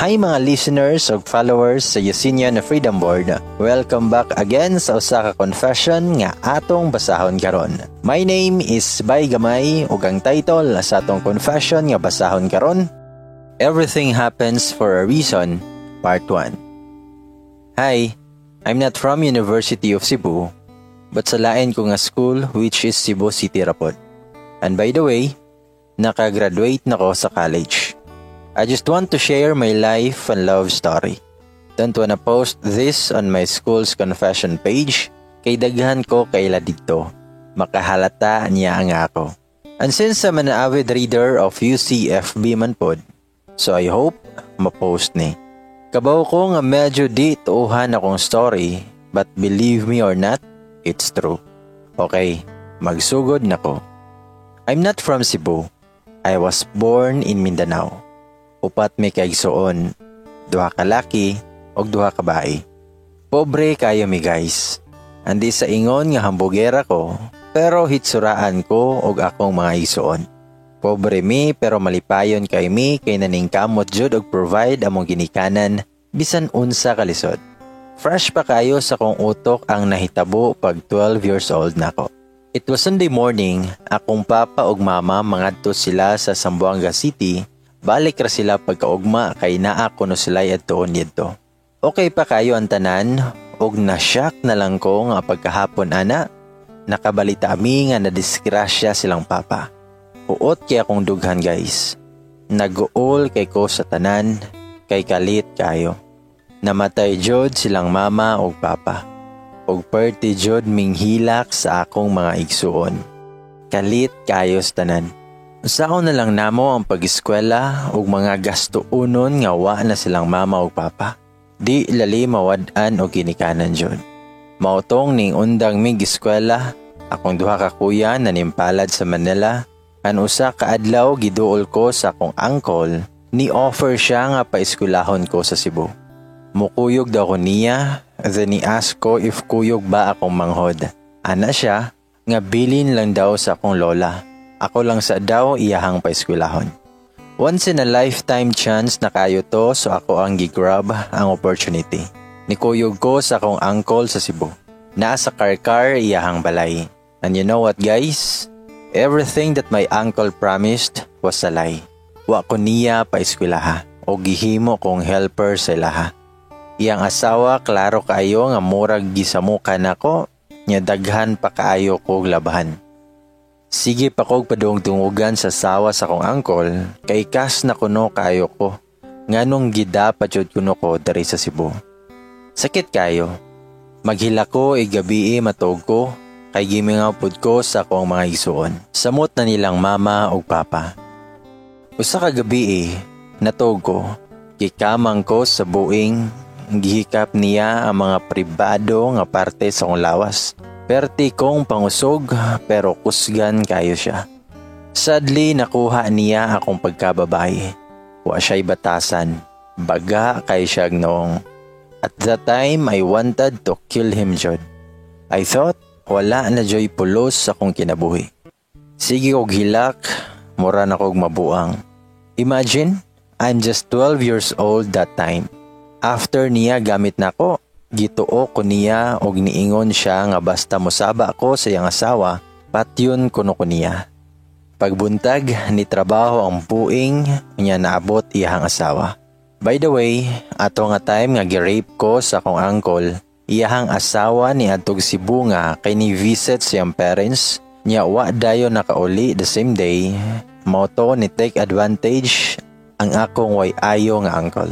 Hi mga listeners ug followers sa Yesenia na Freedom Board. Welcome back again sa usa ka confession nga atong basahon karon. My name is Bay Gamay ug ang title sa atong confession nga basahon karon Everything Happens for a Reason Part 1. Hi, I'm not from University of Cebu, but sa lain ko nga school which is Cebu City Rapod. And by the way, nakagraduate na ko sa college. I just want to share my life and love story. Don't wanna post this on my school's confession page kay daghan ko kaila dito. Makahalata niya ang ako. And since I'm an avid reader of UCFB man pod, so I hope ma-post ni. Kabaw ko nga medyo di tuuhan akong story, but believe me or not, it's true. Okay, magsugod na ko. I'm not from Cebu. I was born in Mindanao upat may kaigsoon, duha ka laki og duha ka bae. Pobre kayo mi guys. Andi sa ingon nga hambugera ko, pero hitsuraan ko og akong mga igsoon. Pobre mi pero malipayon kay mi kay naningkamot jud og provide among ginikanan bisan unsa kalisod. Fresh pa kayo sa kong utok ang nahitabo pag 12 years old nako. It was Sunday morning, akong papa ug mama mangadto sila sa Zamboanga City Balik ra sila pagkaugma kay naa ko no sila adtoon didto. Okay pa kayo ang tanan og na-shock na lang ko nga pagkahapon ana nakabalita ami nga nadisgrasya silang papa. Uot kay akong dughan guys. Naguol kay ko sa tanan kay kalit kayo. Namatay jud silang mama og papa. Og perti jud minghilak sa akong mga igsuon. Kalit kayo sa tanan. Usaon na lang namo ang pag-eskwela ug mga gasto unon nga wa na silang mama ug papa. Di lali mawad-an og ginikanan jud. Mautong ning undang mig eskwela, akong duha ka kuya na nimpalad sa Manila, kan usa ka adlaw giduol ko sa akong uncle, ni offer siya nga paeskwelahon ko sa Cebu. Mukuyog daw ko niya, then ni ask ko if kuyog ba akong manghod. Ana siya, nga bilin lang daw sa akong lola. Ako lang sa daw iyahang paeskwelahon. Once in a lifetime chance na kayo to so ako ang gigrab ang opportunity. Nikuyog ko sa akong uncle sa Cebu. Nasa karkar iyahang balay. And you know what guys? Everything that my uncle promised was a lie. Wa ko niya paeskwilaha o gihimo kong helper sa ilaha. Iyang asawa klaro kaayo nga murag gisamukan ako nya daghan pa kaayo kog labahan. Sige pa kog padungdungugan sa sawa sa kong angkol, kay kas na kuno kayo ko, nganong gida pa jud kuno ko dari sa Cebu. Sakit kayo. Maghila ko igabi matog ko, kay gimingapod ko sa kong mga isuon. Samot na nilang mama o papa. Usa ka gabi eh, natog ko, gikamang ko sa buing, gihikap niya ang mga pribado nga parte sa kong lawas. Perti kong pangusog pero kusgan kayo siya. Sadly nakuha niya akong pagkababae. Wa siya'y batasan. Baga kay siya noong. At that time I wanted to kill him jud. I thought wala na joy pulos sa kong kinabuhi. Sige og hilak, mura na kog mabuang. Imagine, I'm just 12 years old that time. After niya gamit na ko, Gituo ko niya og niingon siya nga basta mosaba ko sa iyang asawa, patyon kuno ko niya. Pagbuntag ni trabaho ang buing niya naabot iyang asawa. By the way, ato nga time nga gi-rape ko sa akong uncle, iyahang asawa ni atog Cebu nga kay ni visit siyang parents niya wa dayo nakauli the same day, moto ni take advantage ang akong way ayo nga uncle.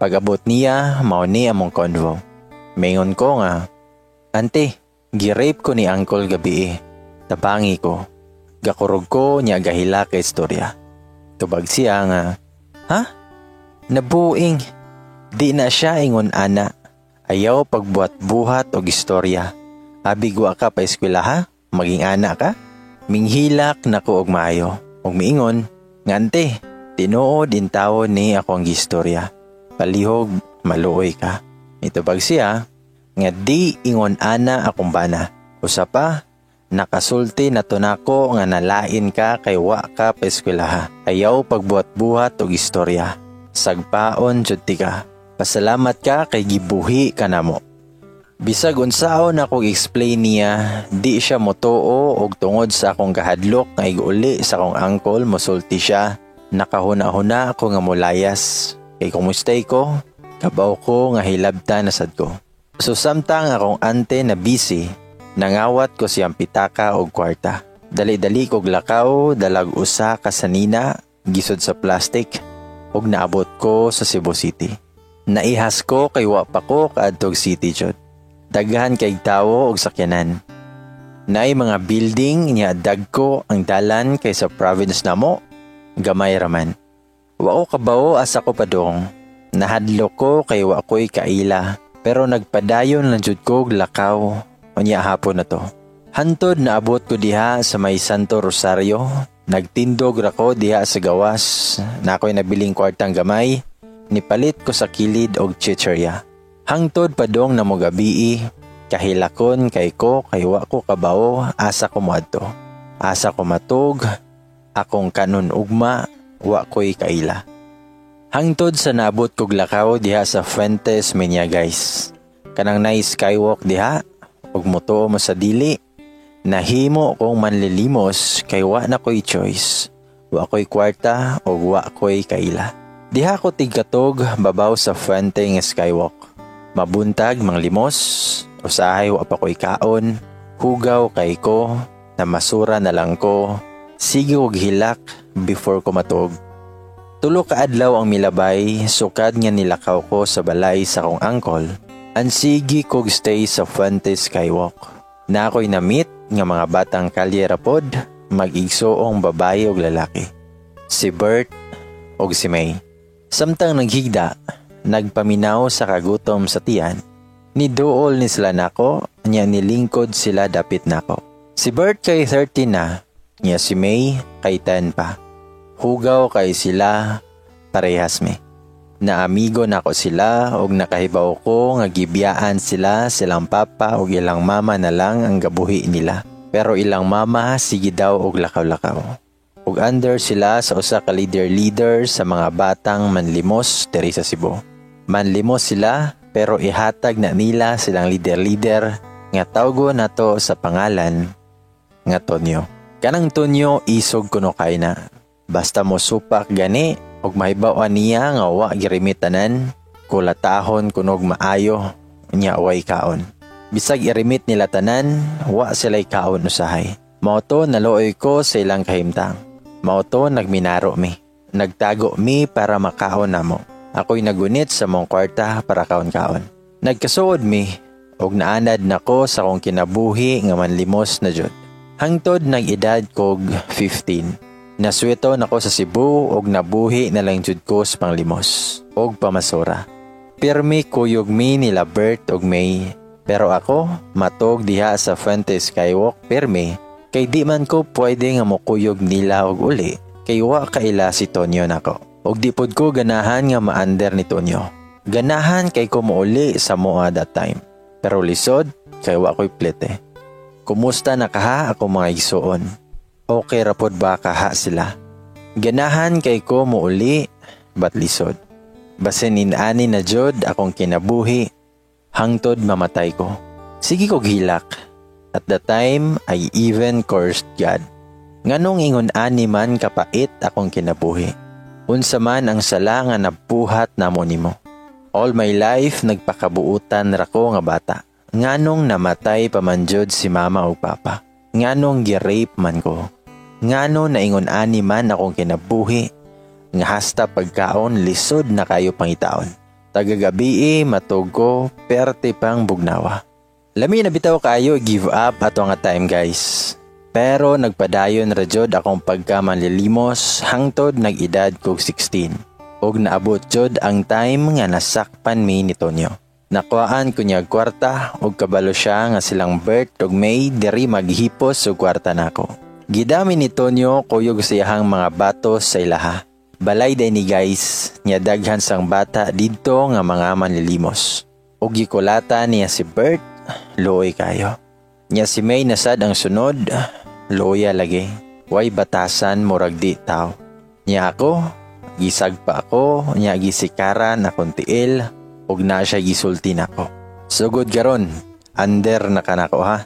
Pagabot niya, mao ni among convo. Mayon ko nga, Ante, girape ko ni Uncle gabi eh. Tabangi ko. Gakurog ko niya gahila ka istorya. Tubag siya nga, Ha? Nabuing. Di na siya ingon ana. Ayaw pagbuhat buhat og istorya. Abigwa ka pa eskwela ha? Maging ana ka? Minghilak na ko og maayo. Og miingon, ngante, tinuod in tao ni ako ang istorya. Palihog, maluoy ka. Mitubag siya, nga di ingon ana akong bana. Usa pa, nakasulti na tunako nga nalain ka kay wa ka pa eskwelaha. Ayaw pagbuhat-buhat og istorya. Sagpaon jud ti ka. Pasalamat ka kay gibuhi ka namo. Bisag unsaon ako explain niya, di siya motuo og tungod sa akong kahadlok nga iguli sa akong uncle mosulti siya. Nakahuna-huna ako nga mulayas. Kay kumustay ko, kabaw ko nga hilabta na sad ko. So samtang akong ante na busy, nangawat ko siyang pitaka og kwarta. Dali-dali kog lakaw, dalag usa ka sanina, gisod sa plastic, ug naabot ko sa Cebu City. Naihas ko kay wa pa ko kaadtog city jud. Daghan kay tawo og sakyanan. Naay mga building niya dagko ang dalan kay sa province namo. Gamay raman. Wa ko kabaw asa ko padong. Nahadlo ko kay wa ko'y kaila. Pero nagpadayon lang jud ko og lakaw. Unya hapon na to. Hantod naabot ko diha sa may Santo Rosario. Nagtindog ra ko diha sa gawas. Na ako'y nabiling kwartang gamay nipalit ko sa kilid og chicherya. Hangtod padong na mo gabii, kahilakon kay ko kay wa ko kabaw asa ko moadto. Asa ko matug, akong kanon ugma, wa ko'y kaila. Hangtod sa nabot kog lakaw diha sa Fuentes Minya guys. Kanang nice skywalk diha, ug moto mo sa dili. Nahimo kong manlilimos kay wa na ko'y choice. Wa ko'y kwarta ug wa ko'y kaila. Diha ko tigkatog babaw sa fuente nga skywalk. Mabuntag mang limos, usahay wa pa ko'y kaon, hugaw kay ko, na masura na lang ko, sige og hilak before ko matog. Tulo ka adlaw ang milabay, sukad nga nilakaw ko sa balay sa kong angkol, ansigi kog stay sa Fuente Skywalk. Na ako'y namit nga mga batang kalyera pod, mag-igsoong babae og lalaki. Si Bert og si May. Samtang naghigda, nagpaminaw sa kagutom sa tiyan, ni dool ni sila nako, niya nilingkod sila dapit nako. Si Bert kay 30 na, niya si May kay 10 pa. Hugaw kay sila, parehas me. Na amigo nako sila og nakahibaw ko nga gibiyaan sila silang papa og ilang mama na lang ang gabuhi nila. Pero ilang mama sige daw og lakaw-lakaw ug under sila sa usa ka leader-leader sa mga batang manlimos diri sa Cebu. Manlimos sila pero ihatag na nila silang leader-leader nga tawgo nato sa pangalan nga Tonyo. Kanang Tonyo isog kuno kay na. Basta mo supak gani ug mahibaw niya nga wa girimitanan kulatahon kunog maayo nya way kaon. Bisag irimit nila tanan, wa sila'y kaon usahay. Mao to naluoy ko sa ilang kahimtang. Mauto nagminaro mi. Nagtago mi para makaon namo. Ako'y nagunit sa mong kwarta para kaon-kaon. Nagkasuod mi, og naanad nako sa kong kinabuhi nga manlimos na jud. Hangtod nag edad kog 15. Nasweto nako sa Cebu og nabuhi na lang jud ko sa panglimos og pamasura. Pirmi kuyog mi nila Bert og May. Pero ako, matog diha sa Fuente Skywalk pirmi Kay di man ko pwede nga mukuyog nila og uli, kay wa kaila si Tonyo nako. Og di pod ko ganahan nga maander ni Tonyo. Ganahan kay ko muuli sa moa that time. Pero lisod, kay wa ko'y plete. Kumusta na kaha ako mga igsuon? Okay rapod ba kaha sila? Ganahan kay ko muuli, bat lisod. Basin inani na jod akong kinabuhi, hangtod mamatay ko. Sige ko gilak, at the time, I even cursed God. Nganong ingon ani man kapait akong kinabuhi. Unsa man ang sala nga napuhat namo nimo. All my life nagpakabuutan ra ko nga bata. Nganong namatay pamanjod si mama o papa. Nganong gi-rape man ko. Ngano na ingon ani man akong kinabuhi. Nga hasta pagkaon lisod na kayo pangitaon. Tagagabi matog ko perte pang bugnawa. Lami na bitaw kayo give up ato nga time guys. Pero nagpadayon ra jud akong pagka manlilimos hangtod nag-edad kog 16. Og naabot jud ang time nga nasakpan mi ni Tonyo. Nakuhaan ko niya kwarta og kabalo siya nga silang Bert ug May diri maghipos og kwarta nako. Gidami ni Tonyo kuyog siyahang mga batos sa ilaha. Balay day ni guys, niya daghan sang bata didto nga mga manlilimos. Og gikulata niya si Bert Loy kayo. Nya si May nasad ang sunod, loya lagi. Way batasan murag di tao. Nya ako, gisag pa ako, nya gisikaran akong tiil, ug na siya gisulti nako. Sugod garon, under na kanako ha.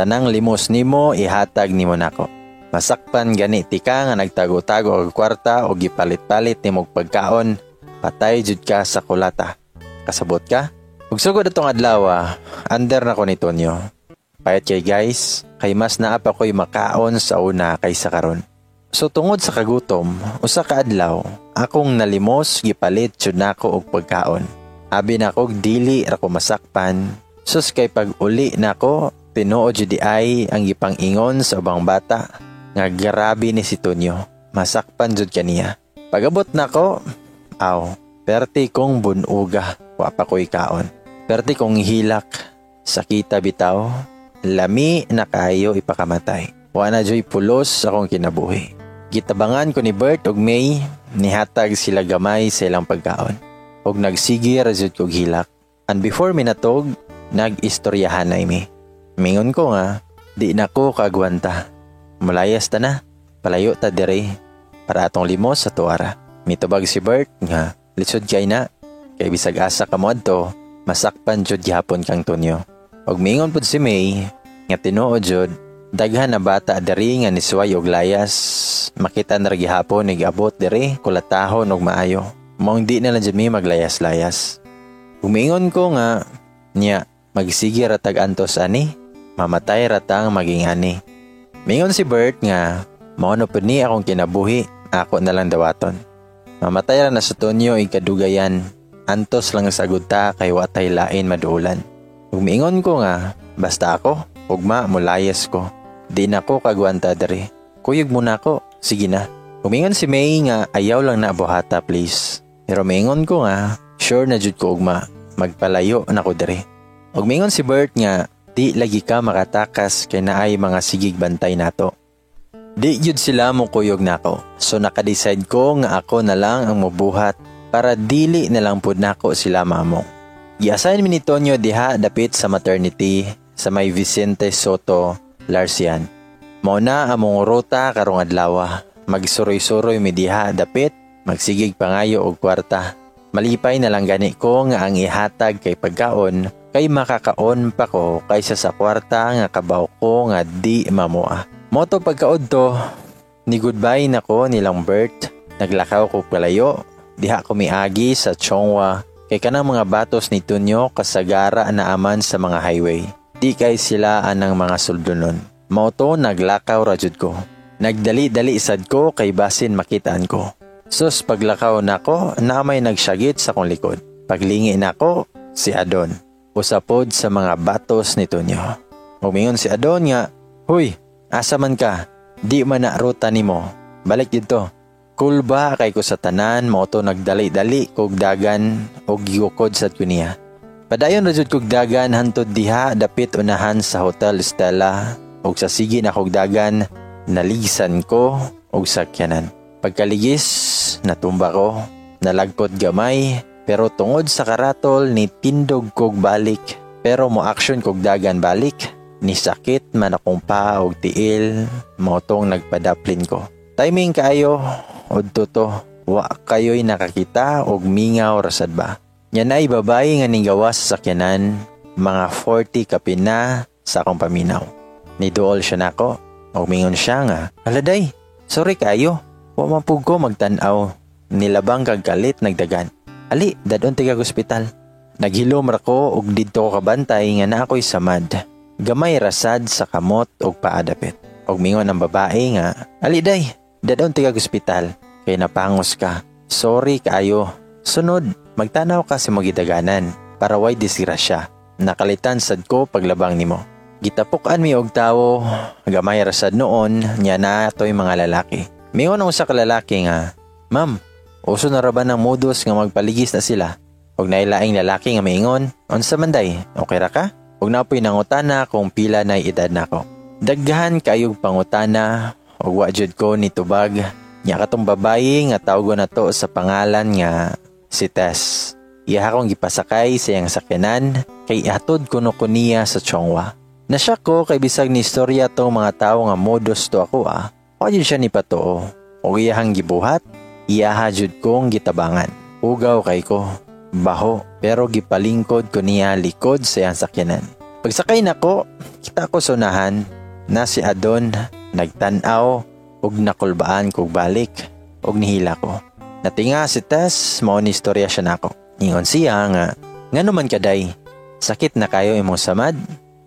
Tanang limos nimo ihatag nimo nako. Masakpan gani tika nga nagtago-tago og kwarta o gipalit-palit nimo pagkaon, patay jud ka sa kulata. Kasabot ka? Ug sugod atong adlaw, ah, under na ko ni Tonyo. Payat kay guys, kay mas naapa ko'y makaon sa una kaysa karon. So tungod sa kagutom, usa ka adlaw, akong nalimos gipalit jud nako og pagkaon. Abi nako dili ra ko masakpan. Sus kay pag uli nako, tinuod jud ay ang gipang-ingon sa ubang bata nga grabe ni si Tonyo. Masakpan jud kaniya. Pagabot nako, aw, perti kong bunuga, wa pa ko'y kaon. Perti kong hilak, sakita bitaw, lami na kayo ipakamatay. Wa na joy pulos akong kinabuhi. Gitabangan ko ni Bert ug May, nihatag sila gamay sa ilang pagkaon. Og nagsigi razud kog hilak. And before minatog, nag-istoryahan na imi. Mingon ko nga, di na ko kagwanta. Mulayas ta na, palayo ta dire, para atong limos sa tuwara. Mitubag si Bert nga, lisod kay na, kay bisag asa ka mo masakpan jud gihapon kang tunyo. Og mingon pud si May, nga tinuod jud, daghan na bata diri nga nisway og layas, makita na gihapon ig abot diri kulatahon og maayo. Mong di na lang jud maglayas-layas. Umingon ko nga, niya, magsige ratag antos ani, mamatay ratang maging ani. Mingon si Bert nga, mao pud ni akong kinabuhi, ako na lang dawaton. Mamatay ra na sa tunyo ikadugayan, antos lang sa ta kay watay lain maduulan. Ug miingon ko nga, basta ako, ugma mulayas ko. Di na ko kagwanta diri. Kuyog muna ko, sige na. Umingon si May nga ayaw lang na buhata please. Pero mingon ko nga, sure na jud ko ugma, magpalayo na ko diri. Ug mingon si Bert nga, di lagi ka makatakas kay naay mga sigig bantay nato. Di jud sila mo kuyog nako. So nakadecide ko nga ako na lang ang mabuhat para dili na lang pud nako sila mamong. Gi-assign mi ni Tonyo diha dapit sa maternity sa may Vicente Soto, Larsian. Mao na among ruta karong adlaw. Magsuroy-suroy mi diha dapit, magsigig pangayo og kwarta. Malipay na lang gani ko nga ang ihatag kay pagkaon kay makakaon pa ko kaysa sa kwarta nga kabaw ko nga di mamua. Moto pagkaod to, ni goodbye na ko nilang Bert, naglakaw ko palayo, diha ko miagi sa Chongwa, kay kanang mga batos ni Tunyo kasagara na aman sa mga highway. Di kay sila anang mga suldunon. Moto naglakaw rajud ko. Nagdali-dali sad ko kay basin makitaan ko. Sus paglakaw nako, na may nagsyagit sa kong likod. Paglingi nako, si Adon. Usapod sa mga batos ni Tunyo. Umingon si Adon nga, Huy, asa man ka? Di man ruta nimo. Balik dito. Cool ba kay ko sa tanan mo to nagdali-dali kog dagan og giukod sa kuniya. Padayon ra jud kog dagan hantod diha dapit unahan sa Hotel Stella og sa sige na kog dagan naligisan ko og sakyanan. Pagkaligis, natumba ko, nalagpot gamay, pero tungod sa karatol ni tindog kog balik, pero mo action kog dagan balik, ni sakit man akong pa og tiil, motong nagpadaplin ko. Timing kayo, udto to, wa kayo'y nakakita og mingaw rasad ba. Yan ay babae nga nigawa sa sakyanan, mga 40 kapin na sa akong paminaw. Niduol siya nako, og mingon siya nga, Aladay, sorry kayo, wa ko magtanaw. Nilabang kag kalit nagdagan. Ali, dadon tiga ospital. Naghilom ra ko og didto ko kabantay nga na ako'y samad. Gamay rasad sa kamot og paadapit. Og mingon ang babae nga, Ali day, dadon tiga ospital. Kay napangos ka. Sorry kaayo. Sunod, magtanaw ka sa magidaganan para way disgrasya. Nakalitan sad ko paglabang nimo. Gitapukan mi og tawo, gamay rasad noon, nya na to'y mga lalaki. Mingon ang usa ka lalaki nga, Ma'am, uso na ra ba ng modus nga magpaligis na sila? Og nailaing lalaki nga maingon, unsa man day, okay ra ka? Og napoy nangutana kung pila na edad nako. Daghan kayog pangutana, og wa jud ko nitubag. Nya katong babayi nga tawgo na to sa pangalan nga si Tess. Iya akong gipasakay sa iyang sakyanan kay ihatod kuno ko niya sa Chongwa. Nasya ko kay bisag ni istorya tong mga tao nga modus to ako ah. Yun siya ni Patoo. O iyahang gibuhat, Iyaha jud kong gitabangan. Ugaw kay ko. Baho, pero gipalingkod ko niya likod sa iyang sakyanan. Pagsakay nako, kita ko sunahan na si Adon nagtanaw ug nakulbaan kog balik ug nihila ko. Natinga si Tess, mao ni istorya siya nako. Ingon siya nga, nga naman kaday, sakit na kayo imong samad?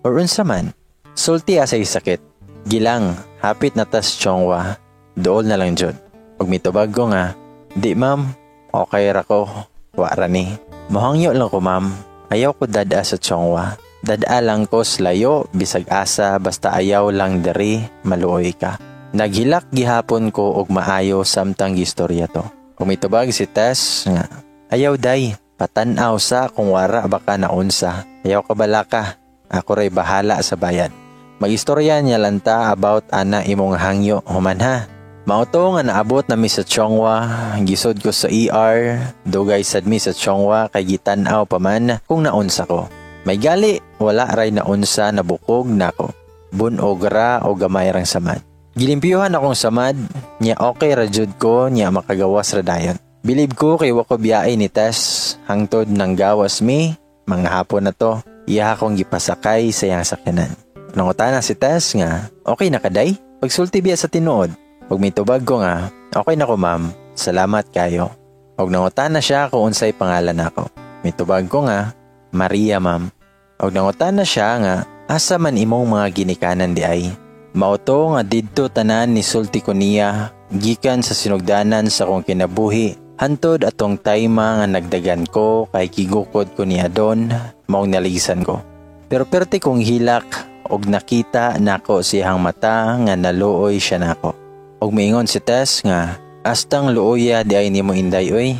Or unsa man? Sulti asay sakit. Gilang, hapit na tas chongwa. Dool na lang jud. Pag mitubag ko nga, di ma'am, okay ra ko. Wara ni. Mohangyo lang ko ma'am. Ayaw ko dada sa chongwa. Dada lang ko slayo, bisag asa, basta ayaw lang diri, maluoy ka. Naghilak gihapon ko og maayo samtang gistorya to. Kumitubag si Tess nga, ayaw day, patanaw sa kung wara baka naunsa. Ayaw ka bala ka, ako ray bahala sa bayan. Magistorya niya lanta about ana imong hangyo human ha. Mauto nga naabot na mi sa Chongwa, gisod ko sa ER, dugay sad mi sa Chongwa kay gitanaw pa man kung naunsa ko. May gali, wala ray naunsa na bukog nako. Bunog ra o gamay rang samad. Gilimpyuhan akong samad, niya okay ra jud ko niya makagawas ra dayon. Bilib ko kay wako biyay ni Tess, hangtod ng gawas mi, mga hapon na to, iya akong gipasakay sa iyang sakyanan. Nangutana si Tess nga, okay na kaday? Pagsulti biya sa tinuod. Pag may tubag ko nga, okay na ko ma'am, salamat kayo. Og nangutana siya kung unsay pangalan nako. May tubag ko nga, Maria ma'am. Og nangutana siya nga, asa man imong mga ginikanan di ay. Mauto nga didto tanan ni sulti ko niya, gikan sa sinugdanan sa kong kinabuhi, hantod atong tayma nga nagdagan ko kay gigukod ko niya don, maong naligisan ko. Pero perte kong hilak, og nakita nako siyang mata nga naluoy siya nako. Og maingon si Tess nga, astang luoya di ay nimo inday oy.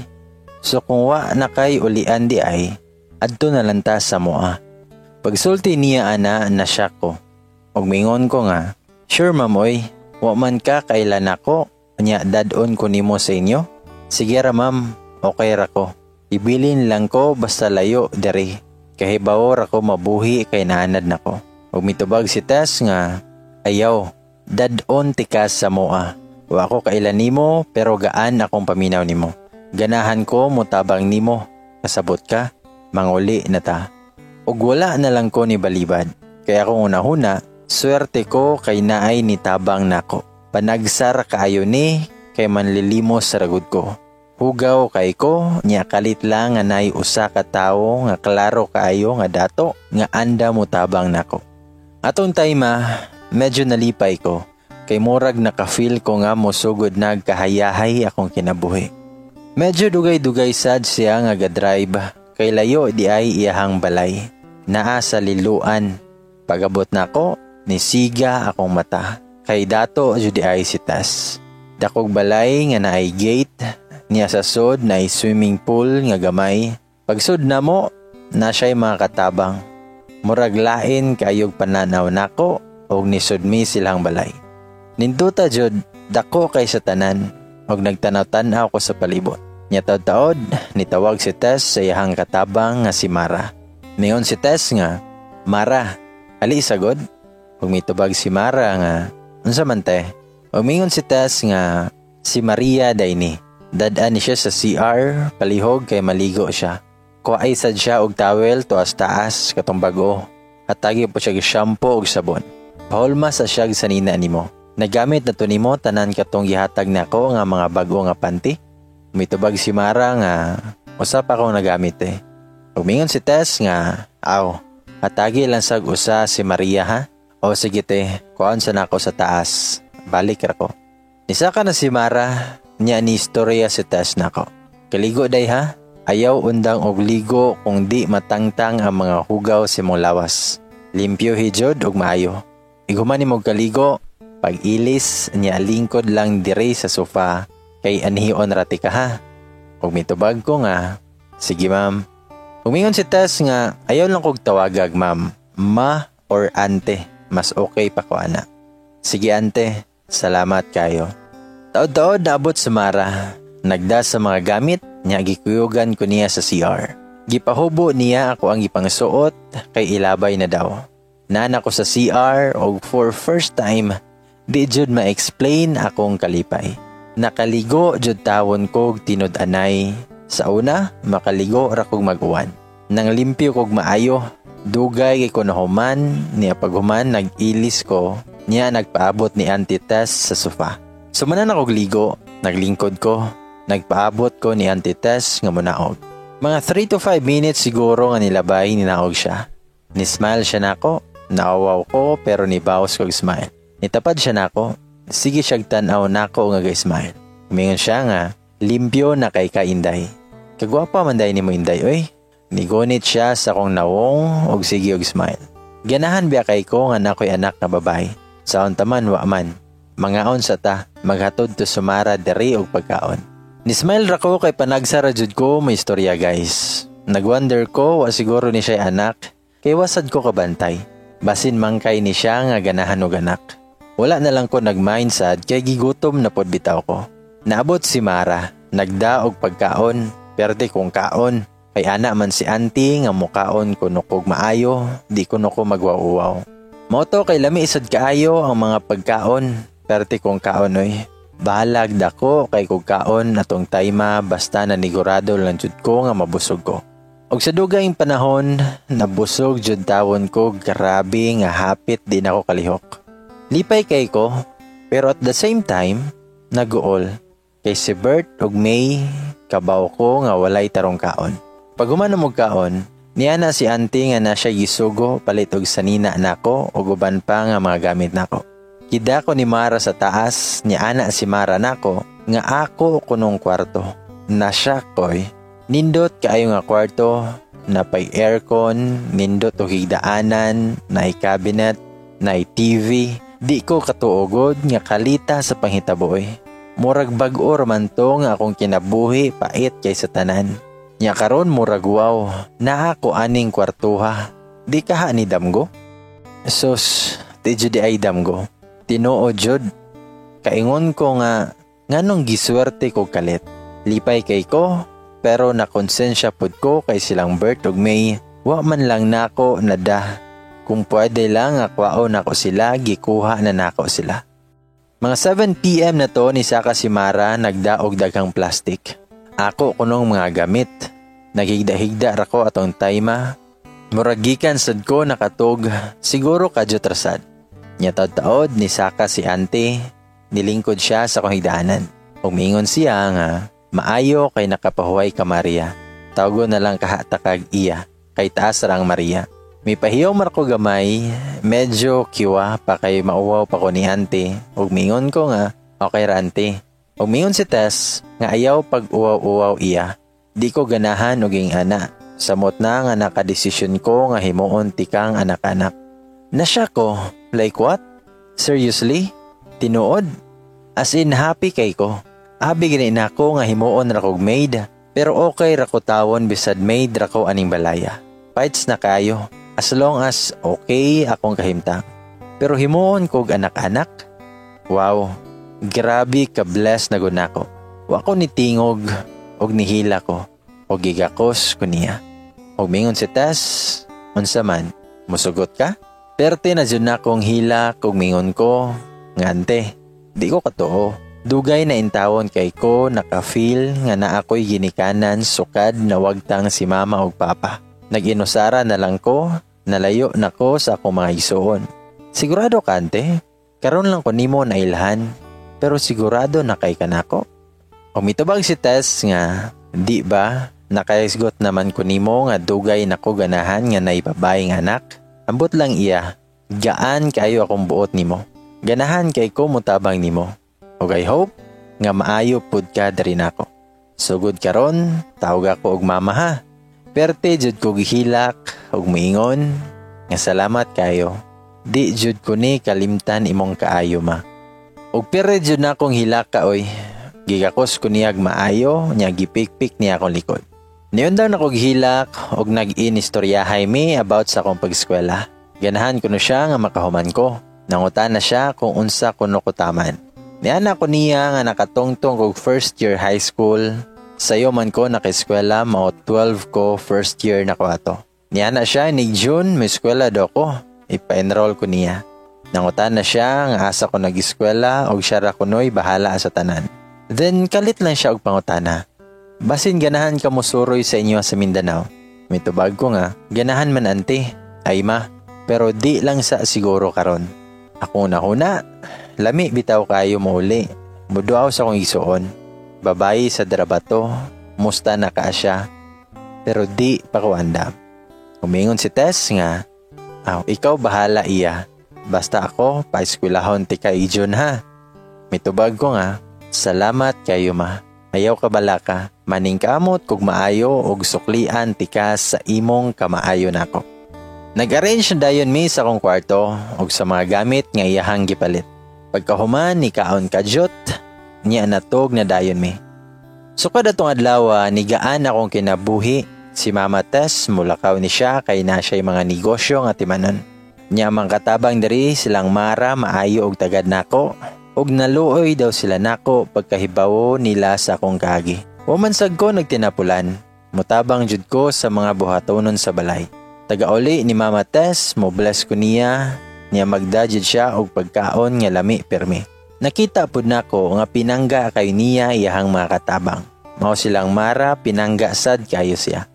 So kung wa na kay ulian di ay, adto na lanta sa moa. Pagsulti niya ana na siya ko. Og mingon ko nga, Sure mamoy, wa man ka kailan ako, nya dadon ko nimo sa inyo. Sige ra ma'am, okay ra ko. Ibilin lang ko basta layo diri. Kahibaw ra ko mabuhi kay naanad nako. Og mitubag si Tess nga, ayaw, dadon tikas sa moa. Wa ko kailan nimo pero gaan akong paminaw nimo. Ganahan ko mutabang nimo. Kasabot ka, manguli na ta. Ug wala na lang ko ni balibad. Kaya kung una-huna, Swerte ko kay naay ni tabang nako. Panagsar kaayo ni kay manlilimos sa ragud ko. Hugaw kay ko, nya kalit lang nga nay usa ka tawo nga klaro kaayo nga dato nga anda mo tabang nako. Atong time medyo nalipay ko kay murag nakafeel ko nga mosugod nagkahayahay akong kinabuhi. Medyo dugay-dugay sad siya nga ga-drive kay layo di ay iyahang balay. Naa sa liluan. Pagabot na ko, Nisiga akong mata. Kay dato judi ay sitas. Dakog balay nga naay gate. Niya sa sod na swimming pool nga gamay. Pagsod na mo, na siya'y mga katabang. Murag lain kayog pananaw nako og nisod mi silang balay. Ninduta jud dako kay sa tanan og nagtanaw-tanaw ko sa palibot. Nya taod nitawag si Tess sa iyang katabang nga si Mara. Mayon si Tess nga, Mara, ali sagod? Ug mitubag si Mara nga, unsa man te? Ug si Tess nga si Maria dayni. Dadaan ni siya sa CR, palihog kay maligo siya. Kuhay sad siya og towel tuas taas katong bago. Hatagi po siya shampoo og sabon. Pahulma sa siya sa nina nimo. Nagamit na to nimo tanan katong gihatag nako nga mga bago nga panty. Mitubag si Mara nga usa pa akong nagamit eh. Ug mingon si Tess nga, aw, hatagi lang sag usa si Maria ha. O sige te, kuan sa nako sa taas. Balik ra ko. Nisa ka na si Mara, niya ni istorya si taas nako. Kaligo day ha? Ayaw undang og ligo kung di matangtang ang mga hugaw si mong lawas. Limpyo hijod og maayo. Iguman mong kaligo, pag ilis niya lingkod lang dire sa sofa kay anhion rati ka ha. Ug mitubag ko nga, sige ma'am. Umingon si Tess nga, ayaw lang kog tawagag ma'am, ma or ante mas okay pa ko ana. Sige ante, salamat kayo. Taod-taod naabot sa Mara. Nagda sa mga gamit, niya gikuyugan ko niya sa CR. Gipahubo niya ako ang ipangsuot kay ilabay na daw. Nana ko sa CR o for first time, di jud ma-explain akong kalipay. Nakaligo jud tawon kog tinud-anay. Sa una, makaligo ra kog mag-uwan. Nang limpyo kog maayo, dugay kay ko nahuman, niya paghuman nag-ilis ko, niya nagpaabot ni Auntie Tess sa sofa. Sumanan akog ligo, naglingkod ko, nagpaabot ko ni Auntie Tess nga munaog. Mga 3 to 5 minutes siguro nga nilabay ninaog siya. Ni-smile siya nako, naawaw ko pero nibawas kog smile. Nitapad siya nako, sige siyag tanaw nako nga ga-smile. Umingon siya nga, limpyo na kay kainday. Kagwapa man day ni mo inday, oy. Nigunit siya sa kong nawong og sige og smile. Ganahan biya kay ko nga nakoy anak na babae. Sa taman wa man. Mangaon sa ta, maghatod to sumara diri og pagkaon. Ni-smile ra ko kay panagsara jud ko may istorya guys. Nagwonder ko wa siguro ni siya anak kay wasad ko kabantay. Basin mangkay ni siya nga ganahan og anak. Wala na lang ko nagmind sad kay gigutom na pod bitaw ko. Naabot si Mara, nagdaog pagkaon, perte kong kaon. Kay ana man si auntie nga mukaon kuno kog maayo, di ko magwauwaw. Moto kay lami isad kaayo ang mga pagkaon, perte kong kaon oy. Balag dako kay kog kaon atong tayma basta nanigurado lang jud ko nga mabusog ko. Og sa dugayng panahon, nabusog jud tawon ko grabe nga hapit di nako kalihok. Lipay kay ko, pero at the same time, naguol. Kay si Bert ug May, kabaw ko nga walay tarong kaon. Pag humano mo kaon, niya na si auntie nga na siya gisugo palit og sanina nako ug uban pa nga mga gamit nako. Kida ko ni Mara sa taas, niya ana si Mara nako nga ako kunong kwarto. Nasya koy, nindot kaayo nga kwarto, napay aircon, nindot og higdaanan, nay cabinet, nay TV, di ko katuogod nga kalita sa panghitaboy. Murag bag-o man to nga akong kinabuhi pait kay sa tanan. Nya karon murag wow, naa ko aning kwartuha. Di ka ha ni damgo? Sus, di jud ay damgo. Tinoo jud. Kaingon ko nga nganong giswerte ko kalit. Lipay kay ko, pero nakonsensya pud ko kay silang Bert ug May. Wa man lang nako nada. Kung pwede lang akwaon nako sila, gikuha na nako sila. Mga 7pm na to ni Saka si Mara nagdaog daghang plastic. Ako kunong mga gamit. Nagigda-higda ra ko atong tayma. Muragikan sad ko nakatog, siguro kadyo trasad. Nya taod ni Saka si ante, nilingkod siya sa kahigdaanan. Umingon siya nga, maayo kay nakapahuway ka Maria. Tawago na lang kahatakag iya, kay taas rang Maria. May pahiyaw marko gamay, medyo kiwa pa kay mauwaw pa ko ni ante. Ug mingon ko nga, okay ra ante. Ug mingon si Tess, nga ayaw pag uwaw-uwaw iya. Di ko ganahan og ing ana. Samot na nga nakadesisyon ko nga himuon tikang anak-anak. Nasya ko, like what? Seriously? Tinuod? As in happy kay ko. Abi gani na ko nga himuon ra kog maid. Pero okay ra ko tawon bisad maid ra ko aning balaya. Fights na kayo. As long as okay akong kahimtang. Pero himuon kog anak-anak. Wow, grabe ka bless na gud nako. Wa ko ni tingog og nihila ko og gigakos ko niya. Og mingon si Tess, unsa man, musugot ka? Perte na jud na kong hila kog mingon ko, ngante, di ko katuo. Dugay na intawon kay ko naka-feel nga na ako'y ginikanan sukad na wagtang si mama og papa. Nag-inusara na lang ko, nalayo na ko sa akong mga isuon. Sigurado kante, karon lang ko nimo na ilhan, pero sigurado na kay kanako. Umitubag si Tess nga, di ba, nakaisgot naman ko nimo nga dugay nako ganahan nga naibabaeng anak. Ambot lang iya, gaan kayo akong buot nimo. Ganahan kay ko mutabang nimo. Ug I hope nga maayo pud ka diri nako. Sugod karon, tawag ako og mama ha. Perte jud ko gihilak og moingon nga salamat kayo. Di jud ko ni kalimtan imong kaayo ma. Ug pere jud na akong hilaka oy. Gigakos ko niyag maayo, nya gipikpik niya akong likod. Niyon daw nako gihilak og nag-inistoryahay mi about sa akong pag-eskwela. Ganahan ko no siya nga makahuman ko. Nangutan na siya kung unsa kuno ko taman. Niana ko niya nga nakatungtong og first year high school. Sayo man ko naka-eskwela mao 12 ko first year na ko ato. Niana siya ni June may eskwela do ko. Ipa-enroll ko niya. Nangutan na siya nga asa ko nag-eskwela og siya ra kunoy bahala sa tanan. Then kalit lang siya og pangutana. Basin ganahan ka mo suroy sa inyo sa Mindanao. May tubag ko nga, ganahan man ante. Ay ma, pero di lang sa siguro karon. Ako na huna, lami bitaw kayo mo uli. Muduaw sa kong isuon. Babayi sa drabato, musta na ka siya. Pero di pa ko andam. Umingon si Tess nga, Aw, ikaw bahala iya. Basta ako, paeskwelahon ti kay Ijon ha. Mitubag ko nga, salamat kayo ma. Ayaw ka bala ka, maning kamot kog maayo og suklian ti ka sa imong kamaayo nako. Nag-arrange na dayon mi sa kong kwarto og sa mga gamit nga iyahang gipalit. Pagkahuman ni kaon kadyot, niya natog na dayon mi. Sukad atong adlaw ni gaan akong kinabuhi si Mama Tess mulakaw ni siya kay na siya mga negosyo nga timanon. Nya mang katabang diri silang mara maayo og tagad nako og naluoy daw sila nako pagkahibawo nila sa akong kagi. Wamansag ko nagtinapulan. Mutabang jud ko sa mga buhatonon sa balay. Tagauli ni Mama Tess, mo bless ko niya, niya magdajid siya og pagkaon nga lami permi. Nakita pud nako nga pinangga kay niya iyahang mga katabang. Mao silang mara pinangga sad kayo siya.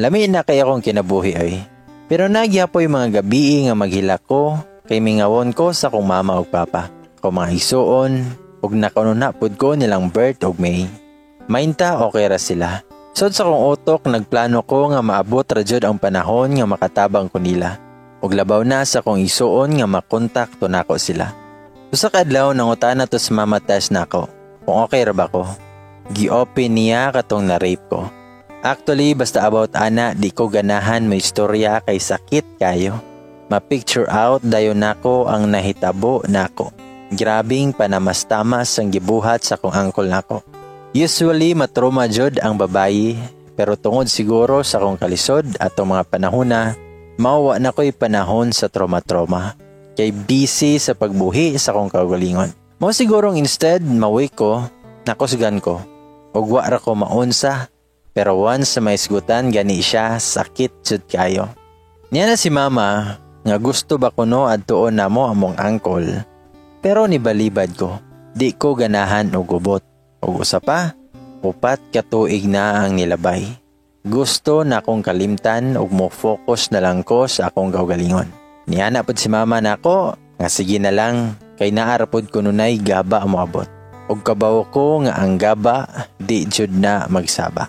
Lami na kay akong kinabuhi ay. Pero nagyapoy mga gabi nga maghila ko kay mingawon ko sa kong mama ug papa. Ko mga isuon ug nakanuna pud ko nilang birth og May. Mainta okay ra sila. Sod sa kong utok nagplano ko nga maabot ra jud ang panahon nga makatabang ko nila. Ug labaw na sa kong isuon nga makontak to nako sila. Usa ka adlaw nangutana to sa mama test nako kung okay ra ba ko. Gi-open niya katong na-rape ko. Actually, basta about ana, di ko ganahan mo istorya kay sakit kayo. Ma-picture out dayon nako ang nahitabo nako. Grabing panamastamas ang gibuhat sa kong angkol nako. Usually, matroma jud ang babayi, pero tungod siguro sa kong kalisod atong mga panahona, mauwa na ko'y panahon sa trauma-trauma. Kay busy sa pagbuhi sa kong kagalingon. Mo sigurong instead, mawi ko, nakusgan ko, ug wa ra ko maunsa pero once sa may isgutan gani siya sakit jud kayo. Niya na si mama nga gusto ba kuno adtuon namo among angkol. Pero nibalibad ko, di ko ganahan og gubot. Ug usa pa, upat ka tuig na ang nilabay. Gusto na akong kalimtan ug mo focus na lang ko sa akong gawgalingon. Niya na pud si mama nako nga sige na lang kay naarapod ko nunay gaba mo abot. Ug kabaw ko nga ang gaba di jud na magsaba.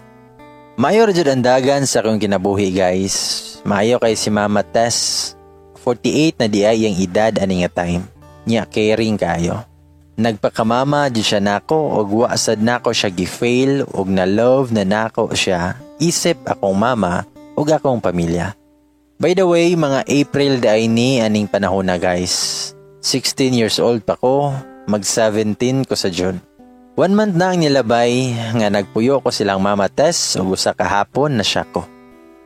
Mayor jud ang dagan sa akong kinabuhi guys. Maayo kay si Mama Tess. 48 na di ay ang edad ani nga time. Nya caring kayo. Nagpakamama jud siya nako og wa sad nako siya gi-fail og na love na nako siya isip akong mama ug akong pamilya. By the way, mga April day ni aning panahon na guys. 16 years old pa ko, mag 17 ko sa June. One month na ang nilabay nga nagpuyo ko silang mama Tess ug usa ka hapon na siya ko.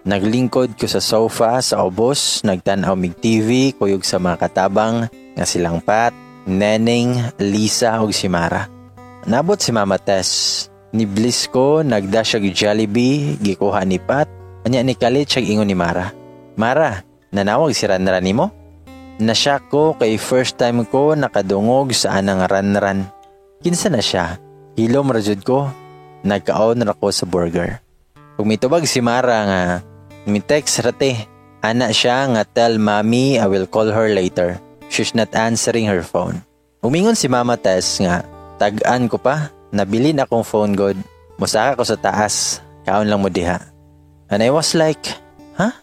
Naglingkod ko sa sofa sa obos, nagtan-aw mig TV kuyog sa mga katabang nga silang Pat, Neneng, Lisa ug si Mara. Nabot si Mama Tess. Ni Bliss ko, nagda siya Jollibee, gikuha ni Pat, anya ni Kalit siya ingon ni Mara. Mara, nanawag si Ranran nimo? Nasya ko kay first time ko nakadungog sa anang ranran. Kinsa na siya? Hilom rajud ko. Nagkaon ra ko sa burger. Kung mitubag si Mara nga, mi text rate. Ana siya nga tell mommy I will call her later. She's not answering her phone. Umingon si Mama Tess nga, tag-an ko pa, nabili na akong phone god. Musaka ko sa taas, kaon lang mo diha. And I was like, ha? Huh?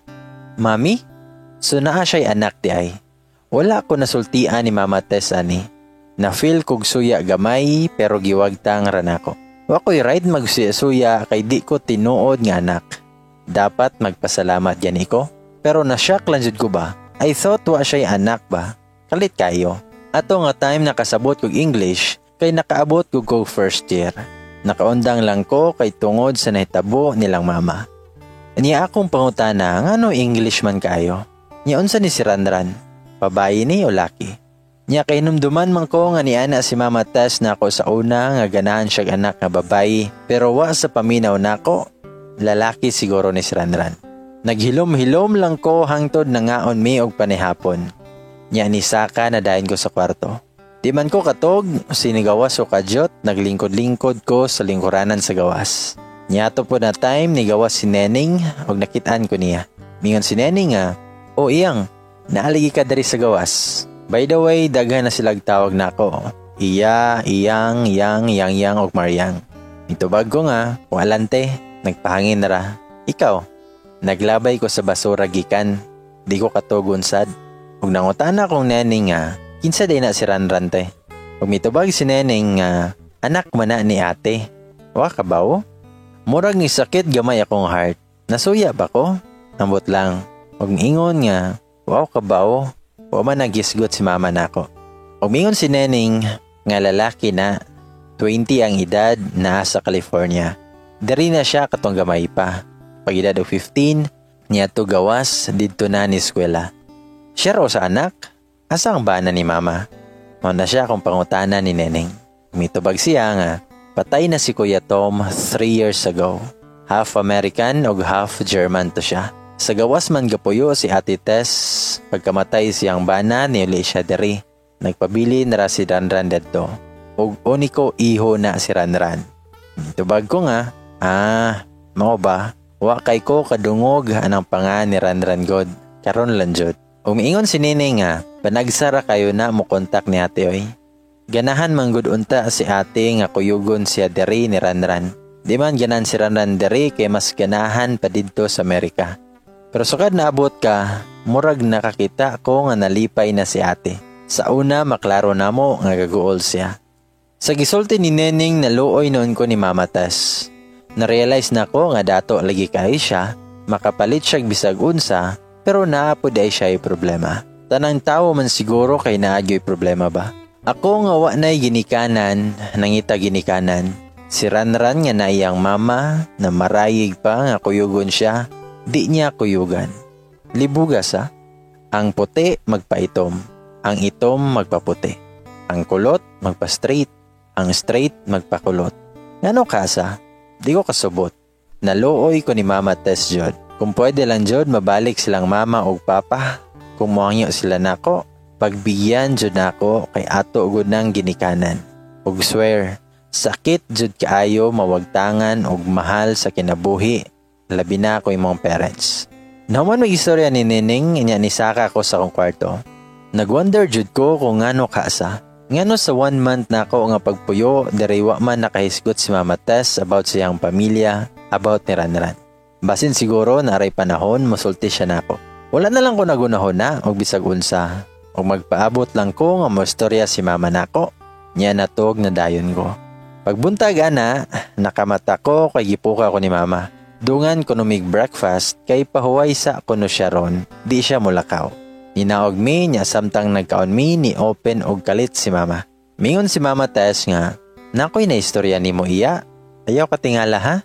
Mami? So naa siya'y anak di ay. Wala ko nasultian ni Mama Tess ani. Na feel kog suya gamay pero giwagtang ranako. Wako'y right magsuya kay di ko tinuod nga anak. Dapat magpasalamat yan ko. Pero na-shock lang ko ba? I thought wa siya'y anak ba? Kalit kayo. Ato nga time nakasabot kog English kay nakaabot kog ko first year. Nakaundang lang ko kay tungod sa nahitabo nilang mama. Niya akong pangutana nga no English man kayo. Niya unsa ni si Ranran? Babae ni o laki? Niya kay numduman man ko nga ni ana si Mama Tess na ako sa una nga ganahan siya anak nga babae pero wa sa paminaw nako lalaki siguro ni si Ranran. Naghilom-hilom lang ko hangtod na ngaon mi og panihapon. Niya ni Saka na dahin ko sa kwarto. Di man ko katog, sinigawas o kadyot, naglingkod-lingkod ko sa lingkuranan sa gawas. Niyato po na time ni gawas si Neneng og nakitaan ko niya. Mingon si Neneng nga, o iyang, naaligi ka dari sa gawas. By the way, daghan na silag tawag na ako. Iya, iyang, yang, yang, yang, og Mariang. Itubag ko nga, walante, nagpahangin na ra. Ikaw, naglabay ko sa basura gikan, di ko katugon sad. Ug nangutana kong neneng nga, kinsa day na si Ranrante. Ug mitubag si neneng nga, anak man na ni ate. Wa ka ba o? Murag ni sakit gamay akong heart. Nasuya ba ko? Ambot lang. Ug ingon nga, wow ka ba o? Wa man nagisgot si mama nako. Ug mingon si neneng nga lalaki na 20 ang edad na sa California. Dari na siya katong gamay pa. Pag edad og 15, niya to gawas didto na ni eskwela. Siya raw anak, asa ang bana ni mama? Mao na siya kung pangutana ni Neneng. Mitubag siya nga, patay na si Kuya Tom 3 years ago. Half American o half German to siya. Sa gawas man gapuyo si Ate Tess, pagkamatay siyang bana ni siya diri. Nagpabili na ra si Ranran dadto. Ug uniko iho na si Ranran. Tubag ko nga, ah, mao ba? Wa kay ko kadungog anang panga ni Ranran God. Karon lang jud. Umiingon si Nene nga, panagsara kayo na mo kontak ni ate oy. Ganahan man gud unta si ate nga kuyugon siya diri ni Ranran. Di man ganan si Ranran diri kay mas ganahan pa didto sa Amerika. Pero sukad naabot ka, murag nakakita ko nga nalipay na si ate. Sa una maklaro namo nga gaguol siya. Sa gisulti ni Neneng naluoy noon ko ni Mama Tess. Na-realize na ko nga dato lagi kay siya, makapalit siya bisag unsa, pero naapod ay siya problema. Tanang tao man siguro kay naagyo'y problema ba? Ako nga wa na'y ginikanan, nangita ginikanan. Si Ranran nga na iyang mama, na marayig pa nga kuyugon siya, di niya kuyugan. Libugas ha? Ang puti magpaitom, ang itom magpaputi, ang kulot magpa-straight, ang straight magpakulot. Ngano kasa? Di ko kasubot. Naluoy ko ni Mama Tess Jod. Kung pwede lang Jod, mabalik silang mama o papa. Kung muangyo sila nako, pagbigyan Jod nako kay ato ugod ng ginikanan. Ug swear, sakit Jod kaayo mawagtangan og mahal sa kinabuhi. Labi na ko imong parents. Naman may istorya ni Nining, inya ni Saka ko sa kong kwarto. Nagwonder jud ko kung ngano kaasa. Ngano sa one month na ako nga pagpuyo, diriwa man nakahisgot si Mama Tess about sa iyang pamilya, about ni Ranran. Basin siguro na aray panahon, musulti siya na ako. Wala na lang ko nagunahon na, og bisag unsa. Og magpaabot lang ko nga moistorya si mama nako. Niya natog na dayon ko. Pagbuntag ana, nakamata ko kay gipuka ko ni mama. Dungan ko numig breakfast kay pahuway sa kuno siya ron, di siya mulakaw. Ninaog mi niya samtang nagkaon mi ni open og kalit si mama. Mingon si mama Tess nga, Nakoy na istorya ni mo iya. Ayaw ka tingala ha?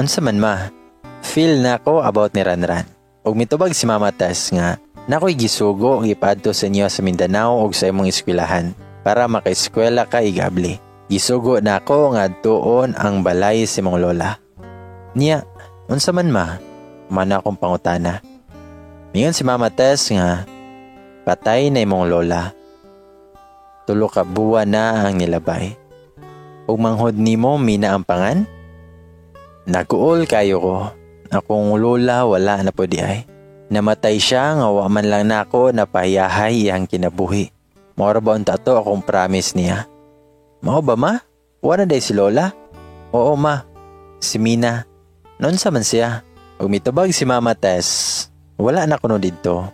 Unsa man ma? Feel na ko about ni Ranran. Og mitubag si mama Tess nga, Nakoy gisugo og ipadto sa inyo sa Mindanao og sa imong eskwelahan para makaeskwela ka igabli. Gisugo na ako nga tuon ang balay si mong lola. Niya, unsa man ma? Mana akong pangutana. Mingon si Mama Tess nga, patay na imong lola. Tulo ka buwan na ang nilabay. Ug manghod nimo mina ang pangan? Naguol kayo ko. Akong lola wala na po di ay. Namatay siya nga wa man lang nako na pahiyahay iyang kinabuhi. Mora ba ang tato akong promise niya? Mao ba ma? Wala day si lola? Oo ma. Si Mina. Noon sa man siya. Ug mitubag si Mama Tess. Wala na kuno didto.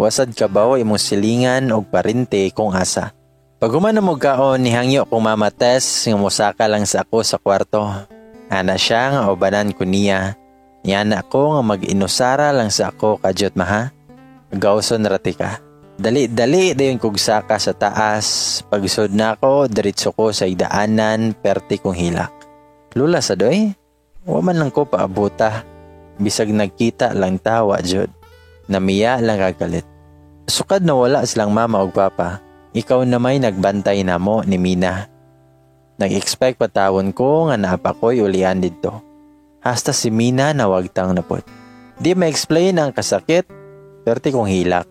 Wasad ka ba imong silingan og parente kung asa. Pag humana mo kaon ni hangyo kung Mama Tess nga musaka lang sa ako sa kwarto. Ana siya nga obanan ko niya. Yan ako nga mag-inusara lang sa ako kadyot maha. Gawson rati ka. Dali-dali dayon kog saka sa taas. Pagsod na ako, diretso ko sa idaanan, perti kong hilak. Lula sa doy, waman lang ko paabuta. Bisag nagkita lang tawa, Jod. Namiya lang kagalit. Sukad na wala silang mama o papa. Ikaw na may nagbantay na mo ni Mina. Nag-expect patawon ko nga naapakoy ulian dito. Hasta si Mina na wagtang napot. Di ma-explain ang kasakit, perti kong hilak.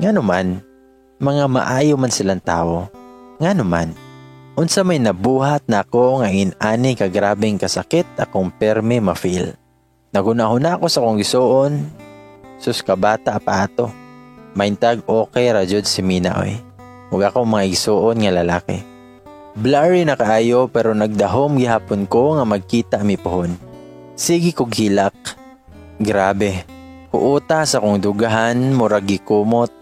Nga naman, mga maayo man silang tao. Nga naman, unsa may nabuhat na ako nga inani ka grabeng kasakit akong perme ma-feel. Nagunahuna ako sa kong gisuon, sus ka bata pa ato. Maintag okay ra jud si Mina oy. Huwag ako mga igsuon nga lalaki. Blurry na kaayo pero nagdahom gihapon ko nga magkita mi pohon. Sige kog hilak. Grabe. Kuuta sa kong dugahan, murag gikumot.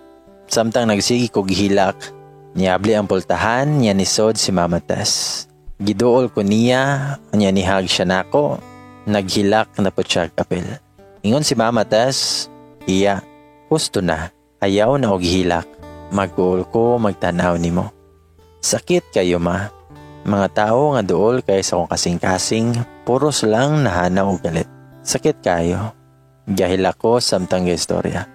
Samtang nagsigi kog hilak, niabli ang pultahan, niya nisod si Mama Tess. Giduol ko niya, niya nihag siya nako, naghilak na po siya kapil. Ingon si Mama Tess, iya, gusto na, ayaw na og hilak. Magkuol ko magtanaw nimo. Sakit kayo ma. Mga tao nga duol kay sa kong kasing-kasing, puros lang nahanaw og galit. Sakit kayo. Gahil ako samtang istorya.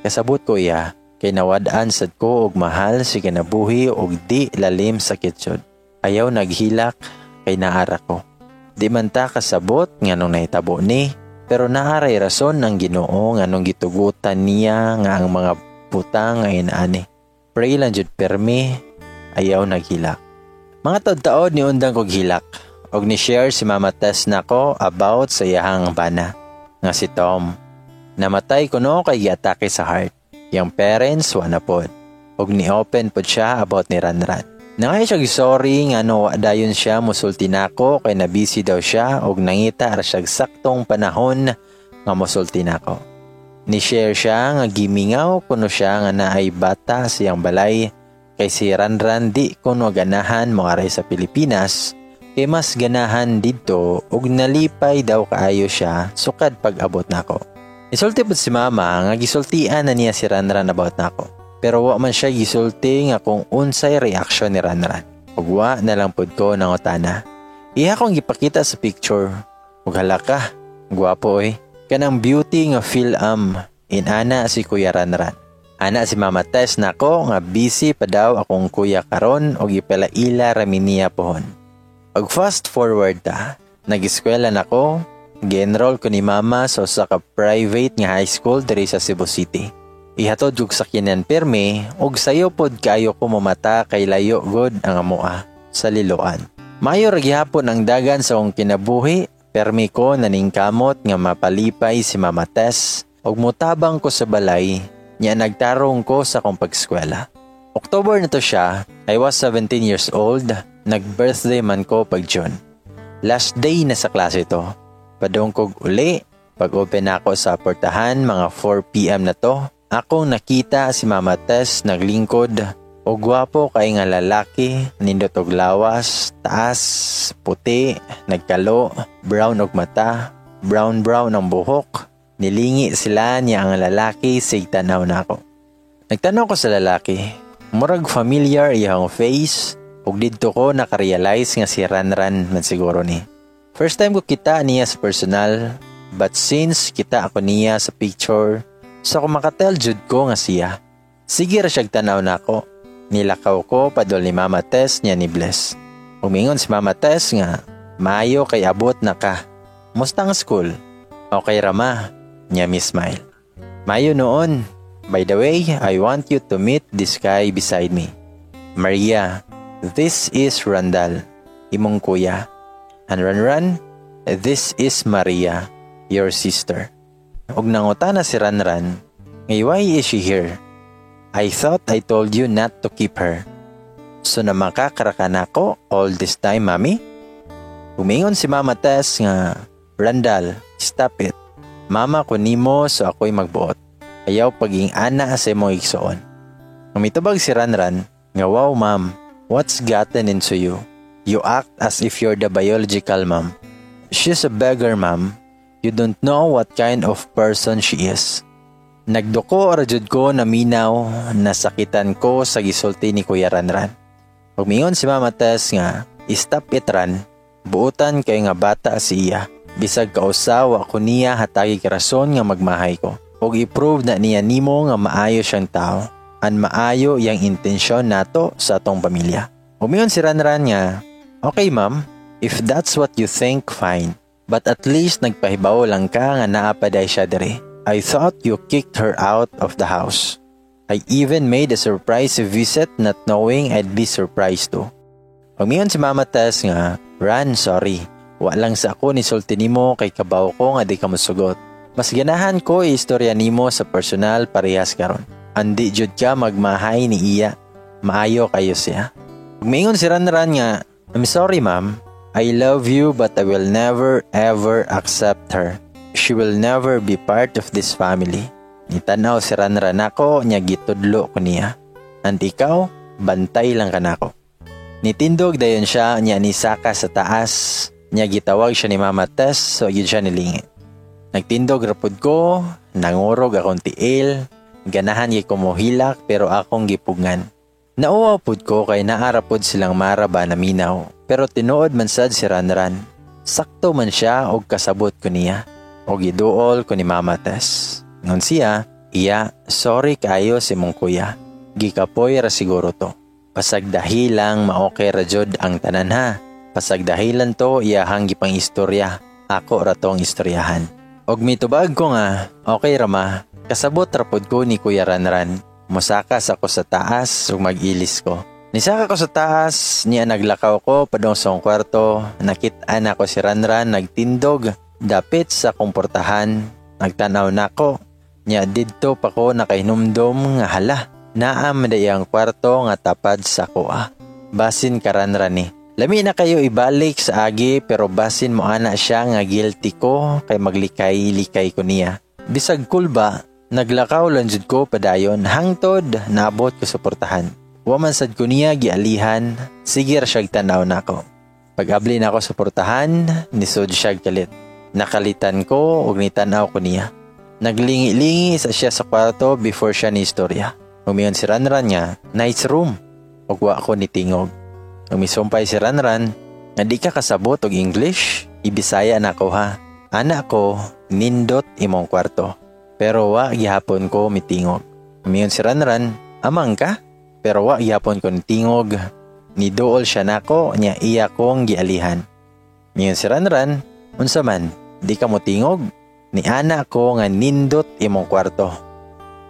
Kasabot ko iya, kay nawadaan sad ko og mahal si kinabuhi og di lalim sa kitsod. Ayaw naghilak kay naara ko. Di man ta kasabot nga nung naitabo ni, pero naaray rason ng ginoo nga nung gitugutan niya nga ang mga butang nga inaani. Pray lang jud permi, ayaw naghilak. Mga taod-taod ni undang kog hilak, og ni-share si Mama Tess nako about sa iyahang bana, nga si Tom. Namatay ko no kay giatake sa heart. Yang parents wala pod. Og ni-open pod siya about ni Ranran. Nangay siya sorry nga no dayon siya musulti nako kay nabisi daw siya og nangita ra siya saktong panahon nga musulti nako. Ni-share siya nga gimingaw kuno siya nga naay bata siyang balay kay si Ranran di kuno ganahan mo aray sa Pilipinas kay mas ganahan didto ug nalipay daw kaayo siya sukad pag-abot nako. Isulti pod si mama nga gisultian na niya si Ranran about nako. Pero wa man siya gisulti nga kung unsay reaksyon ni Ranran. Ug wa na lang pod ko nang utana. Iha kong gipakita sa picture. Ug hala ka, gwapo oy. Kanang beauty nga film inana si Kuya Ranran. Ana si Mama Tess nako nga busy pa daw akong kuya karon og ipalaila rami niya pohon. Og fast forward ta, nag-eskwela nako, gi-enroll ko ni Mama sa usa ka private nga high school diri sa Cebu City. Ihatod jug sakyanan perme og sayo pod kayo ko mamata kay layo god ang amoa sa liloan. Mayo ra gihapon ang dagan sa akong kinabuhi, permi ko naningkamot nga mapalipay si Mama Tess og mutabang ko sa balay niya nagtarong ko sa akong pagskwela. October na to siya, I was 17 years old, nag-birthday man ko pag June. Last day na sa klase to. Padong kog uli, pag open ako sa portahan mga 4pm na to, akong nakita si Mama Tess naglingkod o gwapo kay nga lalaki, nindot og lawas, taas, puti, nagkalo, brown og mata, brown-brown ang buhok, Nilingi sila niya ang lalaki sig tanaw na ako. Nagtanaw ko sa lalaki. Murag familiar iyang face ug didto ko nakarealize nga si Ranran man siguro ni. First time ko kita niya sa personal but since kita ako niya sa picture so ako makatel jud ko nga siya. Sige ra siya tanaw na ako. Nilakaw ko padol ni Mama Tess niya ni Bless. Umingon si Mama Tess nga, Mayo kay abot na ka. Musta ang school? Okay rama, niya Miss Smile. Mayo noon. By the way, I want you to meet this guy beside me. Maria, this is Randall, imong kuya. And Ranran, this is Maria, your sister. Og nanguta na si Ranran, ngay why is she here? I thought I told you not to keep her. So na makakarakan ako all this time, mami? Umingon si Mama Tess nga, Randall, stop it. Mama ko nimo so ako'y magbuot. Ayaw paging ana sa imong igsoon. Umitubag si Ranran, nga wow ma'am, what's gotten into you? You act as if you're the biological mom. She's a beggar ma'am. You don't know what kind of person she is. Nagduko ra jud ko na minaw na sakitan ko sa gisulti ni Kuya Ranran. Pagmingon si Mama Tess nga, stop it ran, buutan kay nga bata si iya. Bisag kausawa ko niya hatagi rason nga magmahay ko. Og i-prove na niya nimo nga maayo siyang tao. An maayo yang intensyon nato sa atong pamilya. Umiyon si Ranran nga, Okay ma'am, if that's what you think, fine. But at least nagpahibaw lang ka nga naapaday siya dere. I thought you kicked her out of the house. I even made a surprise visit not knowing I'd be surprised too. Pagmingon si Mama Tess nga, Ran, sorry. Wa lang sa ako ni sulti nimo kay kabaw ko nga di ka musugot. Mas ganahan ko istorya nimo sa personal parehas karon. Andi jud ka magmahay ni iya. Maayo kayo siya. Pagmingon si Ran Ran nga, I'm sorry ma'am. I love you but I will never ever accept her. She will never be part of this family. Nitanaw si Ranran ako, niya gitudlo ko niya. And ikaw, bantay lang ka nako. Nitindog dayon siya, niya nisaka sa taas. Niya gitawag siya ni Mama Tess, so yun siya nilingit. Nagtindog rapod ko, nangurog akong tiil, ganahan gi kumuhilak pero akong gipugngan. Nauwaw pud ko kay naarapod silang maraba na minaw, pero tinuod man sad si Ranran. Sakto man siya og kasabot ko niya, og giduol ko ni Mama Tess. Ngon siya, iya, sorry kayo si mong kuya. Gikapoy ra siguro to. Pasag dahilang maokay ra jud ang tanan ha. Pasag dahilan to iyahang gipang istorya. Ako ra tong istoryahan. Og mitubag ko nga, okay ra ma. Kasabot ra pod ko ni Kuya Ranran. Musakas ako sa taas ug mag-ilis ko. Nisaka ko sa taas, niya naglakaw ko padong sa kwarto, nakit-an ako si Ranran nagtindog, dapit sa komportahan, nagtanaw na ko, Nya didto pa ko nakahinumdom nga hala. Naam ang kwarto nga tapad sa kuha. Basin karanrani. Lami na kayo ibalik sa agi pero basin mo ana siya nga guilty ko kay maglikay-likay ko niya. Bisag kulba, naglakaw lang ko padayon hangtod naabot ko sa portahan. Waman sad ko niya gialihan, sige ra siya tanaw nako. Pag-abli na ako sa portahan, nisod siya kalit. Nakalitan ko ug nitanaw ko niya. Naglingi-lingi sa siya sa kwarto before siya ni istorya. Umiyon si Ranran niya, nice room. Ugwa ko ni Tingog. Umisumpay si Ranran, nga di ka kasabot og English, ibisaya na ko ha. Anak ko, nindot imong kwarto. Pero wa gihapon ko mitingog. Umiyon si Ranran, amang ka? Pero wa gihapon ko tingog. Nidool siya nako, niya iya kong gialihan. Umiyon si Ranran, unsa man, di ka mo tingog? ni ana ko nga nindot imong kwarto.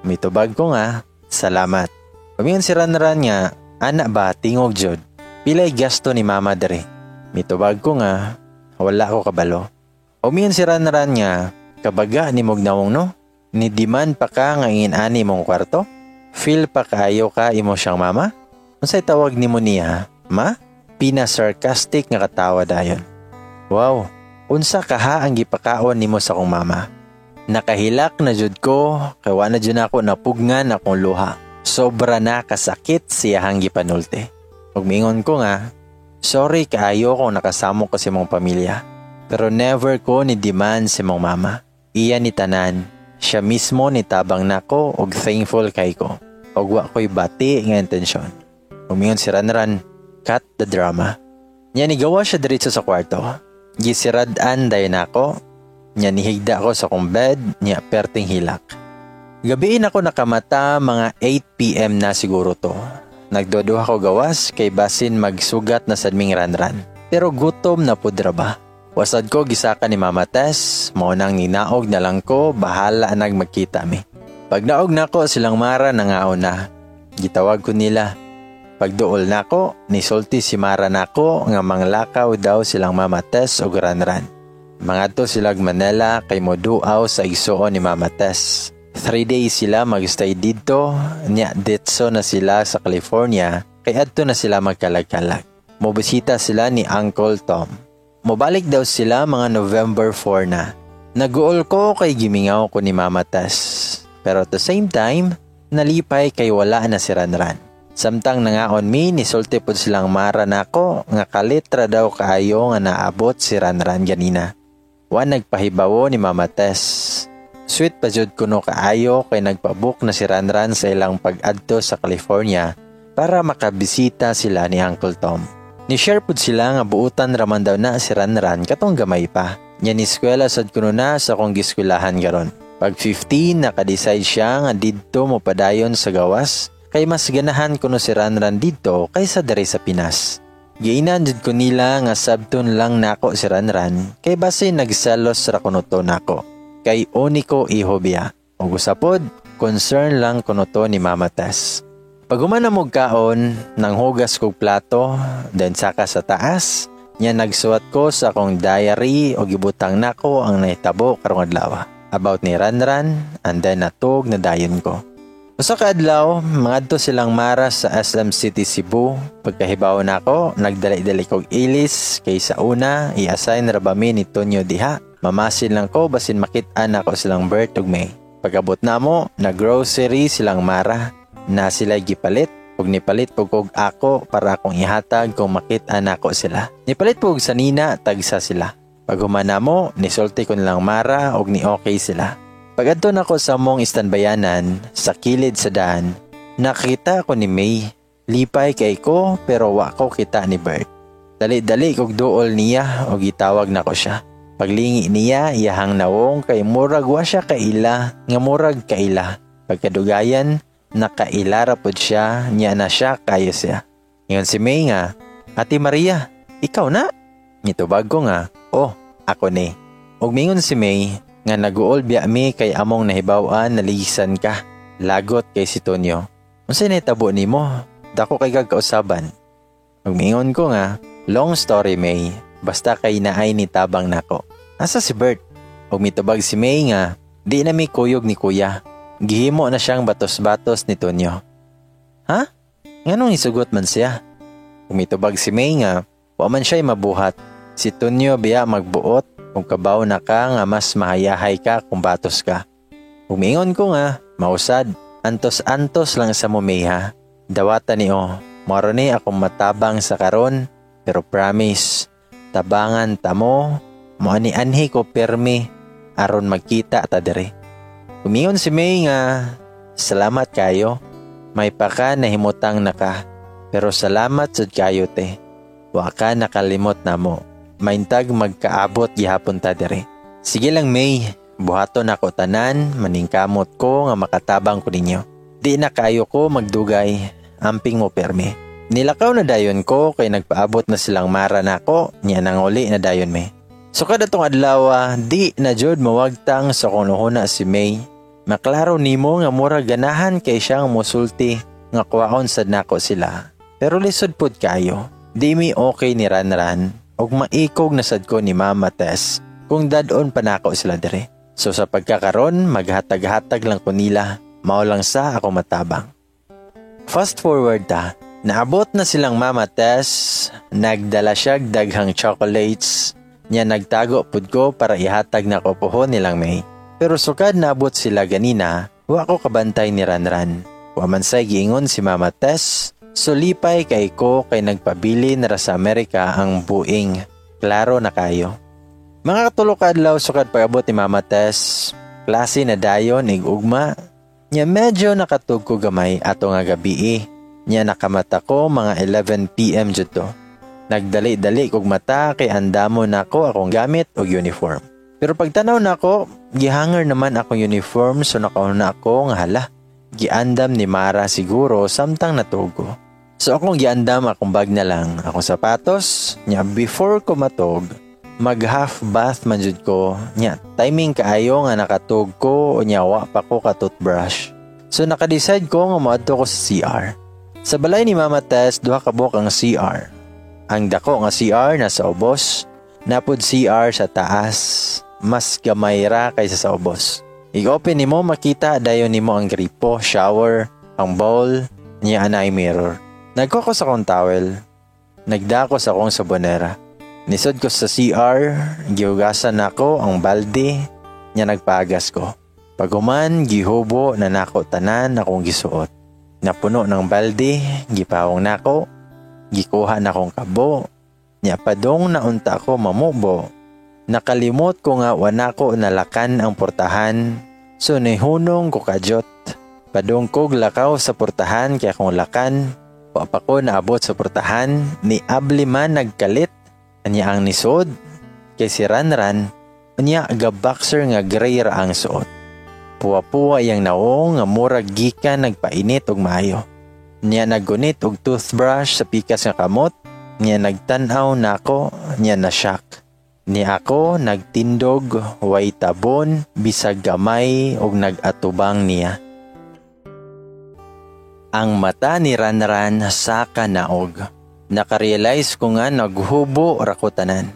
Mitubag ko nga, salamat. Pamingon si Ranran nga, ana ba tingog jud. Pilay gasto ni mama dere. Mitubag ko nga, wala ko kabalo. Umiyon si Ranran nga, kabaga ni Mognawong no? Ni diman pa ka nga ani mong kwarto? Feel pa kayo ka imo siyang mama? Unsay tawag nimo niya, ma? Pina-sarcastic nga katawa dayon. Wow, unsa kaha ang gipakaon nimo sa akong mama. Nakahilak na jud ko, kay na jud ako napugngan akong luha. Sobra na kasakit siyahang gipanulte. Ug mingon ko nga, sorry kaayo kung nakasamo ko si mong pamilya. Pero never ko ni demand si mong mama. Iya ni tanan, siya mismo ni tabang nako og thankful kay ko. Og wa ko'y bati nga intensyon. Umingon si Ranran, cut the drama. Nya ni gawa siya diretso sa kwarto. Gisiradan dayon ako, nya nihigda ko sa kong bed, nya perting hilak. Gabiin ako nakamata mga 8pm na siguro to. Nagdoduha ko gawas kay basin magsugat na sadming ranran. Pero gutom na pudra ba? Wasad ko gisaka ni Mama Tess, maunang ninaog na lang ko, bahala nag magkita mi. Pag naog na ko silang mara nangaon na. Gitawag ko nila, Pagduol nako, nisulti si Mara nako nga manglakaw daw silang Mama Tess o Ranran. Mga to silag Manila kay moduaw sa igsuon ni Mama Tess. Three days sila magstay dito, nya ditso na sila sa California, kay adto na sila magkalag-kalag. Mobisita sila ni Uncle Tom. Mobalik daw sila mga November 4 na. Naguol ko kay gimingaw ko ni Mama Tess. Pero at the same time, nalipay kay wala na si Ranran. Samtang nangaon mi, nisulti pod silang mara nako nga kalitra daw kaayo nga naabot si Ranran ganina. Wa nagpahibawo ni Mama Tess. Sweet pa jud kuno kaayo kay nagpabook na si Ranran sa ilang pag-adto sa California para makabisita sila ni Uncle Tom. Ni-share pod sila nga buutan raman daw na si Ranran katong gamay pa. Nya ni eskwela sad kuno na sa kong giskwelahan garon. Pag 15 naka-decide siya nga didto mo padayon sa gawas kay mas ganahan ko no si Ranran dito kaysa dere sa Pinas. Giinan jud ko nila nga sabton lang nako si Ranran kay base nagsalos ra kuno to nako. Kay oni ko ihobya. Ug usapod, concern lang kuno to ni Mama Tess. Pag humana mo kaon, nang hugas kog plato, then saka sa taas, niya nagsuwat ko sa akong diary o gibutang nako ang nahitabo karong adlaw about ni Ranran and then natog na dayon ko. Usa ka adlaw, mangadto silang mara sa SM City Cebu. Pagkahibaw nako, nagdali-dali kog ilis kay sa una i-assign ra ba mi ni Tonyo diha. Mamasin lang ko basin makit-an ako silang birth ug May. Pagabot namo, na grocery silang mara na sila gipalit ug nipalit og ako para akong ihatag kung makit-an ako sila. Nipalit pug sa nina tagsa sila. Pag humana mo, nisulti ko nilang mara og ni okay sila. Pag adto sa mong istanbayanan sa kilid sa daan, nakita ko ni May. Lipay kay ko pero wa ko kita ni Bert. Dali-dali kog duol niya o gitawag nako siya. Paglingi niya, iyahang nawong kay murag wa siya kaila, nga murag kaila. Pagkadugayan, nakailara pod siya, niya na siya kayo siya. Ngayon si May nga, Ate Maria, ikaw na? Nitubag ko nga, oh, ako ni. Ug mingon si May, nga naguol biya mi kay among nahibawan naligisan ka. Lagot kay si Tonyo. Unsay nahitabo nimo? Dako kay gagkausaban. Ug mingon ko nga, long story May, basta kay naay ni tabang nako. Asa si Bert? Ug mitubag si May nga, di na mi kuyog ni kuya. Gihimo na siyang batos-batos ni Tonyo. Ha? Nganong isugot man siya? Umitubag si May nga, wa man siya'y mabuhat. Si Tonyo biya magbuot kung kabaw na ka nga mas mahayahay ka kung batos ka. Umingon ko nga, mausad, antos-antos lang sa mumiha. Dawata ni o, maro ni akong matabang sa karon, pero promise, tabangan tamo, mo ani anhi ko permi, aron magkita ta dire. Umingon si May nga, salamat kayo. May pa ka nahimutang naka. Pero salamat sa kayo te. Wa ka nakalimot na mo. Maintag magkaabot gihapon ta dire. Sige lang May, buhaton ako tanan, maningkamot ko nga makatabang ko ninyo. Di na kayo ko magdugay, amping mo perme. Nilakaw na dayon ko kay nagpaabot na silang mara nako, niya nang uli na dayon me. So kada tong adlaw, di na jud mawagtang sa kunuhuna si May. Maklaro nimo nga mura ganahan kay siyang musulti nga kuwaon sad nako sila. Pero lisod pud kayo. Di mi okay ni Ranran og maikog na sad ko ni Mama Tess kung dadon pa nako sila dire. So sa pagkakaron, maghatag-hatag lang ko nila. Mao lang sa ako matabang. Fast forward ta, naabot na silang Mama Tess, nagdala siya daghang chocolates, niya nagtago pud ko para ihatag na ko nilang may. Pero sukad naabot sila ganina, wa ko kabantay ni Ranran. Wa man say giingon si Mama Tess, sulipay kay ko kay nagpabili na sa Amerika ang buing. Klaro na kayo. Mga katulo ka adlaw sukad pagabot ni Mama Tess, klase na dayon ig ugma. Nya medyo nakatug ko gamay ato nga gabi Nya nakamata ko mga 11 PM jud to. Nagdali-dali kog mata kay andamo nako akong gamit og uniform. Pero pagtanaw nako, gihanger naman akong uniform so nakauna ako nga hala. Giandam ni Mara siguro samtang natugo. So akong giandam akong bag na lang, akong sapatos, nya before ko matog, mag half bath man jud ko, nya timing kaayo nga nakatug ko o nya wa pa ko ka toothbrush. So naka-decide ko nga moadto ko sa CR. Sa balay ni Mama Tess, duha ka buok ang CR. Ang dako nga CR nasa ubos, napod CR sa taas, mas gamay ra kaysa sa ubos. I-open nimo makita dayon nimo ang gripo, shower, ang bowl, niya anay mirror. Nagkoko sa kong towel. Nagdako sa kong sabonera. Nisod ko sa CR, gihugasan nako ang balde, niya nagpagas ko. Paguman, gihubo na nako tanan akong gisuot. Napuno ng balde, gipawong nako, gikuha na akong kabo, niya padong naunta ko mamubo. Nakalimot ko nga wanako nalakan ang portahan, so nihunong ko kajot. Padong kog lakaw sa portahan kaya kung lakan, wa ko naabot sa portahan, ni abli man nagkalit, anya ang nisod, kay si Ranran, anya aga boxer nga gray ra ang suot. Puwa-puwa yang naong nga murag gikan nagpainit og maayo. Niya naggunit og toothbrush sa pikas nga kamot, niya nagtanaw nako, niya na shock. Ni ako nagtindog, way tabon, bisag gamay og nagatubang niya. Ang mata ni Ranran sa kanaog. Nakarealize ko nga naghubo rakutanan.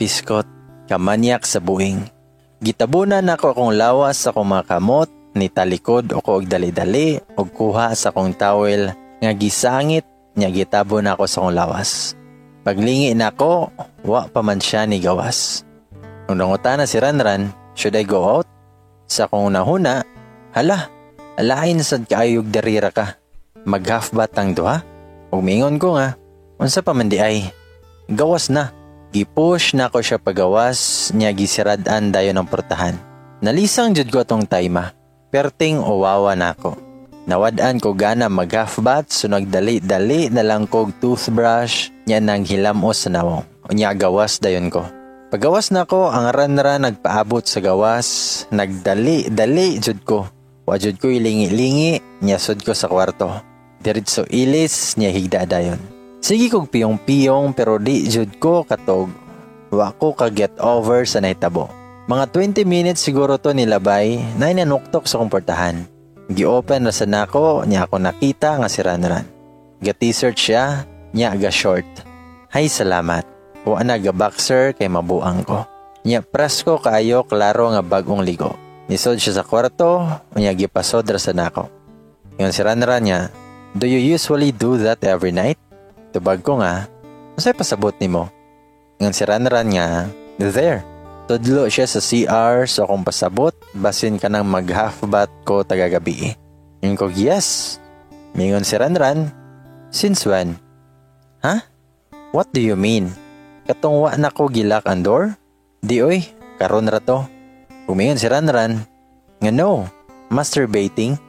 Piskot, kamanyak sa buing. Gitabunan ako akong lawas sa akong mga kamot, ni talikod o og dali-dali o kuha sa akong towel nga gisangit nya gitabo na ako sa akong lawas. Paglingi na ako, wa pa man siya ni gawas. Nung nanguta na si Ranran, should I go out? Sa akong nahuna, hala, alain sad kaayog darira ka. Mag-half bat ang duha? Umingon ko nga, unsa pa man di ay. Gawas na. Gipush na ko siya pagawas niya gisiradan dayon ng portahan. Nalisang jud ko atong tayma. Perting uwawa na ako. Nawadaan ko gana mag half bath so nagdali-dali na lang kog toothbrush niya nang hilamos sa nawong. Unya gawas dayon ko. Pagawas na ko, ang ranra nagpaabot sa gawas, nagdali-dali jud ko. Wajud ko ilingi-lingi, niya sud ko sa kwarto. Diretso ilis, niya higda dayon. Sige kog piyong-piyong pero di jud ko katog. Wa ko ka get over sa nahitabo. Mga 20 minutes siguro to nilabay na inanuktok sa komportahan. Gi-open na sa nako, niya ako nakita nga si Ranran. Ga-t-shirt siya, niya ga short. Hay salamat. Wa na ga boxer kay mabuang ko. Niya presko kaayo klaro nga bagong ligo. Nisod siya sa kwarto, niya gipasod ra sa nako. Yon si Ranran niya, Do you usually do that every night? Tubag ko nga, Masay pasabot ni mo? Ngan si Ranran nga, There. Tudlo siya sa CR so kung pasabot, basin ka nang mag-half bath ko tagagabi. Yung ko, yes. Mingon si Ranran, Since when? Ha? What do you mean? Katungwa na ko gilak ang door? Di oy, karon ra to. Pumingon si Ranran, nga no, masturbating.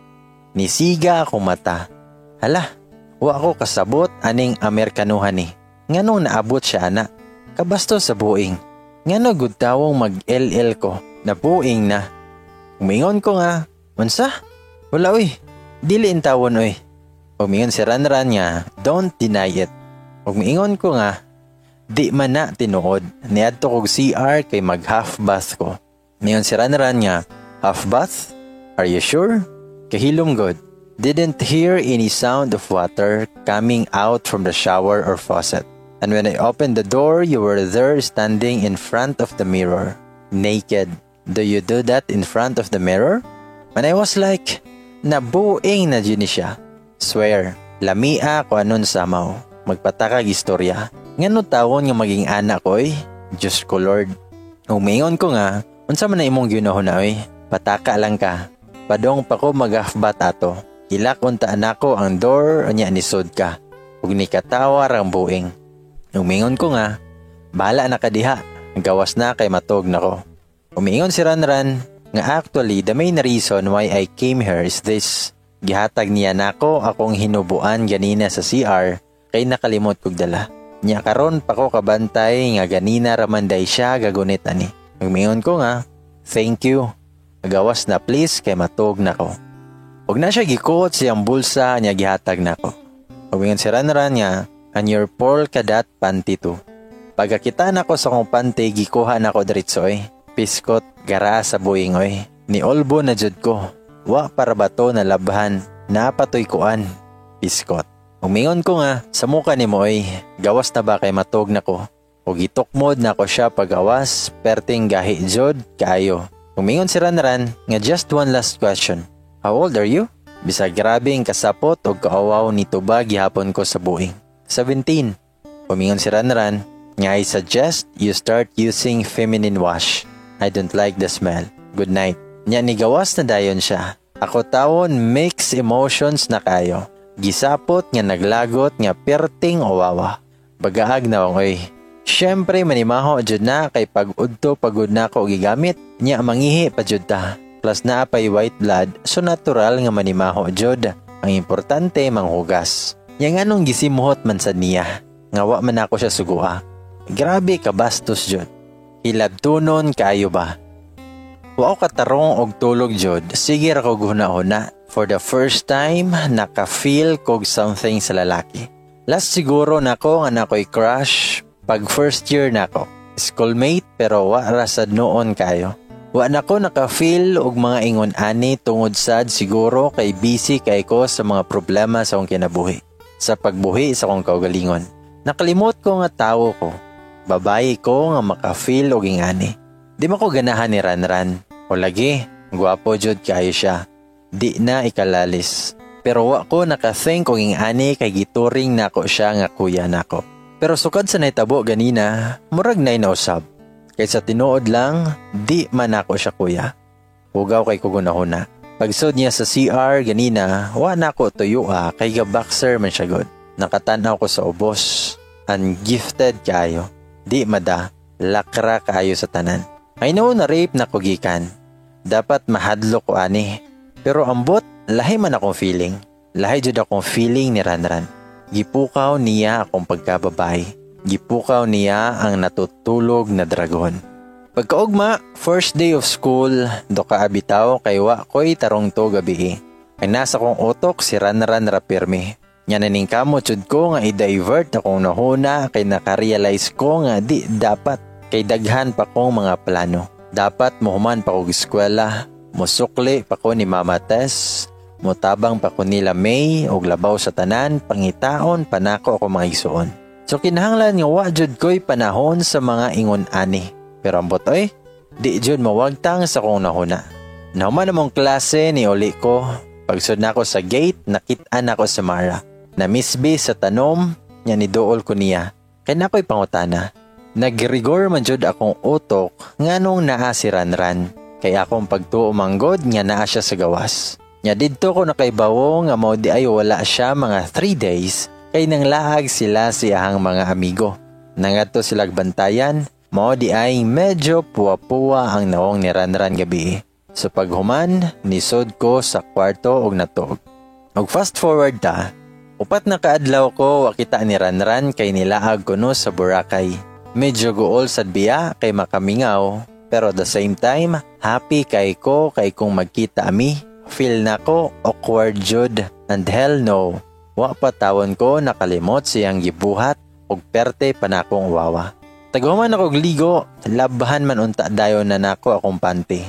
Nisiga ako mata. Hala, wa ko kasabot aning Amerikanuhan ni. Nga nung naabot siya na, kabasto sa buing. Nga no good tawong mag-LL ko, na buing na. Umingon ko nga, unsa? Wala oy, dili in tawon oy. Umingon si Ranran nga, don't deny it. Umingon ko nga, di man na tinuod. Niadto kog CR kay mag half bath ko. Ngayon si Ranran nga, half bath? Are you sure? Kahilom good. Didn't hear any sound of water coming out from the shower or faucet. And when I opened the door, you were there standing in front of the mirror, naked. Do you do that in front of the mirror? And I was like, nabuing na dyan siya. Swear, lamia ko anon samaw. Magpatakag istorya. Nga no tawon nga maging anak ko eh. Diyos ko Lord. Umingon ko nga, unsa man na imong ginahon na eh. Pataka lang ka. Padong pa ko mag-afbat ato. Ilak unta anako ang door anya nisod ka. Ug ni katawar ang buing. Umingon ko nga, bala na kadiha, gawas na kay matog na ko. Umingon si Ranran, nga actually the main reason why I came here is this. Gihatag niya nako akong hinubuan ganina sa CR kay nakalimot kog dala. Nya karon pa ko kabantay nga ganina ramanday siya gagunit ani. Umingon ko nga, thank you. Gawas na please kay matog na Huwag na siya gikuot siyang bulsa niya gihatag na ko. Umingon si Ranran niya, and your polka dot panty too. Pagkakita na ko sa kong panty, gikuha na ko diritso eh. Piskot, gara sa buing oy. Ni Olbo na jud ko. Wa para bato na labhan. Napatoy kuan. Piskot. Umingon ko nga, sa muka ni mo oy. Gawas na ba kay matog na ko? O gitukmod na ko siya pagawas, perting gahi jod, kaayo. Umingon si Ranran, nga just one last question. How old are you? Bisa grabing kasapot o kaawaw ni tuba gihapon ko sa buing. 17. Pumingon si Ranran, nga I suggest you start using feminine wash. I don't like the smell. Good night. Nya ni gawas na dayon siya. Ako tawon mixed emotions na kayo. Gisapot nga naglagot nga perting owawa. Bagaag na oy. Siyempre manimaho jud na kay pag udto pagod na ko gigamit. Nya mangihi pa jud ta. Plus na pay white blood so natural nga manimaho jud. Ang importante manghugas. Yang anong gisimuhot man sa niya. Ngawa man ako siya sugua. Grabe ka bastos jud. Hilabtunon kayo ba? Wa ko katarong og tulog jud. Sige ra ko guna-una. For the first time, naka-feel kog something sa lalaki. Last siguro nako nga nako'y crush pag first year nako. Schoolmate pero wa ra sad noon kayo. Wa na ko naka-feel og mga ingon ani tungod sad siguro kay busy kay ko sa mga problema sa akong kinabuhi. Sa pagbuhi sa akong kaugalingon. Nakalimot ko nga tawo ko. Babayi ko nga maka-feel og ingani. Di man ko ganahan ni Ranran. O lagi, gwapo jud kayo siya. Di na ikalalis. Pero wa ko naka-think og ingani kay gituring nako siya nga kuya nako. Pero sukad sa naitabo ganina, murag na inausab. Kay sa tinuod lang, di man ako siya kuya. Hugaw kay kugunahuna. Pagsod niya sa CR ganina, wa na ko tuyo ah, kay ga boxer man siya god. Nakatanaw ko sa ubos. Ungifted kayo. Di mada, lakra kayo sa tanan. I know na rape na kugikan. Dapat mahadlo ko ani. Pero ambot, lahi man akong feeling. Lahi jud akong feeling ni Ranran. Gipukaw niya akong pagkababay. Gipukaw niya ang natutulog na dragon. Pagkaugma, first day of school, do ka abitaw kay wa ko'y tarong to gabi. Ay nasa kong utok si Ranran Rapirme. Nya naning kamo chud ko nga i-divert akong nahuna kay nakarealize ko nga di dapat kay daghan pa kong mga plano. Dapat mohuman pa kog eskwela, musukli pa ko ni Mama Tess, Mutabang pa ko nila May og labaw sa tanan, pangitaon panako ako mga igsuon. So kinahanglan nga wa jud ko'y panahon sa mga ingon ani. Pero ambot oy, di jud mawagtang sa kong nahuna. Nahuman namong klase ni uli ko. Pagsud nako sa gate, nakit-an ako sa Mara. Na misbi sa tanom, nya ni dool ko niya. Kay nako'y pangutana. Nagrigor man jud akong utok nganong naa si Ranran. Kay akong pagtuo manggod nga naa siya sa gawas. Nya didto ko nakaibawo nga mao di ay wala siya mga 3 days kay nang lahag sila siyahang mga amigo. Nangadto sila bantayan, mao di ay medyo puwa-puwa ang naong ni Ranran gabi. Sa paghuman, nisod ko sa kwarto og natog. Og fast forward ta, upat na kaadlaw ko wakita ni Ranran kay nilaag ko no sa Boracay. Medyo guol sad biya kay makamingaw, pero the same time, happy kay ko kay kung magkita ami Feel na ko awkward jud and hell no. Wa pa tawon ko nakalimot siyang gibuhat og perte pa na akong wawa. Taguman ako ligo, labahan man unta dayon na nako akong panty.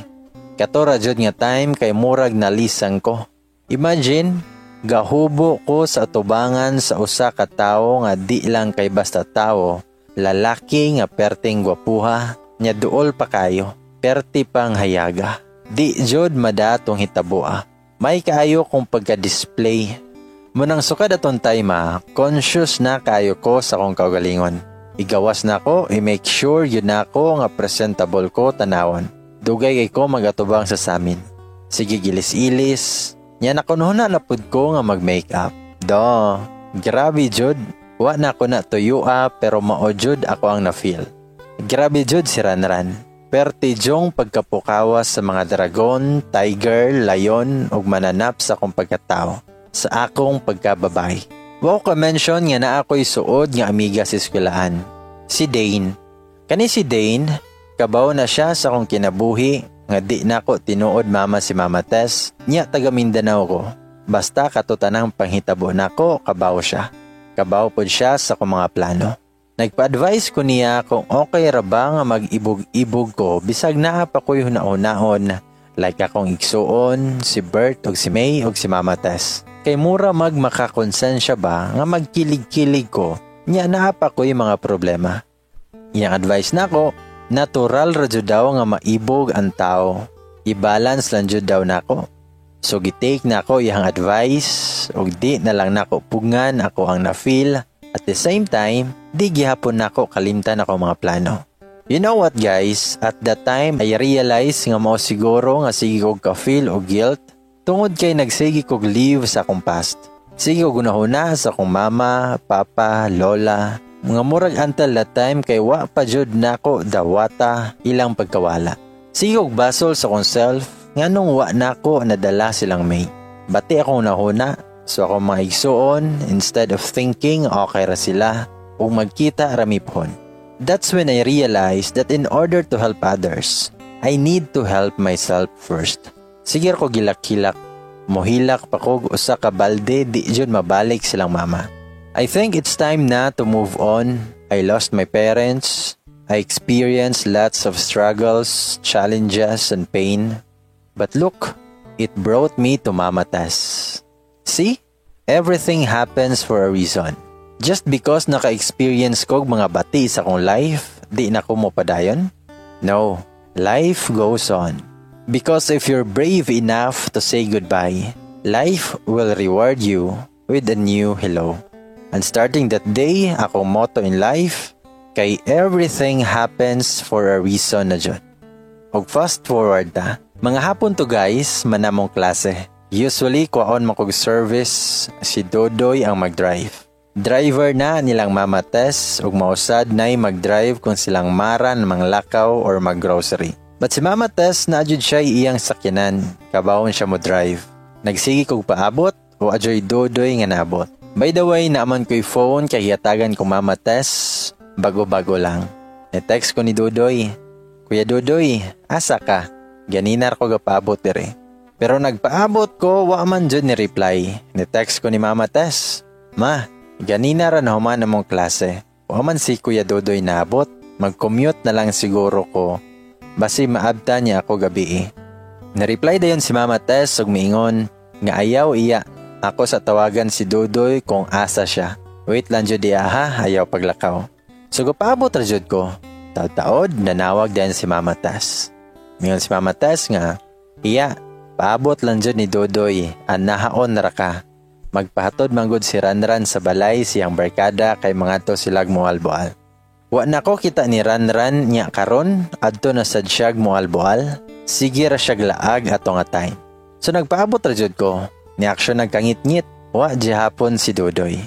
Katora jud nga time kay murag nalisang ko. Imagine, gahubo ko sa tubangan sa usa ka tawo nga di lang kay basta tawo, lalaki nga perting gwapuha, nya duol pa kayo, perti pang hayaga. Di jud madatong hitaboa. May kaayo kong pagka-display. Munang sukad aton time ma, conscious na kayo ko sa kong kaugalingon. Igawas na ko, i-make sure yun na ako nga presentable ko tanawon. Dugay kay ko magatubang sa samin. Sige gilis-ilis. Nya na kuno na lapod ko nga mag-makeup. Do, grabe jud. Wa na ko na tuyo pero mao jud ako ang na-feel. Grabe jud si Ranran. Pertijong pagkapukawas sa mga dragon, tiger, lion ug mananap sa akong pagkatao sa akong pagkababay. Wow ka mention nga na ako'y suod nga amiga sa eskwelahan. Si Dane. Kani si Dane, kabaw na siya sa akong kinabuhi nga di nako tinuod mama si Mama Tess, niya taga Mindanao ko. Basta katutanang panghitabo nako kabaw siya. Kabaw pod siya sa akong mga plano. Nagpa-advise ko niya kung okay ra ba nga mag-ibog-ibog ko bisag naa pa ko yung naon like akong igsuon, si Bert og si May og si Mama Tess. Kay mura mag makakonsensya ba nga magkilig-kilig ko niya naa pa ko yung mga problema. Iyang advice nako, natural ra daw nga maibog ang tao. I-balance lang jud daw nako. So gitake nako iyang advice og di na lang nako pugngan ako ang na-feel at the same time, di gihapon nako kalimtan ako mga plano. You know what guys, at that time I realize nga mo siguro nga sige kog ka-feel o guilt tungod kay nagsigi kog leave sa akong past. Sige kog gunahuna sa akong mama, papa, lola, mga murag until that time kay wa pa jud nako dawata ilang pagkawala. Sige kog basol sa akong self nganong wa nako nadala silang may. Bati akong nahuna So ako mga igsuon, instead of thinking okay ra sila, o magkita ramipon. That's when I realized that in order to help others, I need to help myself first. Sige ko gilak-kilak, mohilak pa ko usa ka balde di jud mabalik silang mama. I think it's time na to move on. I lost my parents. I experienced lots of struggles, challenges, and pain. But look, it brought me to Mamatas. See? Everything happens for a reason. Just because naka-experience ko mga bati sa kong life, di na ko mo padayon? No, life goes on. Because if you're brave enough to say goodbye, life will reward you with a new hello. And starting that day, akong motto in life, kay everything happens for a reason na dyan. Og fast forward ta, mga hapon to guys, manamong klase. Usually, kuwaon makog service, si Dodoy ang mag-drive. Driver na nilang mama Tess ug mausad na'y mag-drive kung silang maran manglakaw or mag-grocery. But si Mama Tess na adjud siya iyang sakyanan, kabawon siya mo drive. Nagsigi kog paabot o adjoy Dodoy nga naabot. By the way, naaman ko'y phone kay hiyatagan ko Mama Tess, bago-bago lang. E-text ko ni Dodoy, Kuya Dodoy, asa ka? Ganinar ko gapabot dire. Pero nagpaabot ko, wa man dyan ni reply. Ni-text ko ni Mama Tess, Ma, ganina ra na human mong klase. Wa man si Kuya Dodoy naabot. Mag-commute na lang siguro ko. Basi maabta niya ako gabi eh. Ni-reply dayon si Mama Tess ug miingon nga ayaw iya ako sa tawagan si Dodoy kung asa siya. Wait lang jud iya ha, ayaw paglakaw. So gupabot ra jud ko. Taod-taod, nanawag din si Mama Tess. Mingon si Mama Tess nga, Iya, paabot lang jud ni Dodoy, an nahaon ra ka. Magpahatod manggod si Ranran sa balay siyang barkada kay mga to silag mualboal. Wa na ko kita ni Ranran nya karon adto na sad siyag mualboal. Sige ra siyag laag atong time. So nagpaabot ra jud ko, Ni aksyon nagkangit-ngit, wa hapon si Dodoy.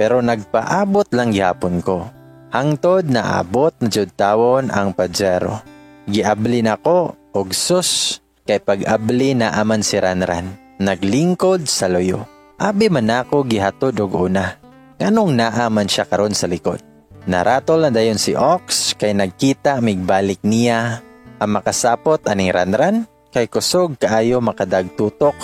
Pero nagpaabot lang gihapon ko. Hangtod na abot na jud tawon ang pajero. Giabli na ko og sus kay pag-abli na aman si Ranran. Naglingkod sa loyo. Abi man ako gihatod og una. Nganong naaman siya karon sa likod. Naratol na dayon si Ox kay nagkita migbalik niya ang makasapot aning Ranran kay kusog kaayo makadagtutok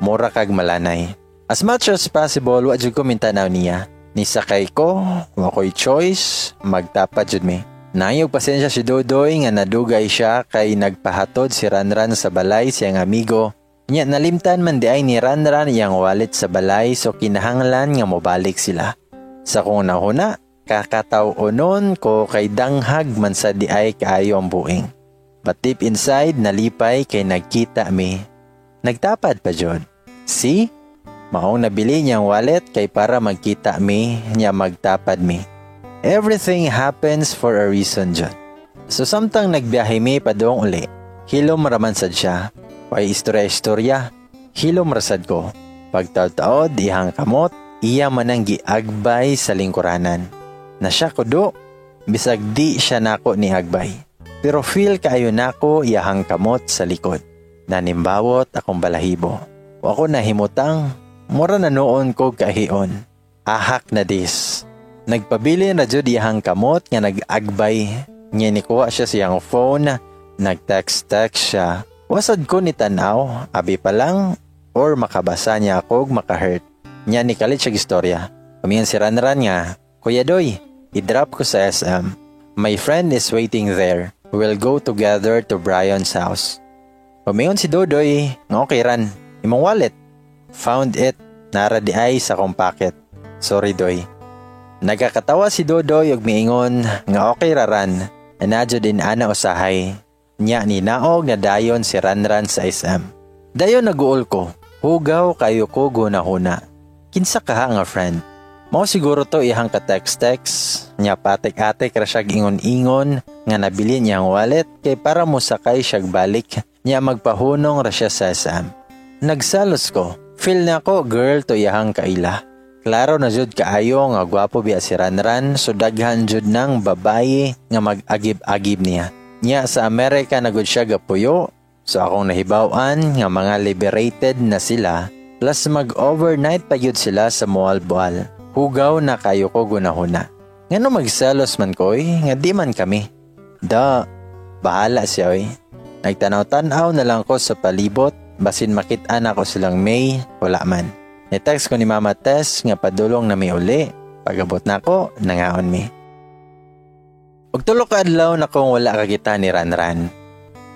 mura kag malanay. As much as possible, wa jud ko mintanaw niya. Ni sakay ko, wa ko'y choice, magtapat jud mi. Nayog pasensya si Dodoy nga nadugay siya kay nagpahatod si Ranran sa balay siyang amigo. Nya nalimtan man di ay ni Ranran iyang wallet sa balay so kinahanglan nga mobalik sila. Sa kung nahuna, kakataw onon ko kay danghag man sa di ay kaayo ang buing. But deep inside, nalipay kay nagkita mi Nagtapad pa John. See? Maong nabili niyang wallet kay para magkita mi niya magtapad mi. Everything happens for a reason John. So samtang nagbiyahe mi pa doong uli, hilom raman sad siya. Pay istorya-istorya, hilom rasad ko. Pagtaod-taod, ihang kamot, iya manang giagbay sa lingkuranan. Na siya ko do, bisag di siya nako ni agbay. Pero feel kaayo nako iyahang kamot sa likod nanimbawot akong balahibo. O ako nahimutang, mura na noon ko kahion. Ahak na dis. Nagpabili na jud iyang kamot nga nag-agbay. Nga siya siyang phone, nag-text-text siya. Wasad ko ni tanaw, abi pa lang, or makabasa niya ako makahurt. Nya ni kalit siya istorya. Kumingan si Ranran nga, Kuya Doy, i-drop ko sa SM. My friend is waiting there. We'll go together to Brian's house. Pumingon si Dodoy, nga okay ran, imong wallet. Found it, nara di ay sa kong packet. Sorry Doy. Nagakatawa si Dodoy og miingon nga okay ra ran. Anadyo din ana usahay. Nya ni naog na dayon si Ranran sa SM. Dayon naguol ko, hugaw kayo ko guna-huna. Kinsa ka nga friend? Mao siguro to ihang ka text-text, nya patik-atik ra siya ingon-ingon nga nabili niya ang wallet kay para mo sakay siya balik Nya magpahunong ra siya sa Sam. Nagsalos ko, feel na ko girl to iyahang kaila. Klaro na jud kaayo nga gwapo biya si Ranran so daghan jud nang babayi nga mag-agib-agib niya. Nya sa Amerika na gud siya gapuyo so akong nahibaw-an nga mga liberated na sila plus mag-overnight pa yun sila sa Moalboal. Hugaw na kayo ko gunahuna. Ngano magsalos man koy nga di man kami. Da, bahala siya oy. Nagtanaw-tanaw na lang ko sa palibot, basin makita na ko silang may, wala man. Ni-text ko ni Mama Tess nga padulong na may uli. Pagabot na ko, nangaon mi. Og tulo adlaw na kung wala ka kita ni Ranran.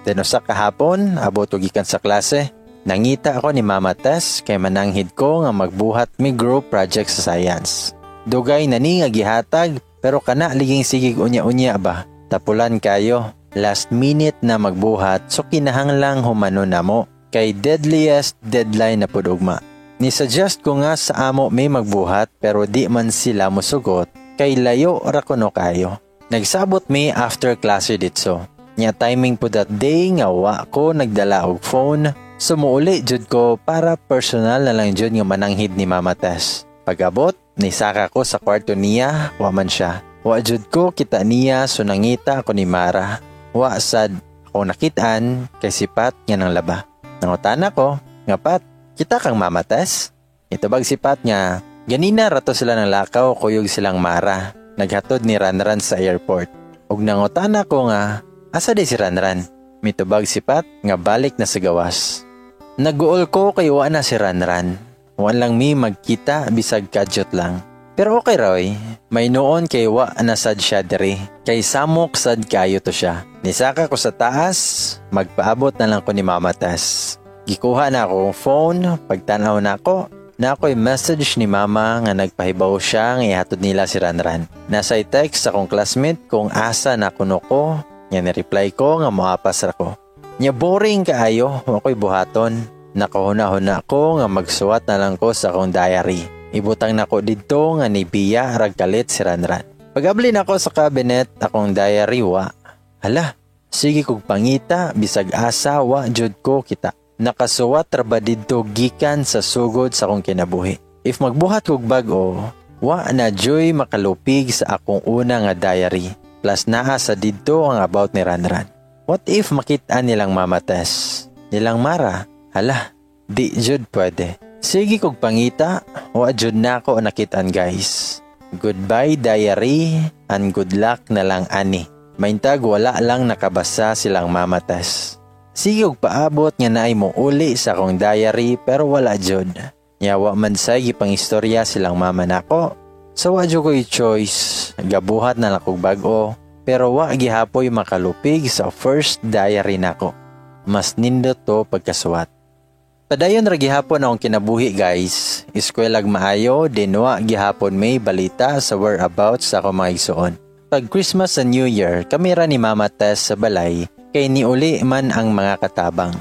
Then usa kahapon, abot og gikan sa klase, nangita ako ni Mama Tess kay mananghid ko nga magbuhat mi group project sa science. Dugay na ni nga gihatag pero kana liging sigig unya-unya ba. Tapulan kayo. Last minute na magbuhat so kinahanglang humano na mo kay deadliest deadline na pudugma. Ni-suggest ko nga sa amo may magbuhat pero di man sila musugot kay layo ra kuno kayo. Nagsabot mi after klase ditso. Nya timing po that day nga wa ko nagdala og phone sumuuli jud ko para personal na lang jud nga mananghid ni Mama Tess. Pagabot, nisaka ko sa kwarto niya, wa man siya. Wa jud ko kita niya so nangita ko ni Mara. Wa sad ako nakitaan kay sipat nga ng laba. Nangutana ko, nga pat, kita kang mamates? Ito bag sipat nga, ganina rato sila ng lakaw kuyog silang Mara. Naghatod ni Ranran sa airport. Ug nangutana ko nga, asa di si Ranran? Mitubag sipat nga balik na sa gawas. Naguol ko kay wa na si Ranran. Wan lang mi magkita bisag kadyot lang. Pero okay Roy, may noon kay wa nasad siya diri. Kay samok sad kayo to siya. Nisaka ko sa taas, magpaabot na lang ko ni Mama Tess. Gikuha na ako phone, pagtanaw na ako, na ako'y message ni Mama nga nagpahibaw siya nga ihatod nila si Ranran. Nasa text sa akong classmate kung asa na kuno ko, nga ni-reply ko nga moapas ra ko. Nya boring kaayo, ako'y buhaton. Nakahuna-huna ko nga magsuwat na lang ko sa akong diary. Ibutang nako didto nga ni Bia ragkalit si Ranran. Pagabli nako sa cabinet akong diary wa. Hala, sige kog pangita bisag asa wa jud ko kita. Nakasuwat ra ba didto gikan sa sugod sa akong kinabuhi. If magbuhat kog bag-o, wa na joy makalupig sa akong una nga diary. Plus naa sa didto ang about ni Ranran. What if makita nilang Mama Tess? Nilang Mara? Hala, di jud pwede. Sige kog pangita, wa jud na ako nakitaan guys. Goodbye diary and good luck na lang ani. Maintag wala lang nakabasa silang mamatas. Sige og paabot nga naay mo uli sa akong diary pero wala jud. Yawa man sa gipang istorya silang mama nako. So jud ko'y choice. Gabuhat na lang bag-o pero wa gihapoy makalupig sa first diary nako. Mas nindot to pagkasuwat. Padayon ra gihapon akong kinabuhi guys. Eskwelag maayo, dinwa gihapon may balita sa whereabouts sa akong mga igsuon. Pag Christmas and New Year, kami ra ni Mama Tess sa balay, kay niuli man ang mga katabang.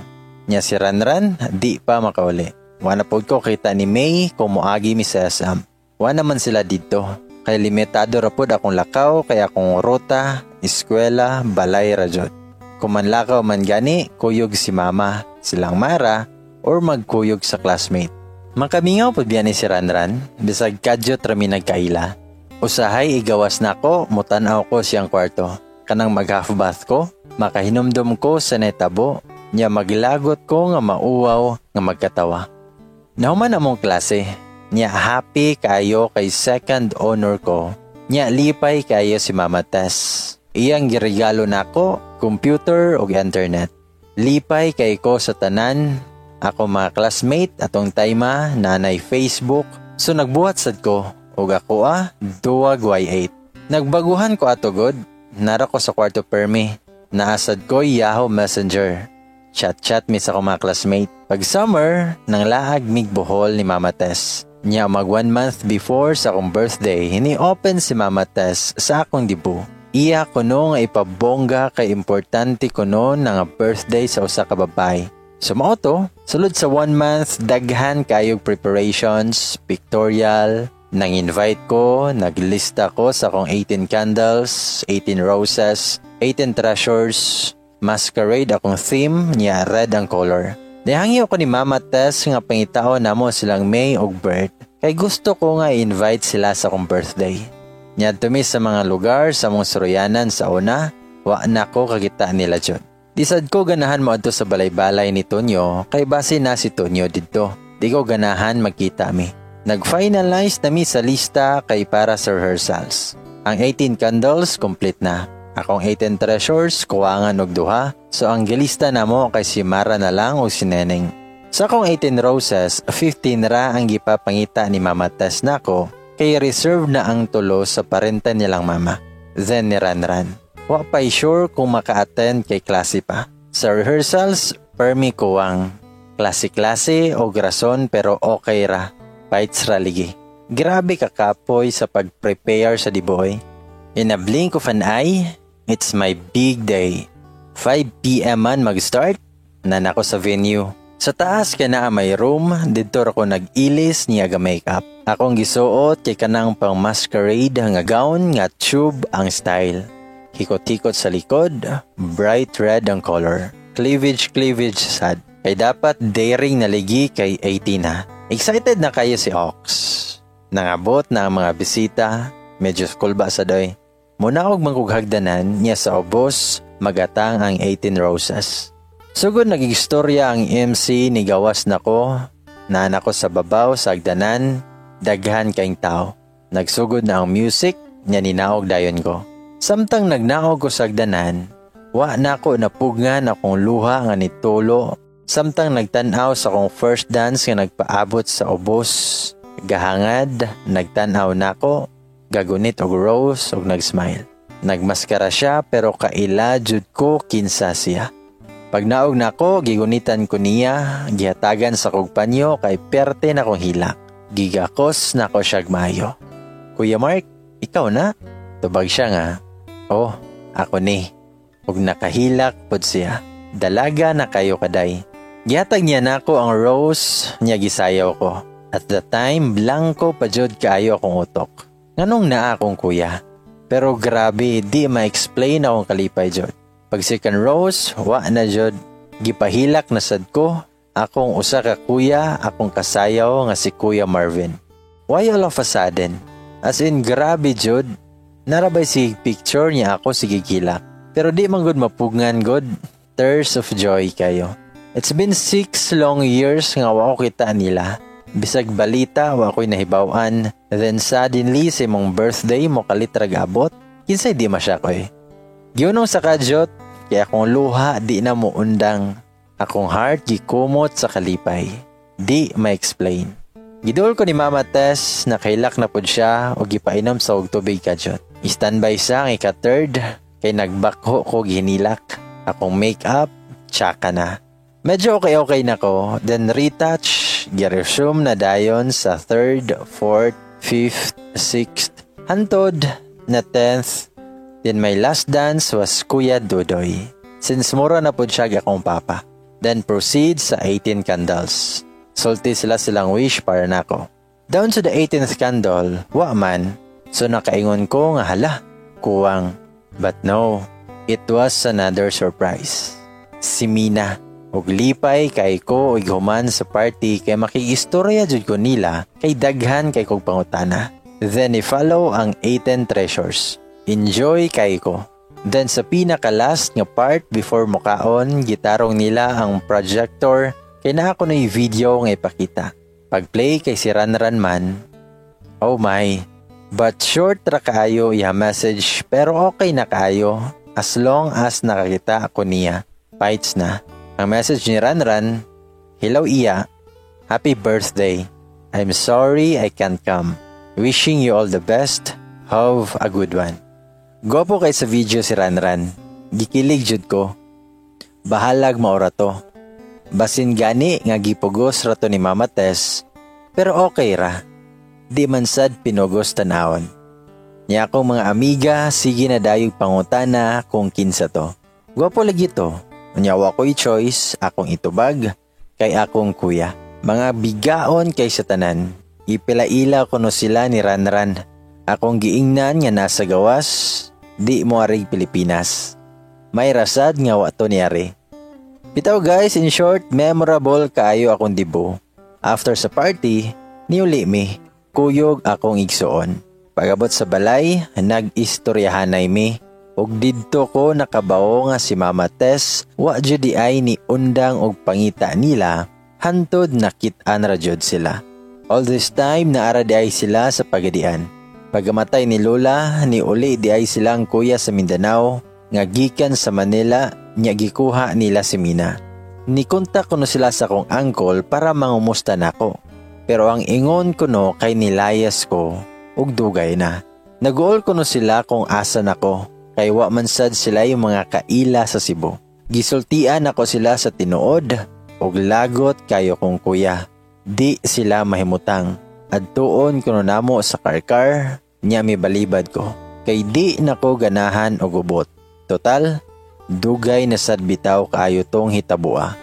Nya si Ranran, di pa makauli. Wana pod ko kita ni May kung moagi mi sa Sam. Wana man sila dito. Kay limitado ra pod akong lakaw, kay akong ruta, eskwela, balay ra jud. Kung manlakaw man gani, kuyog si Mama, silang Mara, or magkuyog sa classmate. Makamingaw po biyan ni si Ranran, bisag kadyot rami nagkaila. Usahay igawas na ko, mutanaw ko siyang kwarto. Kanang mag bath ko, makahinomdom ko sa netabo, niya maglagot ko nga mauwaw nga magkatawa. Nauman among klase, niya happy kayo kay second honor ko, niya lipay kayo si Mama Tess. Iyang giregalo nako, computer o internet. Lipay kay ko sa tanan, ako mga classmate atong tayma nanay Facebook so nagbuhat sad ko ug ako ah duwag Y8. Nagbaguhan ko ato god nara ko sa kwarto permi naasad ko Yahoo Messenger. Chat-chat mi sa ko mga classmate. Pag summer, nang laag mig buhol ni Mama Tess. Nya mag one month before sa akong birthday, hini-open si Mama Tess sa akong dibu. Iya ko no nga ipabongga kay importante ko no nga birthday sa usa ka babae. So mao to, sulod sa one month, daghan kayog preparations, pictorial, nang invite ko, naglista ko sa akong 18 candles, 18 roses, 18 treasures, masquerade akong theme niya red ang color. Nihangyo ko ni Mama Tess nga pangitao na mo silang May og Bert kay gusto ko nga invite sila sa akong birthday. Niya tumi sa mga lugar sa mong suruyanan sa una, wa na ko kakita nila dyan. Disad ko ganahan mo adto sa balay-balay ni Tonyo kay base na si Tonyo didto. Di ko ganahan magkita mi. Nag-finalize na mi sa lista kay para sa rehearsals. Ang 18 candles complete na. Akong 18 treasures kuwangan og duha. So ang gilista na mo kay si Mara na lang o si Neneng. Sa akong 18 roses, 15 ra ang gipapangita ni Mama Tess nako kay reserve na ang tulo sa parenta nilang mama. Then ni Ranran. Wa pa'y sure kung maka-attend kay klase pa. Sa rehearsals, permi ko ang klase-klase o grason pero okay ra. Fights ra ligi. Grabe ka kapoy sa pag-prepare sa diboy. In a blink of an eye, it's my big day. 5pm man mag-start, nan ako sa venue. Sa taas ka na may room, dito ako nag-ilis niya ga makeup. Akong gisuot kay kanang pang masquerade nga gown nga tube ang style. Hikot-hikot sa likod, bright red ang color. Cleavage cleavage sad. Kay dapat daring na ligi kay 18 ha. Excited na kayo si Ox. Nangabot na ang mga bisita, medyo school ba sa doy. Muna og mangkughagdanan niya sa obos, magatang ang 18 roses. Sugod nagigistorya ang MC ni gawas nako, na nako sa babaw sa agdanan, daghan kaing tao. Nagsugod na ang music, nya ninaog dayon ko. Samtang nagnaog ko sa agdanan, wa na ako napugngan akong luha nga nitulo. Samtang nagtanaw sa akong first dance nga nagpaabot sa ubos, gahangad, nagtanaw nako, gagunit og rose og nagsmile. Nagmaskara siya pero kaila jud ko kinsa siya. Pag naog na ako, gigunitan ko niya, gihatagan sa kog panyo kay perte na kong hilak. Gigakos na ko siya mayo. Kuya Mark, ikaw na? Tubag siya nga. Oh, ako ni. Ug nakahilak pod siya. Dalaga na kayo kaday. Gihatag niya na ako ang rose niya gisayaw ko. At the time, blanco pa jud kaayo akong utok. Nganong naa akong kuya. Pero grabe, di ma-explain akong kalipay jud. Pag second rose, wa na jud. Gipahilak na sad ko. Akong usa ka kuya, akong kasayaw nga si Kuya Marvin. Why all of a sudden? As in, grabe jud. Narabay si picture niya ako si gigilak. Pero di man good mapugngan good. Thirst of joy kayo. It's been six long years nga wa ko kita nila. Bisag balita, wa ko'y nahibawan. Then suddenly, sa mong birthday mo kalitrag abot. Kinsay di masya ko eh. Giyunong sa kadyot, kaya akong luha di na mo undang. Akong heart gikumot sa kalipay. Di ma-explain. Gidol ko ni Mama Tess na kailak na pod siya o gipainom sa og tubig kadyot. Standby sa ang ika-third kay nagbakho ko ginilak. Akong make-up, tsaka na. Medyo okay-okay na ko, then retouch, gi-resume na dayon sa third, fourth, fifth, sixth, hantod na tenth, Then my last dance was Kuya Dudoy. Since mura na po siya akong papa. Then proceed sa 18 candles. Sulti sila silang wish para nako. Down to the 18th candle, wa man. So nakaingon ko nga hala, kuwang. But no, it was another surprise. Si Mina. Og lipay kay ko og human sa party kay makiistorya jud ko nila kay daghan kay kog pangutana. Then i-follow ang 18 treasures. Enjoy kay ko. Then sa pinaka-last nga part before mukaon, gitarong nila ang projector kay na ako na yung video nga ipakita. Pag-play kay si Ranran man, oh my, but short ra kaayo iya message pero okay na kaayo as long as nakakita ako niya. Fights na. Ang message ni Ranran, Hello Iya, Happy birthday. I'm sorry I can't come. Wishing you all the best. Have a good one. Gopo kay sa video si Ranran. Gikilig jud ko. Bahalag maura to. Basin gani nga gipugos rato ni Mama Tess, pero okay ra. Di man sad pinugos tanawon. Niya akong mga amiga, sige na dayog pangutana kung kinsa to. Gwapo lagi to. Unyawa ko'y choice, akong itubag, kay akong kuya. Mga bigaon kay sa tanan. Ipilaila ko no sila ni Ranran. Akong giingnan nga nasa gawas, di mo arig Pilipinas. May rasad nga wato niyari. Bitaw guys, in short, memorable kaayo akong dibo. After sa party, niuli mi, kuyog akong igsuon. Pagabot sa balay, nag-istoryahanay mi. Og didto ko nakabawo nga si Mama Tess, wa judi ay ni undang og pangita nila, hantod nakit-an ra jud sila. All this time naara di ay sila sa pagadian. Pagamatay ni Lola, ni uli di ay silang kuya sa Mindanao, nga gikan sa Manila, nya gikuha nila si Mina. Nikontak ko no sila sa kong uncle para mangumusta nako. Pero ang ingon ko no kay nilayas ko, ug dugay na. Naguol ko no sila kung asa nako. Kay wa man sad sila yung mga kaila sa Cebu. Gisultian ako sila sa tinuod og lagot kayo kong kuya. Di sila mahimutang. Adtuon kuno namo sa karkar nya mi balibad ko. Kay di nako ganahan og ubot. Total, dugay na sad bitaw kaayo tong hitabua.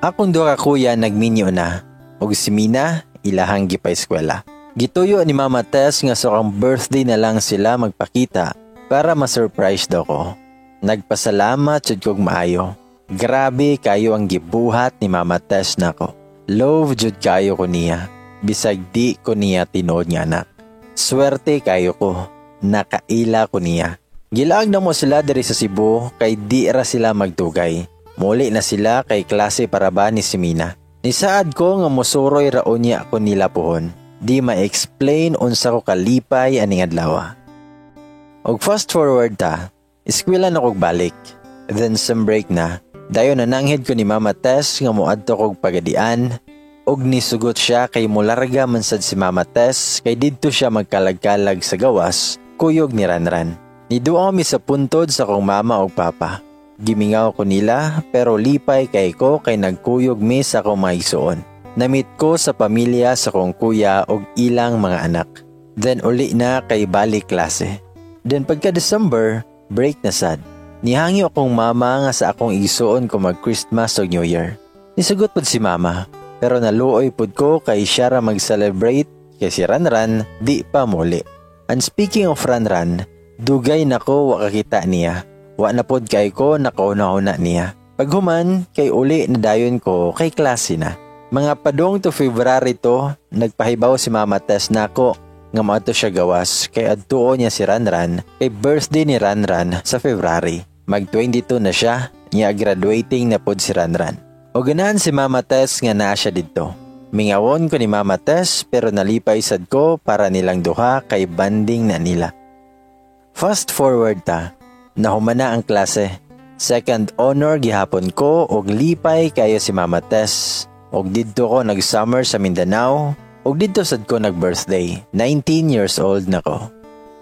Akong duha kuya nagminyo na og si Mina ilahang gipay eskwela. Gituyo ni Mama Tess nga sa kang birthday na lang sila magpakita para ma-surprise daw ko. Nagpasalamat jud kog maayo. Grabe kayo ang gibuhat ni Mama Tess nako. Love jud kayo ko niya. Bisag di ko niya tinod nga anak. Swerte kayo ko. Nakaila ko niya. Gilaag na mo sila diri sa Cebu kay di ra sila magdugay. Muli na sila kay klase para ba ni Simina. Nisaad ko nga musuroy raon niya ako nila pohon. Di ma-explain unsa ko kalipay aning adlaw. Og fast forward ta, eskwela na kog balik. Then some break na, dayon na nanghid ko ni Mama Tess nga moadto kog pagadian og nisugot siya kay mularga man sad si Mama Tess kay didto siya magkalag-kalag sa gawas, kuyog ni Ranran. Niduwa kami sa puntod sa kong mama o papa. Gimingaw ko nila pero lipay kay ko kay nagkuyog mi sa kong maigsoon. Namit ko sa pamilya sa kong kuya og ilang mga anak. Then uli na kay balik klase. Then pagka December, break na sad. Nihangi akong mama nga sa akong isuon ko mag Christmas o New Year. Nisugot pod si mama, pero naluoy pod ko kay siya ra mag-celebrate kay si Ranran di pa muli. And speaking of Ranran, dugay nako wa kakita niya. Wa na pod kay ko nakauna-una niya. Paghuman, kay uli na dayon ko kay klase na. Mga padong to February to, nagpahibaw si Mama Tess nako nga maato siya gawas kay adtuo niya si Ranran kay birthday ni Ranran sa February. Mag 22 na siya, niya graduating na pod si Ranran. O ganahan si Mama Tess nga naa siya dito. Mingawon ko ni Mama Tess pero nalipay sad ko para nilang duha kay banding na nila. Fast forward ta, nahumana ang klase. Second honor gihapon ko og lipay kayo si Mama Tess. Og didto ko nag-summer sa Mindanao Og dito sad ko nag-birthday. 19 years old na ko.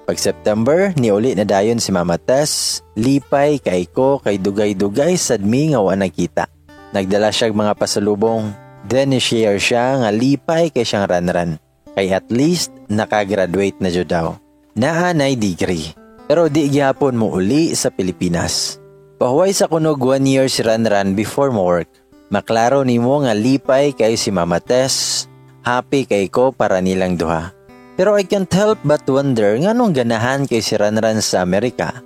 Pag September, niuli na dayon si Mama Tess, lipay kay ko kay dugay-dugay sad mi nga wa nakita. Nagdala siya mga pasalubong. Then ni-share siya nga lipay kay siyang ranran. Kay at least nakagraduate na jud daw. Naa nay degree. Pero di gyapon mo uli sa Pilipinas. Pahuway sa kunog one year si Ranran before mo work. Maklaro nimo nga lipay kay si Mama Tess, happy kay ko para nilang duha. Pero I can't help but wonder nganong ganahan kay si Ranran sa Amerika.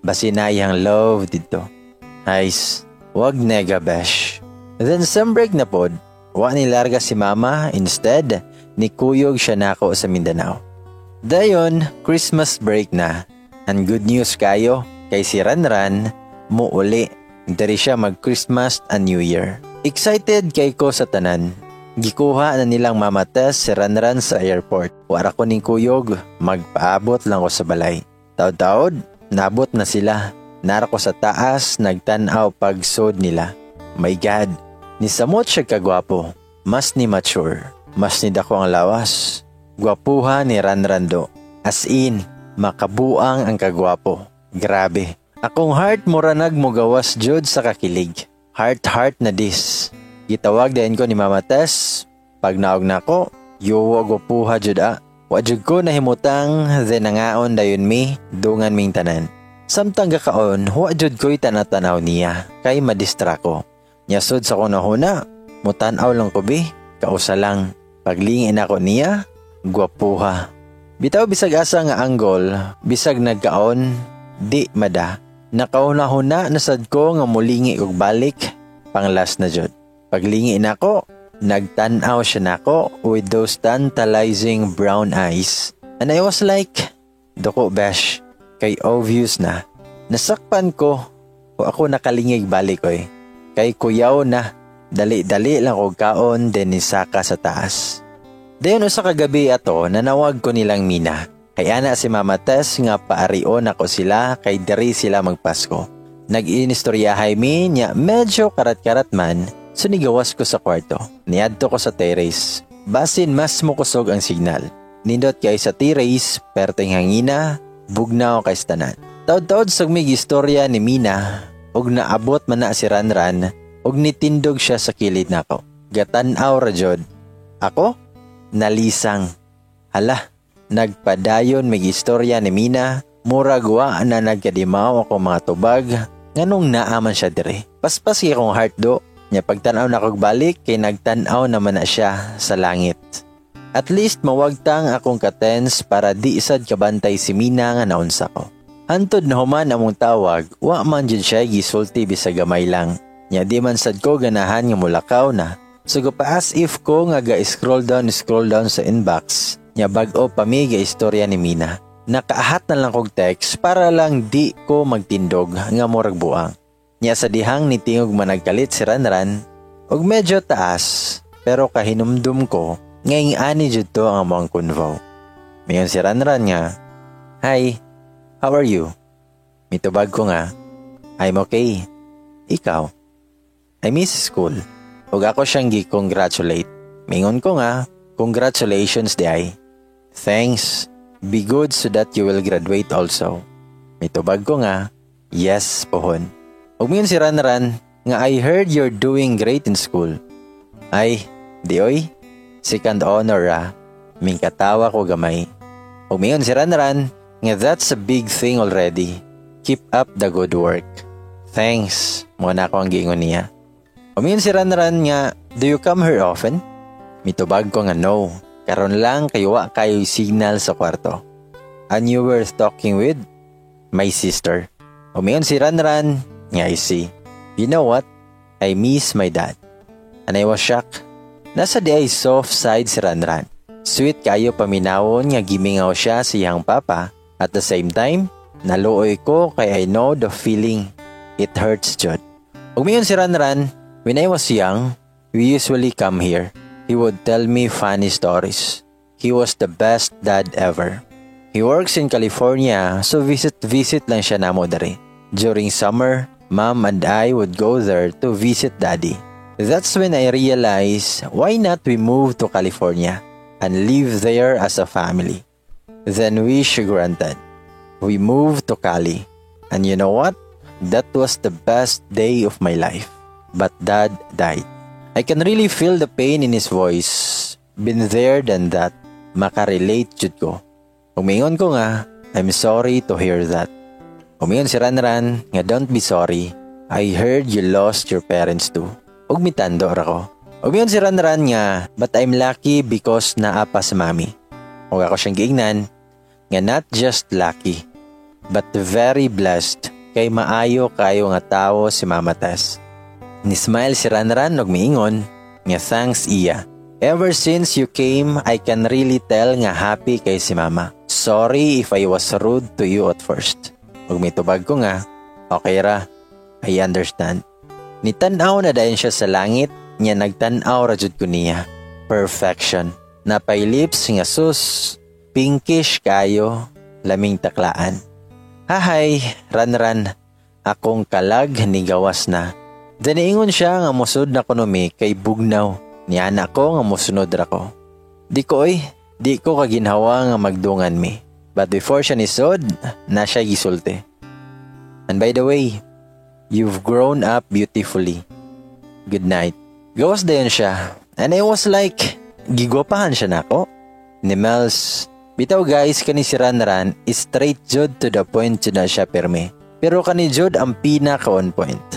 Basinayang love dito. Nice. Wag nega besh. Then some break na pod. Wa ni larga si mama instead ni kuyog siya nako sa Mindanao. Dayon, Christmas break na. And good news kayo kay si Ranran mo uli. Dari siya mag-Christmas and New Year. Excited kay ko sa tanan. Gikuha na nilang Mama Tess si Ranran sa airport. Wara ko ning kuyog, magpaabot lang ko sa balay. Taod-taod, nabot na sila. Nara ko sa taas, nagtanaw pagsod nila. My God, ni samot siya kagwapo. Mas ni mature, mas ni dako ang lawas. Gwapuha ni Ranrando. As in, makabuang ang kagwapo. Grabe. Akong heart mo ranag mo gawas jud sa kakilig. Heart heart na dis. Gitawag din ko ni Mama Tess. Pag naog na ko, yuwa go puha jud a. Wajud ko nahimutang then nangaon dayon mi, dungan ming tanan. Samtang gakaon, huwa jud ko'y tanatanaw niya, kay madistra ko. Nyasod sa kunahuna, mutanaw lang ko bi, kausa lang. Paglingin ako niya, gwapuha. Bitaw bisag asa nga anggol, bisag nagkaon, di mada. Nakauna-huna nasad ko nga mulingi og balik, panglas na jud. Paglingi nako, nagtanaw siya nako with those tantalizing brown eyes. And I was like, doko besh, kay obvious na. Nasakpan ko, o ako nakalingig balik oy. Kay kuyaw na, dali-dali lang og kaon din nisaka sa taas. Dayon sa kagabi ato, nanawag ko nilang Mina. Kay ana si Mama Tess nga paarion ako sila kay diri sila magpasko. Nag-inistoryahay mi nya medyo karat-karat man, sunigawas ko sa kwarto. Niadto ko sa terrace. Basin mas mukusog ang signal. Nindot kay sa terrace, perteng hangina, bugnaw kay stanan. Taod-taod sa mig istorya ni Mina, ug naabot man na si Ranran, ug nitindog siya sa kilid nako. Gatanaw ra jud. Ako? Nalisang. Hala, nagpadayon mig istorya ni Mina, murag wa na nagkadimaw ako mga tubag, nganong naaman siya dire. Paspas kay kong heart do, nya pagtanaw na kog balik kay nagtanaw naman na siya sa langit. At least mawagtang akong katens para di isad kabantay si Mina nga naunsa ko. Hantod na human among tawag, wa man dyan siya gisulti bisag gamay lang. Nya di man sad ko ganahan nga mulakaw na. So pa as if ko nga ga-scroll down scroll down sa inbox. Nya bag-o pa mi istorya ni Mina. Nakaahat na lang kog text para lang di ko magtindog nga murag buang. Nya sa dihang ni tingog managkalit si Ranran, og medyo taas, pero kahinumdum ko Ngayong ani jud to ang among kunvaw. Mayon si Ranran nga, Hi, how are you? Mitubag ko nga, I'm okay. Ikaw? I miss school. Ug ako siyang gi-congratulate. Mingon ko nga, congratulations di. Thanks. Be good so that you will graduate also. Mitubag ko nga, yes pohon. Ug mingon si Ranran nga I heard you're doing great in school. Ay, di oy, Second honor ah, ming katawa ko gamay. Umiyon si Ranran, nga that's a big thing already. Keep up the good work. Thanks, muna ko ang giingon niya. Umiyon si Ranran nga, do you come here often? Mitubag ko nga no, karon lang kayo wa kayo signal sa kwarto. And you were talking with? My sister. Umiyon si Ranran, nga I see. You know what? I miss my dad. And I was shocked Nasa di ay soft side si Ranran. Sweet kayo paminawon nga gimingaw siya sa iyang papa. At the same time, naluoy ko kay I know the feeling. It hurts jud. Umiyon si Ranran, when I was young, we usually come here. He would tell me funny stories. He was the best dad ever. He works in California, so visit-visit lang siya namo dari. During summer, mom and I would go there to visit daddy. That's when I realized why not we move to California and live there as a family. Then we granted. We moved to Cali. And you know what? That was the best day of my life. But dad died. I can really feel the pain in his voice. Been there than that. Makarelate jud ko. Umingon ko nga, I'm sorry to hear that. Umingon si Ranran nga don't be sorry. I heard you lost your parents too ug mitando ra ko. Ug si Ranran nga, but I'm lucky because naapa sa mami. Ug ako siyang giingnan, nga not just lucky, but very blessed kay maayo kayo nga tawo si Mama Tess. Ni smile si Ranran ug miingon, nga thanks iya. Ever since you came, I can really tell nga happy kay si Mama. Sorry if I was rude to you at first. Ug mitubag ko nga, okay ra, I understand. Nitanaw na dayon siya sa langit, niya nagtanaw ra jud ko niya. Perfection. Napay lips nga sus, pinkish kayo, laming taklaan. Hahay, ran-ran, akong kalag ni gawas na. Daniingon siya nga musod na kunumi kay bugnaw, ni anak ko nga musunod ra ko. Di ko oy, di ko kaginhawa nga magdungan mi. But before siya nisod, na siya gisulti. And by the way, You've grown up beautifully. Good night. Gawas dayon siya. And I was like, gigopahan siya nako. Ni Mels, bitaw guys kani si Ranran is straight jud to the point jud na siya perme. Pero kani jud ang pinaka on point.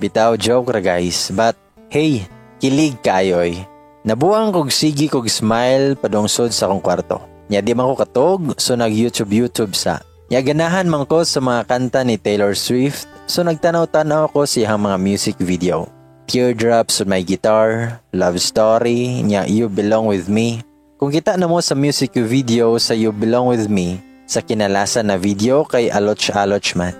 Bitaw joke ra guys, but hey, kilig kayoy. Nabuang kog sigi kog smile padungsod sa akong kwarto. Nya di man ko katog, so nag YouTube YouTube sa. Nya ganahan man ko sa mga kanta ni Taylor Swift So nagtanaw-tanaw ako sa iyang mga music video. Teardrops on my guitar, love story, nya You Belong With Me. Kung kita na mo sa music video sa You Belong With Me, sa kinalasan na video kay Aloch Aloch man.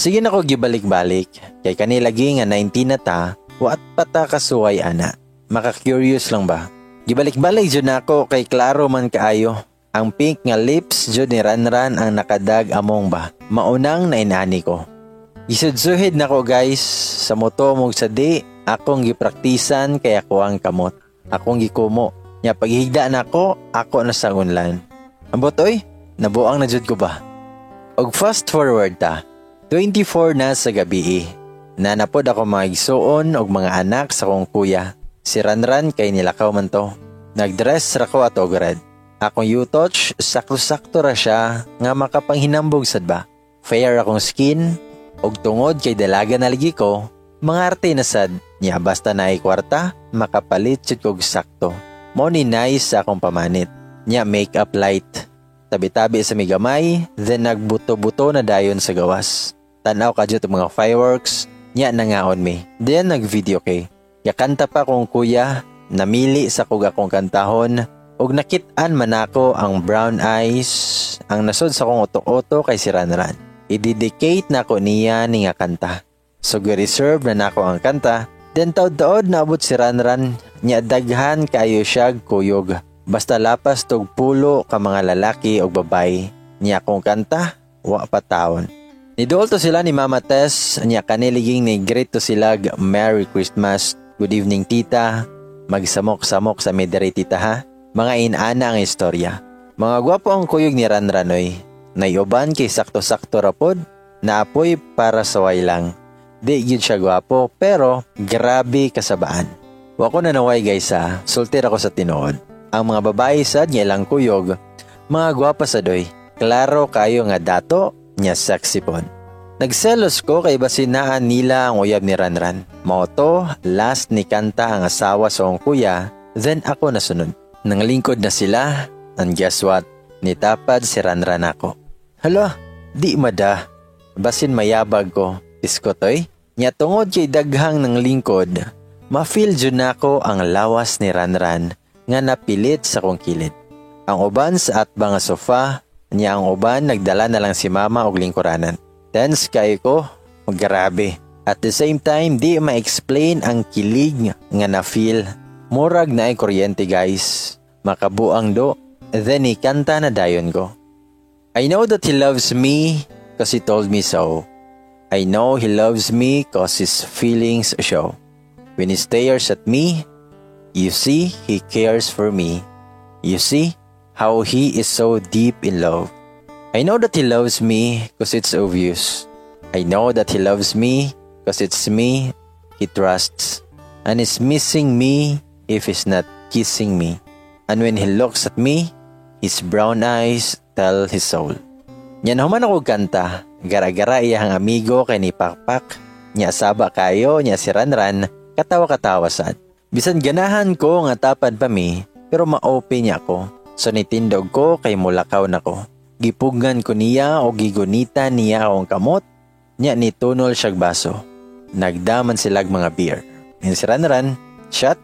Sige na ko gibalik-balik, kay kanilagi nga 19 na ta, waat pata kasuway ana. Maka-curious lang ba? Gibalik-balik jud nako kay klaro man kaayo. Ang pink nga lips jud ni Ranran ang nakadag among ba. Maunang na inani ko. Isudsuhid na ko guys sa moto mong sa di akong gipraktisan kay ako ang kamot. Akong gikumo. Nya paghigda na ko, ako na sa unlan. Ambot oy, nabuang na jud ko ba? Og fast forward ta, 24 na sa gabi eh. Nanapod ako mga igsuon og mga anak sa kong kuya. Si Ranran kay nilakaw man to. Nagdress ra ko ato grad. Akong U-touch, sakto-sakto ra siya nga makapanghinambog sad ba. Fair akong skin, og tungod kay dalaga na ligi ko, mga arte na sad, niya basta na kwarta, makapalit jud kog sakto. Mo ni nice sa akong pamanit. Niya makeup light. Tabi-tabi sa migamay, then nagbuto-buto na dayon sa gawas. Tanaw ka jud mga fireworks, Nya nangaon mi. Then nag-video kay. Yakanta pa kong kuya, namili sa kog akong kantahon, ug nakit-an man ako ang brown eyes, ang nasod sa kong oto-oto kay si Ranran. I-dedicate na ko niya ni nga kanta. So reserve na nako ang kanta, then taod-taod naabot si Ranran, nya daghan kayo siya kuyog. Basta lapas tog pulo ka mga lalaki o babay, niya kong kanta, wa pa taon. Niduol sila ni Mama Tess, niya kaniliging ni greet to sila Merry Christmas, Good evening tita, magsamok-samok sa medere tita ha, mga inana ang istorya. Mga gwapo ang kuyog ni Ranranoy, naiuban kay sakto-sakto rapod, naapoy para sa lang. Di yun siya gwapo, pero grabe kasabaan. Wako na naway guys ha, sultir ako sa tinood. Ang mga babae sad niya lang kuyog, mga gwapa sa doy. Klaro kayo nga dato, niya sexy pon. Nagselos ko kay basinaan nila ang uyab ni Ranran. Moto, last ni Kanta ang asawa sa so kuya, then ako nasunod. Nang lingkod na sila, and guess what? Nitapad si Ranran ako. Hala, di mada. Basin mayabag ko. Iskotoy, nya tungod kay daghang ng lingkod, ma-feel dyan ako ang lawas ni Ranran nga napilit sa kong kilid. Ang uban sa atbang sofa, Niya ang uban, nagdala na lang si mama og lingkuranan. Tense kay ko, grabe. At the same time, di ma-explain ang kilig nga na-feel. Murag na ay kuryente guys. Makabuang do. Then ikanta na dayon ko. I know that he loves me cause he told me so. I know he loves me cause his feelings show. When he stares at me, you see he cares for me. You see, how he is so deep in love. I know that he loves me because it's obvious. I know that he loves me because it's me he trusts and is missing me if he's not kissing me. And when he looks at me, his brown eyes tell his soul. Yan human ako kanta, gara-gara iyang amigo kay ni Pakpak, nya saba kayo, nya si Ranran, katawa-katawa sad. Bisan ganahan ko nga tapad pa mi, pero ma-open niya ako. So nitindog ko kay mulakaw na ko. Gipugan ko niya o gigunita niya akong kamot. Nya nitunol siyag baso. Nagdaman silag mga beer. Insiran-ran, shot.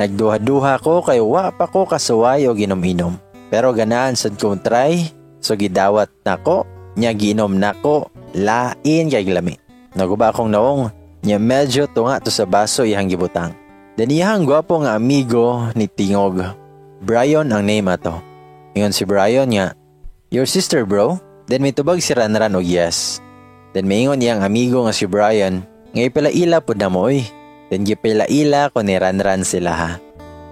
Nagduha-duha ko kay wa pa ko kasuway o ginom-inom. Pero ganaan sad kong try. So gidawat na ko. Nya ginom na ko. Lain kay glami. Naguba akong naong. Nya medyo tunga to sa baso ihang gibutang. Daniyahang gwapo nga amigo ni Tingog Brian ang name ato. Ingon si Brian nga, Your sister bro? Then may tubag si Ranran og yes. Then ingon iyang amigo nga si Brian, nga ipalaila po na mo oy. Then gipalaila ko ni Ranran sila ha.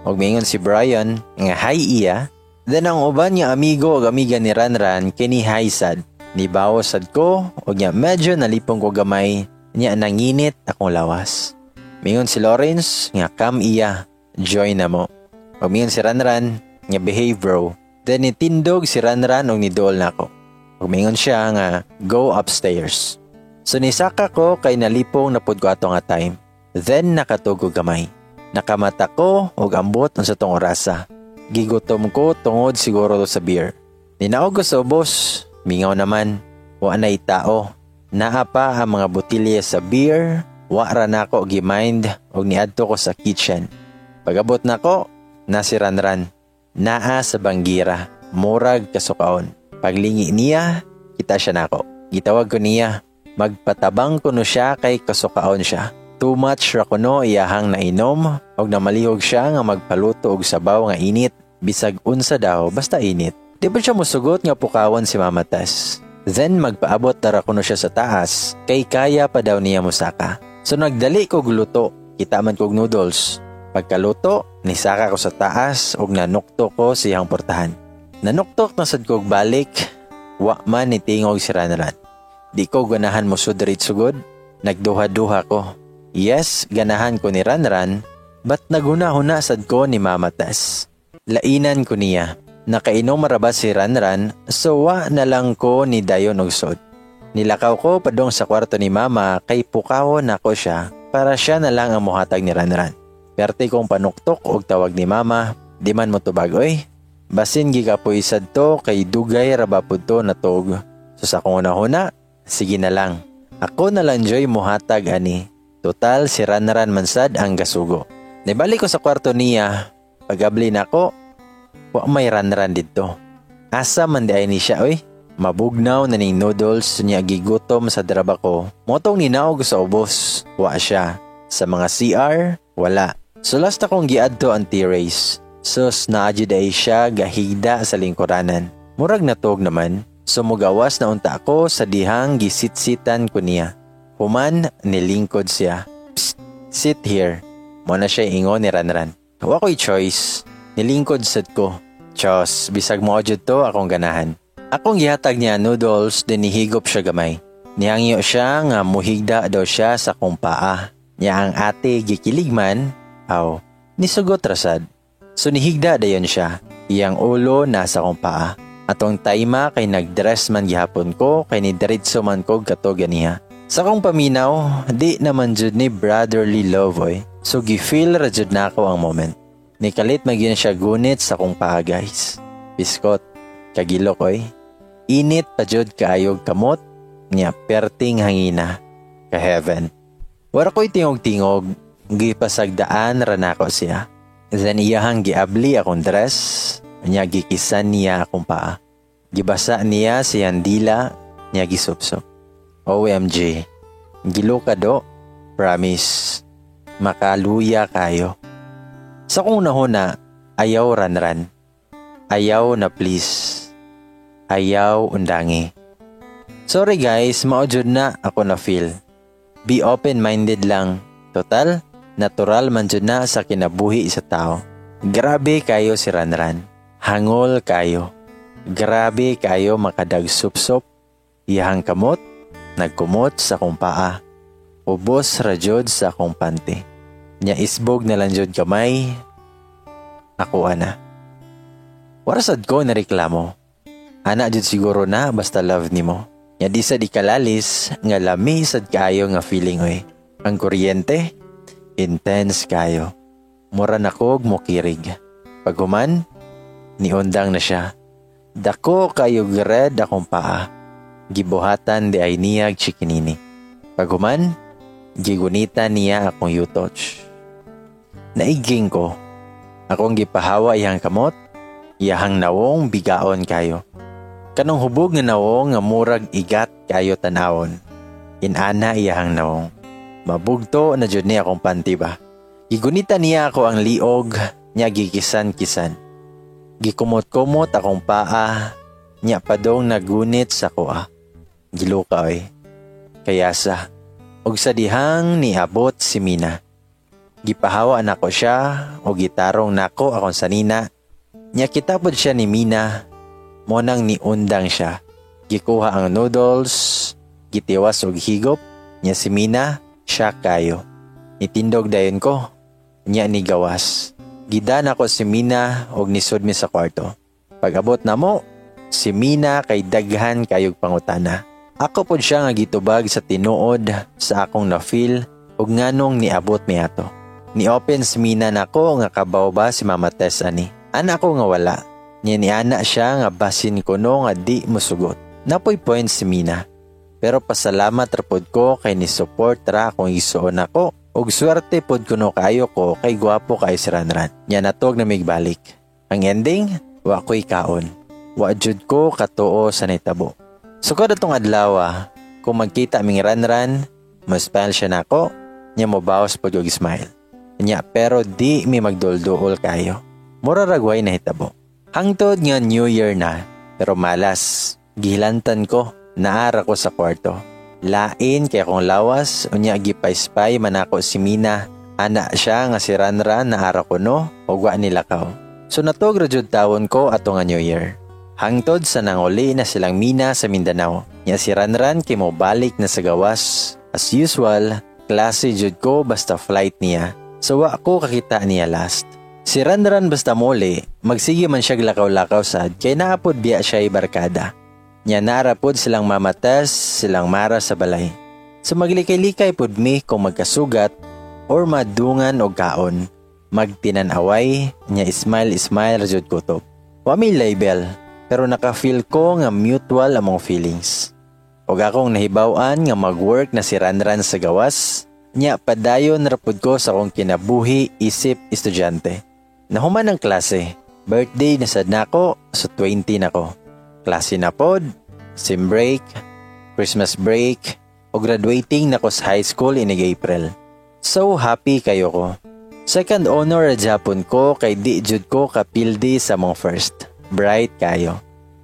Og ingon si Brian, nga hi iya. Then ang uban niya amigo og amiga ni Ranran kini hi sad. Ni sad ko og niya medyo nalipong ko gamay niya nanginit akong lawas. Mingon si Lawrence nga kam iya, join na mo. Pagmingon si Ranran, nga behave bro. Then itindog si Ranran og nidol na ako. Pagmingon siya nga, go upstairs. So nisaka ko kay nalipong napod ko ato nga time. Then nakatugo gamay. Nakamata ko og ambot sa tong orasa. Gigutom ko tungod siguro sa beer. Ninaog ko sa ubos, mingaw naman. Wa na tao. Naa pa ang mga botilya sa beer, wa ra na ako gimind og niadto ko sa kitchen. Pagabot na ko, na si Ranran. Naa sa banggira, murag kasukaon. Paglingi niya, kita siya nako. Gitawag ko niya, magpatabang ko no siya kay kasukaon siya. Too much ra kuno iyahang nainom og namalihog siya nga magpaluto og sabaw nga init bisag unsa daw basta init. Di ba siya musugot nga pukawan si Mama Tess? Then magpaabot tara kuno siya sa taas kay kaya pa daw niya musaka. So nagdali ko gluto, kita man kog noodles. Pagkaluto, nisaka ko sa taas ug nanukto ko siyang portahan. Nanuktok na sad kog balik, wa man ni tingog si Ranran. Di ko ganahan mo sudrit sugod, nagduha-duha ko. Yes, ganahan ko ni Ranran, but naguna-huna sad ko ni Mamatas. Lainan ko niya, nakainom marabas si Ranran, so wa na lang ko ni Dayon og sod. Nilakaw ko padong sa kwarto ni Mama kay pukaw na ko siya para siya na lang ang muhatag ni Ranran. Perte kong panuktok og tawag ni Mama, di man mo tubag oy. Basin gigapoy sad to kay dugay rabapod to na tog. So sa kong una-huna, sige na lang. Ako na lang joy muhatag ani. Total si Ranran mansad ang gasugo. Nibalik ko sa kwarto niya, pagabli na ko, wa may Ranran dito. Asa man di ni siya oy. Mabugnaw na ning noodles niya gigutom sa draba ko. Motong ninaog sa ubos. Wa siya. Sa mga CR, wala. So last akong giadto ang T-race. Sus na ay siya gahigda sa lingkuranan. Murag natog naman. Sumugawas na unta ako sa dihang gisitsitan ko niya. Human, nilingkod siya. Psst, sit here. Muna siya ingo ni Ranran. Wa ko'y choice. Nilingkod sad ko. Chos, bisag mo jud to akong ganahan. Akong gihatag niya noodles din nihigop siya gamay. Nihangyo siya nga muhigda daw siya sa kong paa. Niya ang ate gikiligman, aw, nisugot rasad. So nihigda dayon siya. Iyang ulo nasa kong paa. Atong taima kay nagdress man gihapon ko kay ni diretso man ko kato ganiha. Sa kong paminaw, di naman jud ni brotherly love oy. So gifeel ra jud nako ang moment. Nikalit magyan siya gunit sa kong paa guys. Biskot, kagilok oy. Init pa jud kaayog kamot niya perting hangina ka heaven. Wara ko'y tingog-tingog, gipasagdaan ra nako siya. Then iyahang giabli akong dress, niya gikisan niya akong paa. Gibasa niya si Andila, niya gisupsop. OMG, gilo ka do, promise, makaluya kayo. Sa kung nahuna, ayaw ran-ran. Ayaw na please ayaw undangi. Sorry guys, maujud na ako na feel. Be open-minded lang. Total, natural man jud na sa kinabuhi sa tao. Grabe kayo si Ranran. Hangol kayo. Grabe kayo makadagsupsop. Iyahang kamot, nagkumot sa kong paa. Ubos rajod sa kong pante. Nya isbog na lang jud kamay. Ako ana. Warasad ko na reklamo. Ana jud siguro na basta love nimo. Ya di sa di kalalis nga lami sad kayo nga feeling oy. Ang kuryente intense kayo. Mura na kog mo kirig. Paghuman, niundang na siya. Dako kayo gred akong paa. Gibuhatan di ay niyag chikinini. Paghuman, gigunita niya akong yutoch. Naiging ko. Akong gipahawa iyang kamot, iyahang nawong bigaon kayo. Kanong hubog nga nawong nga murag igat kayo tanawon. Inana iyahang nawong. Mabugto na jud niya akong panty ba. Gigunita niya ako ang liog niya gikisan-kisan. Gikumot-kumot akong paa niya padong nagunit sa kuha. Giluka oy. Kaya sa og sa dihang niabot si Mina. Gipahawa nako siya o gitarong nako akong sanina. Nya kitapod siya ni Mina mo nang niundang siya. Gikuha ang noodles, gitiwas og higop, nya si Mina, siya kayo. Nitindog dayon ko, nya ni gawas. Gidan ako si Mina og nisod mi sa kwarto. Pag-abot na mo, si Mina kay daghan kayog pangutana. Ako pod siya nga gitubag sa tinuod sa akong na-feel ug nganong niabot mi ato. Ni open si Mina nako nga kabaw ba si Mama Tess ani. Ana ko nga wala. Niniana siya nga basin ko no nga di musugot. Napoy point si Mina. Pero pasalamat rapod ko kay ni support ra kung isuon ako. Og swerte pod kuno kayo ko kay gwapo kay si Ranran. Nya natog na migbalik. Ang ending, wa ko'y kaon. Wa jud ko katuo sa nitabo. Sukod atong adlaw, ah, kung magkita ming Ranran, mas smile siya nako, nya mo bawas pod og smile. Nya pero di mi magdulduol kayo. Mura ragway na hitabo. Hangtod nga New Year na, pero malas. Gihilantan ko, naara ko sa kwarto. Lain kay akong lawas, unya gipaispay man ako si Mina. Ana siya nga si Ranran naara ko no, ugwa nila kao. So natog rajud tawon ko ato nga New Year. Hangtod sa nanguli na silang mina sa Mindanao. Nya si Ranran kay mo balik na sa gawas. As usual, klase jud ko basta flight niya. So wa ko kakita niya last. Si Ranran basta muli, magsige man siya lakaw-lakaw sad kay naapod biya siya barkada. Nya narapod silang mamatas, silang mara sa balay. So maglikay-likay pud mi kung magkasugat or madungan og kaon. Magtinanaway, nya smile-smile jud kutob. Wa mi label, pero naka-feel ko nga mutual among feelings. Og akong nahibaw-an nga mag-work na si Ranran sa gawas, nya padayon rapod ko sa akong kinabuhi isip estudyante. Nahuman ang klase, birthday na sad nako, so 20 nako. Klase na pod, sim break, Christmas break, o graduating nako sa high school in April. So happy kayo ko. Second honor a Japon ko kay di jud ko kapildi sa mong first. Bright kayo.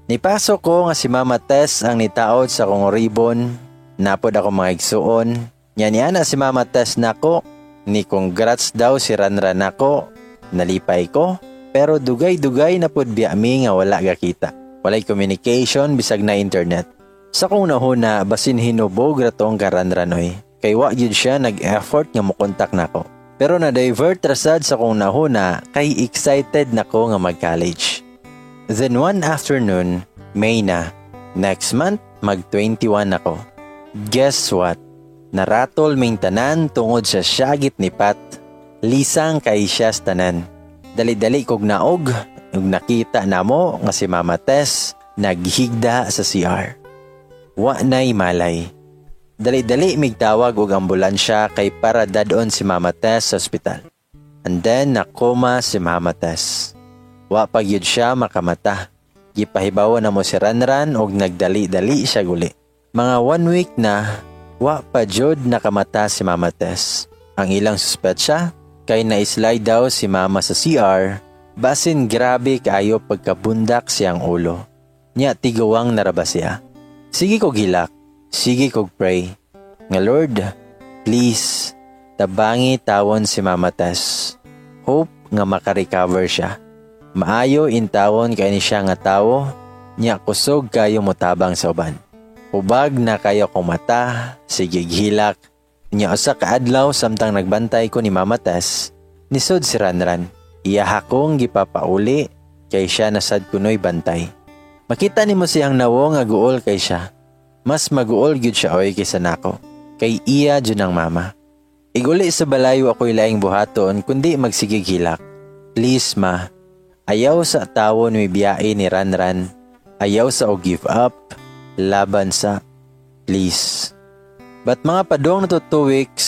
Nipasok ko nga si Mama Tess ang nitaod sa kong ribbon. Napod ako mga igsuon. Nya niya na si Mama Tess nako. Ni congrats daw si Ranran nako. Nalipay ko. Pero dugay-dugay na pod biya mi nga wala gakita. Walay communication bisag na internet. Sa kong nahuna basin hinubog ratong karanranoy. Kay wa gyud siya nag-effort nga mokontak nako. Pero na-divert rasad sa kong nahuna kay excited nako nga mag-college. Then one afternoon, May na. Next month, mag-21 ako. Guess what? Naratol ming tanan tungod sa syagit ni Pat. Lisang kay siya tanan. Dali-dali kog naog, ug nakita na mo nga si Mama Tess naghigda sa CR. Wa na'y malay. Dali-dali migtawag og ambulansya kay para dadon si Mama Tess sa ospital. And then nakoma si Mama Tess. Wa pag yun siya makamata. Gipahibawa na mo si Ranran og nagdali-dali siya guli. Mga one week na, wa pa jud nakamata si Mama Tess. Ang ilang suspetsya, kay na-slide daw si Mama sa CR, basin grabe kaayo pagkabundak siyang ulo. Nya tigawang naraba siya. Sige ko gilak, sige ko pray. Nga Lord, please, tabangi tawon si Mama Tess. Hope nga makarecover siya. Maayo intawon kay ni siya nga tawo, nya kusog kayo motabang sa uban. Ubag na kayo kong mata, sige gihilak. Nya usa ka samtang nagbantay ko ni Mama Tess, nisod si Ranran. Iya hakong gipapauli kay siya nasad kunoy bantay. Makita nimo siyang nawo nga guol kay siya. Mas maguol gyud siya oy kaysa nako. Kay iya jud ang mama. Iguli sa balayo ako'y laing buhaton kundi magsigig hilak. Please ma, ayaw sa tawon mi biyae ni Ranran. Ayaw sa o give up. Laban sa. Please. But mga padong na to two weeks,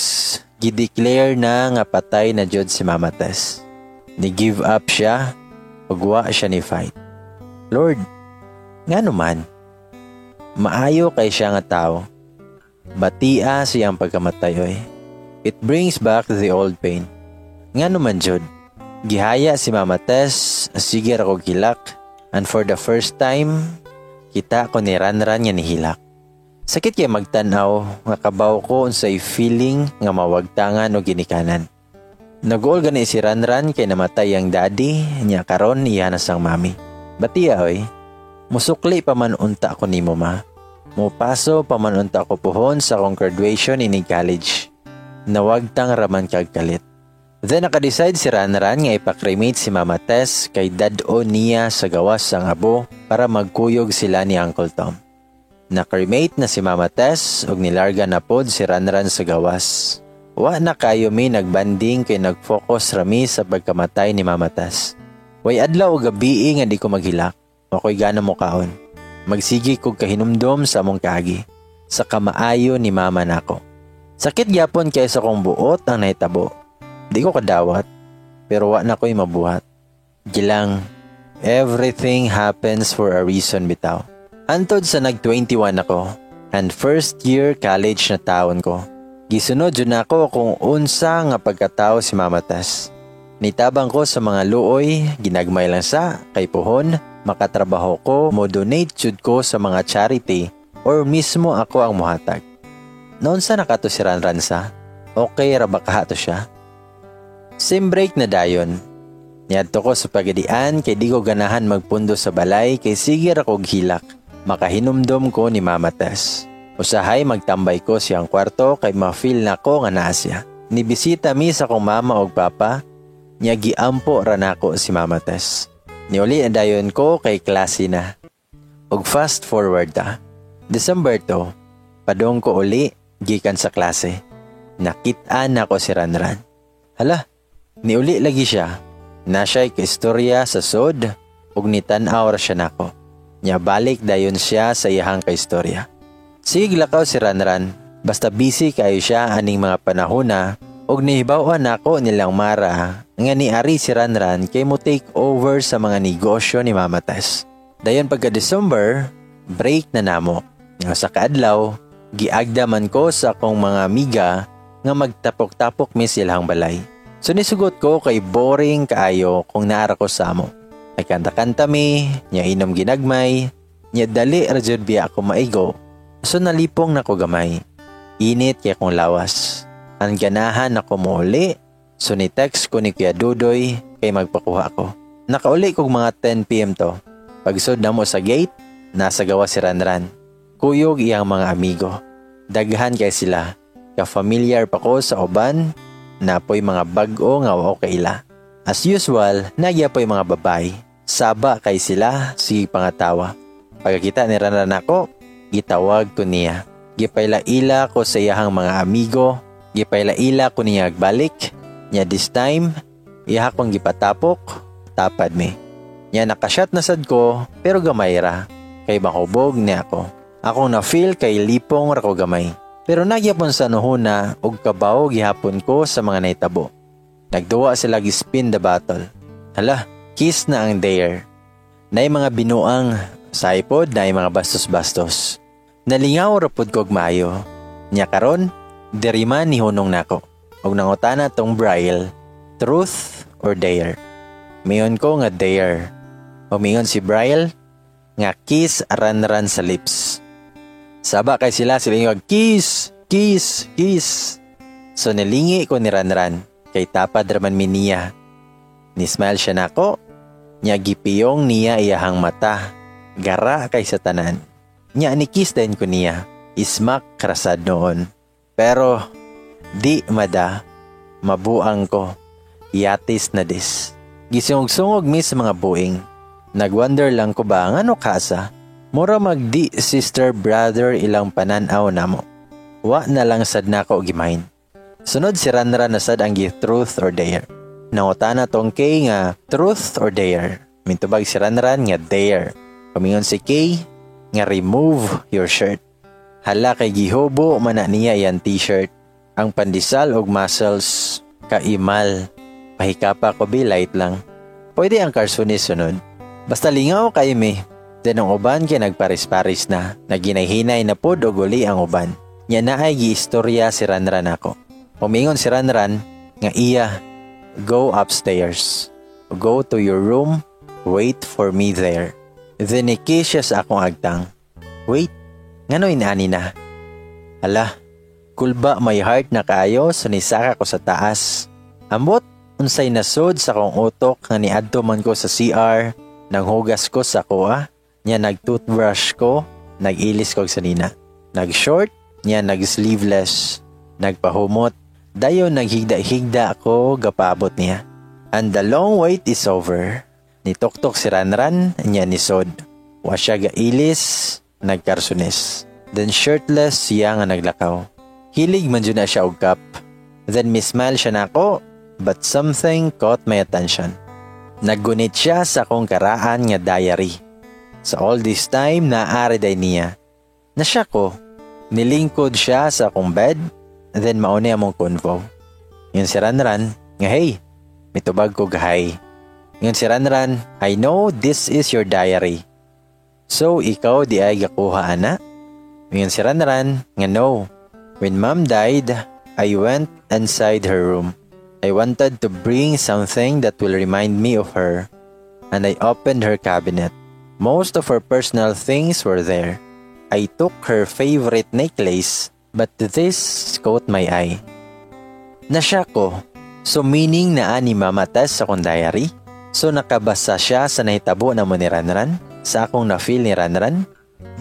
gideclare na nga patay na jud si Mama Tess. Ni give up siya, pagwa siya ni fight. Lord, nga naman, maayo kay siya nga tao. Batia siyang pagkamatay oy. It brings back the old pain. Nga naman jud, gihaya si Mama Tess, sige ako gilak, and for the first time, kita ko ni Ranran nga nihilak. Sakit kay magtanaw nga kabaw ko unsay feeling nga mawagtangan o ginikanan. Nagol gani si Ranran kay namatay ang daddy niya karon iya na sang mami. Batiya oy. Musukli pa man unta ko nimo ma. Mupaso pa man unta ko puhon sa akong graduation in college. Nawagtang raman kag kalit. Then nakadecide si Ranran nga ipakremate si Mama Tess kay dad-o niya sa gawas sang abo para magkuyog sila ni Uncle Tom. Nakremate na si Mama Tess ug nilarga na pod si Ranran sa gawas. Wa na kayo mi nagbanding kay nagfocus rami sa pagkamatay ni Mama Tess. Way adlaw o gabi nga di ko maghilak. Ako'y gana mo kaon. Magsigi kog kahinumdom sa among kagi. Sa kamaayo ni mama nako. Sakit gyapon kay sa kong buot ang nahitabo. Di ko kadawat. Pero wa na ko'y mabuhat. Gilang, everything happens for a reason bitaw. Antod sa nag-21 ako, and first year college na taon ko. Gisunod jud ako kung unsa nga pagkatao si Mama Tess. Nitabang ko sa mga luoy, ginagmay lang sa, kay puhon, makatrabaho ko, mo donate jud ko sa mga charity, or mismo ako ang muhatag. Noon sa nakato si Ranran sa, okay ra ba kahato siya? Sim break na dayon. Niadto ko sa pagadian kay di ko ganahan magpundo sa balay kay sige ra kog hilak. Makahinumdom ko ni Mama Tess. Usahay magtambay ko siyang kwarto kay ma-feel na ko nga naa. Nibisita mi sa kong mama og papa, niya giampo ra nako si Mama Tess. Niuli na dayon ko kay klase na. Og fast forward ta. December to, padong ko uli gikan sa klase. Nakitaan nako si Ranran. Hala, niuli lagi siya na siya'y kaistorya sa sod ug nitan-aw ra siya nako. Nya balik dayon siya sa iyahang kaistorya. Sige lakaw si Ranran, basta busy kayo siya aning mga panahon na ug nihibawan nako nilang Mara nga ni Ari si Ranran kay mo take over sa mga negosyo ni Mama Tess. Dayon pagka December, break na namo. Nga sa kaadlaw, giagdaman ko sa akong mga amiga nga magtapok-tapok mi silang balay. So nisugot ko kay boring kaayo kung naara ko sa mo. Ay kanta-kanta mi, nya inom ginagmay, nya dali radyod biya ako maigo. So nalipong na ko gamay. Init kay kong lawas. Ang ganahan ako mo uli. So ni text ko ni Kuya Dudoy kay magpakuha ko. Nakauli kog mga 10pm to. Pagsod na mo sa gate, nasa gawa si Ranran. Kuyog iyang mga amigo. Daghan kay sila. Ka-familiar pa ko sa uban Napoy mga bag-o nga o kaila. As usual, nagya po'y mga babay. Saba kay sila, si pangatawa. Pagkakita ni Ranan ako, gitawag ko niya. Gipayla-ila ko sa iyahang mga amigo. Gipayla-ila ko niya agbalik. Nya this time, iha kong gipatapok, tapad mi. Nya nakasyat na sad ko, pero gamay ra. Kay makubog ni ako. Akong na-feel kay lipong ra ko gamay. Pero nagyapon sa nuhuna og kabaw gihapon ko sa mga naitabo. Nagduwa sila gispin the battle. Hala, kiss na ang dare. Nay mga binuang sa ipod na mga bastos-bastos. Nalingaw rapod kog maayo. Nya karon, derima ni hunong nako. Og nangutana tong Braille, truth or dare. Mayon ko nga dare. O mingon si Braille, nga kiss aran-ran sa lips. Saba kay sila yung kiss, kiss, kiss. So nilingi ko ni Ranran kay tapad raman mi niya. Nismile siya nako, niya gipiyong niya iyahang mata. Gara kay sa tanan. Nya ni kiss din ko niya. Ismak krasad noon. Pero di mada, mabuang ko. Yatis na dis. Gisungog-sungog mi sa mga buing. Nagwonder lang ko ba ngano kasa Mura magdi sister brother ilang pananaw namo. Wa na lang sad nako gimain. Sunod si Ranra na sad ang truth or dare. Nangutana tong Kay nga truth or dare. Mintubag si Ranran nga dare. Pamingon si Kay nga remove your shirt. Hala kay gihobo man niya yan t-shirt. Ang pandisal og muscles kaimal. Pahikapa ko be light lang. Pwede ang carsonis sunod. Basta lingaw kay me Then ang uban kay nagparis-paris na, naginahinay na pod og uli ang uban. Nya na ay giistorya si Ranran ako. Umingon si Ranran nga iya, go upstairs. Go to your room, wait for me there. Then ikisya akong agtang. Wait, ngano inani na? Ala, kulba my heart na kaayo so nisaka ko sa taas. Ambot, unsay nasod sa kong utok nga niadto man ko sa CR, nang hugas ko sa kuha, Nya nag-toothbrush ko, nag-ilis ko sa nina. Nag-short, nya nag-sleeveless, nagpahumot. Dayo naghigda-higda ako gapabot niya. And the long wait is over. Nitoktok si Ranran, niya ni Sod. Wa siya gailis, nagkarsunis. Then shirtless siya nga naglakaw. Hilig man na siya og cup. Then mismile siya na ako, but something caught my attention. Naggunit siya sa akong karaan nga diary. Sa all this time, naaari day niya. Nasya ko, nilingkod siya sa akong bed, and then mauni among convo. Yun si Ranran, nga hey, mitubag ko gahay. Yun si Ranran, I know this is your diary. So, ikaw di ay gakuha ana? Yun si Ranran, nga no. When mom died, I went inside her room. I wanted to bring something that will remind me of her, and I opened her cabinet. Most of her personal things were there. I took her favorite necklace, but this caught my eye. Nasya ko, so meaning na ani mamatas sa kong diary? So nakabasa siya sa nahitabo na mo ni Ranran? Sa akong na-feel ni Ranran?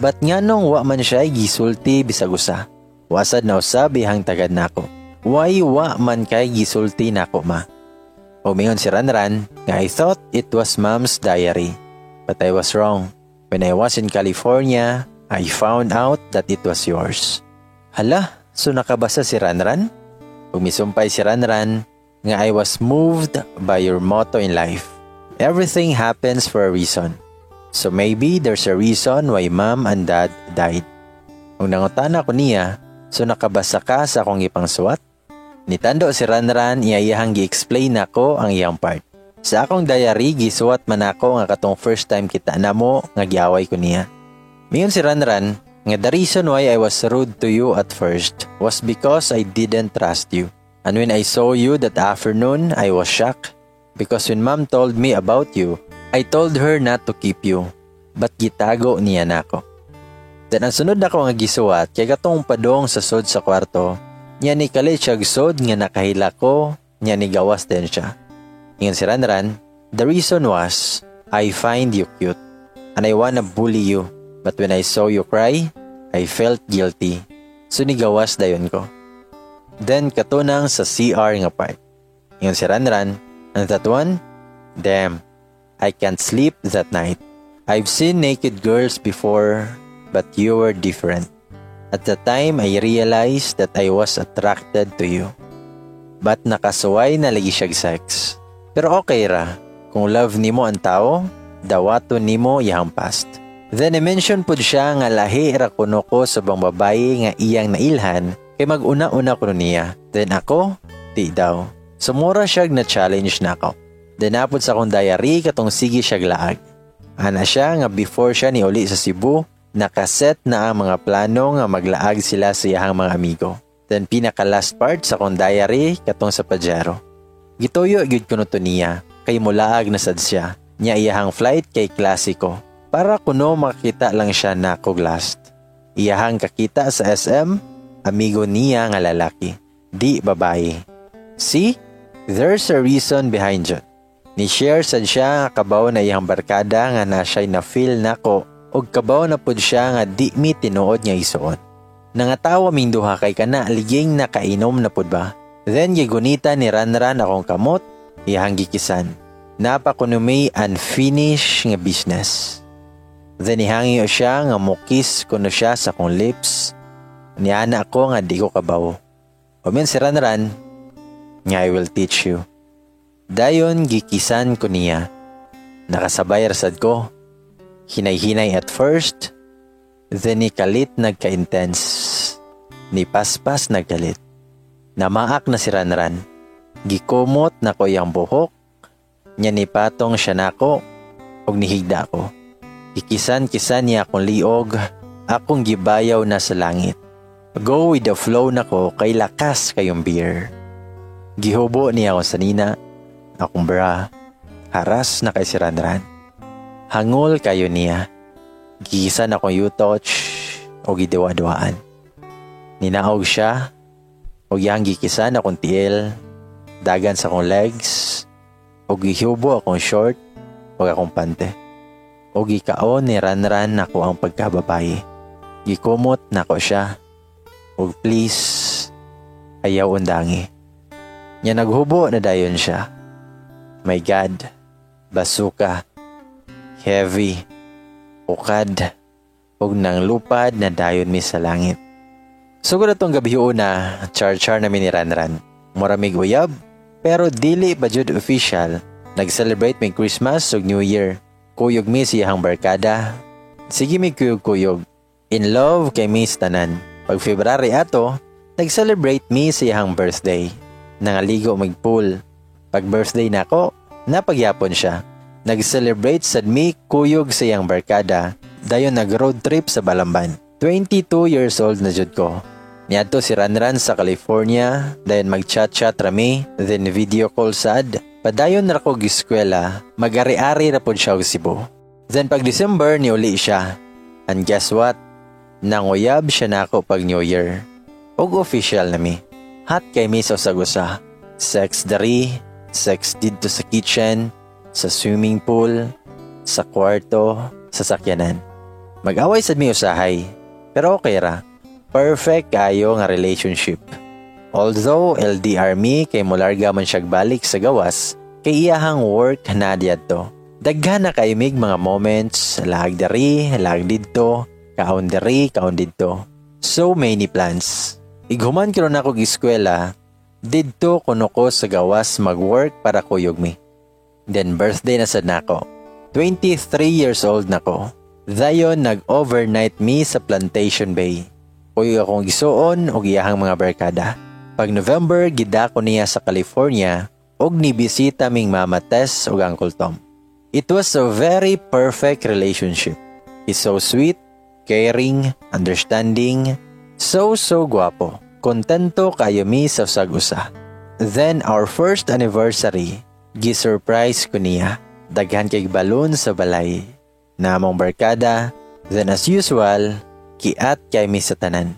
But nga nung wa man siya gisulti bisag usa. Wasad na usab ihang tagad nako. Why wa man kay gisulti nako ma? Umingon si Ranran nga I thought it was mom's diary. But I was wrong. When I was in California, I found out that it was yours. Hala, so nakabasa si Ranran? Umisumpay si Ranran nga I was moved by your motto in life. Everything happens for a reason. So maybe there's a reason why mom and dad died. Kung nangutana ko niya, so nakabasa ka sa akong ipang suwat? Nitando si Ranran iyayahang gi-explain nako ang iyang part. Sa akong diary, gisuwat man ako nga katong first time kita na mo nga giaway ko niya. Miyon si Ranran, nga the reason why I was rude to you at first was because I didn't trust you. And when I saw you that afternoon, I was shocked because when mom told me about you, I told her not to keep you, but gitago niya nako. Then ang sunod na ko nga gisuwat, kay katong padong sa sod sa kwarto, niya ni kalit siya sod nga nakahila ko, niya ni gawas din siya. Ingan si Ranran, the reason was, I find you cute, and I wanna bully you, but when I saw you cry, I felt guilty. So nigawas dayon ko. Then katunang sa CR nga part. Ingan si Ranran, And that one? Damn, I can't sleep that night. I've seen naked girls before, but you were different. At the time, I realized that I was attracted to you. But nakasuway na lagi siya sex. Pero okay ra, kung love nimo ang tao, dawato nimo iyang past. Then I-mention pud siya nga lahi ra kuno ko sa bang babae nga iyang nailhan kay maguna-una ko niya. Then ako, di daw. Sumura siya na challenge na ako. Dinapod sa akong diary katong sige siya laag. Ana siya nga before siya ni uli sa Cebu, nakaset na ang mga plano nga maglaag sila sa iyahang mga amigo. Then pinaka last part sa akong diary katong sa Pajero. Gituyo gyud kuno to niya kay mulaag na sad siya. Nya iyahang flight kay klasiko. Para kuno makita lang siya na kog last. Iyahang kakita sa SM, amigo niya nga lalaki, di babae. See? There's a reason behind it. Ni-share sad siya kabaw na iyang barkada nga na siya'y na-feel nako og kabaw na pud siya nga di mi tinuod nga isuot. Nangatawa ming duha kay kana liging nakainom na pud ba. Then gigunita ni Ranran akong kamot, iyang gikisan. Napa kuno may unfinished nga business. Then ihangi siya nga mukis kuno siya sa kong lips. Niana ako nga di ko kabaw. Umin si Ranran, nga I will teach you. Dayon gikisan ko niya. Nakasabay rasad ko. Hinay-hinay at first, then ni kalit nagka-intense. Ni paspas nagkalit. Namaak na si Ranran. Gikumot na ko yung buhok. Nya ni patong siya nako og nihigda ko. Kikisan-kisan niya akong liog, akong gibayaw na sa langit. Go with the flow na ko kay lakas kayong beer. Gihubo niya ako sa nina, akong bra, haras na kay si Ranran. Hangol kayo niya. Gigisan akong you-touch o gidiwa-duaan. Ninaog siya o yang gikisan akong tiil, dagan sa akong legs, o gihubo akong short o akong pante. O gikaon ni Ranran ako ang pagkababae. Gikumot na ko siya. O please, ayaw undangi. Nya naghubo na dayon siya. My God, basuka, heavy, ukad, ug nang lupad na dayon mi sa langit. Sugod atong gabi una, char-char na ni Ranran. Muramig uyab, pero dili ba jud official. Nag-celebrate may Christmas ug New Year. Kuyog mi siyang barkada. Sige mi kuyog-kuyog. In love kay mi tanan. Pag February ato, nag-celebrate mi siyang birthday. Nangaligo mag-pool. Pag birthday nako, napagyapon siya. Nag-celebrate sad mi kuyog sa iyang barkada. Dayon nag-road trip sa Balamban. 22 years old na jud ko. Niadto si Ranran sa California, dayon mag-chat-chat rami, then video call sad. Padayon na ko giskwela, magari-ari na pod siya og Cebu. Then pag December ni uli siya. And guess what? Nanguyab siya na ako pag New Year. Og official na mi. Hot kay mi sa sagusa. Sex dari, sex dito sa kitchen, sa swimming pool, sa kwarto, sa sakyanan. Mag-away sad mi usahay, pero okay ra. Perfect kayo nga relationship. Although LDR me kay molarga man siya balik sa gawas, kay iyahang work na to. Daghan na kay mig mga moments, lag diri, lag didto, kaon diri, kaon didto. So many plans. Ighuman karon ako eskwela, didto kuno ko sa gawas mag-work para kuyog mi. Then birthday na sad nako. 23 years old nako. Dayon nag-overnight me sa Plantation Bay. Kuyog akong gisuon og iyahang mga barkada. Pag November, gidako niya sa California og nibisita ming Mama Tess ug Uncle Tom. It was a very perfect relationship. He's so sweet, caring, understanding, so so guwapo. Kontento kayo mi sa usag-usa. Then our first anniversary, gi-surprise ko niya. Daghan kay balon sa balay. Namong barkada, then as usual, kiat kay mi sa tanan.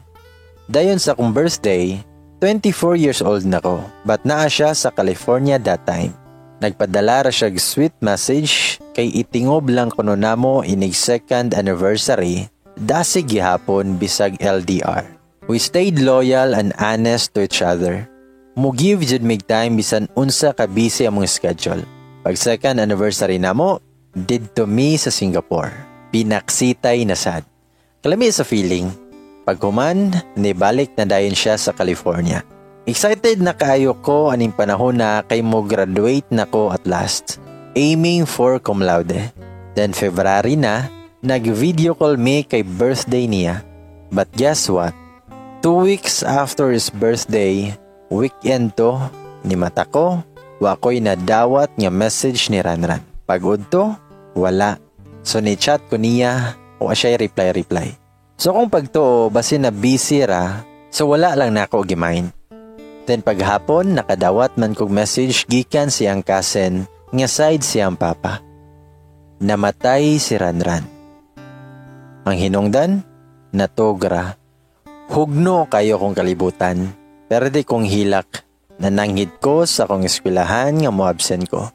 Dayon sa kong birthday, 24 years old na ko, but naa siya sa California that time. Nagpadala ra siya sweet message kay itingob lang kuno namo inig second anniversary dasig gihapon bisag LDR. We stayed loyal and honest to each other. Mo give jud mig time bisan unsa ka busy among schedule. Pag second anniversary namo, did to me sa Singapore. Pinaksitay na sad. Kalami sa feeling, Paghuman, nibalik na dayon siya sa California. Excited na kaayo ko aning panahon na kay mo graduate na ko at last. Aiming for cum laude. Then February na, nag-video call me kay birthday niya. But guess what? Two weeks after his birthday, weekend to, ni mata ko, wakoy na dawat nga message ni Ranran. Pagod to, wala. So ni chat ko niya, o siya reply-reply. So kung pagtuo, basi na busy ra, so wala lang na ako gimain. Then paghapon, nakadawat man kog message gikan siyang kasen nga side siyang papa. Namatay si Ranran. Ang hinungdan, natogra. Hugno kayo kong kalibutan, pero di kong hilak. Nananghid ko sa kong eskwelahan nga mo absent ko.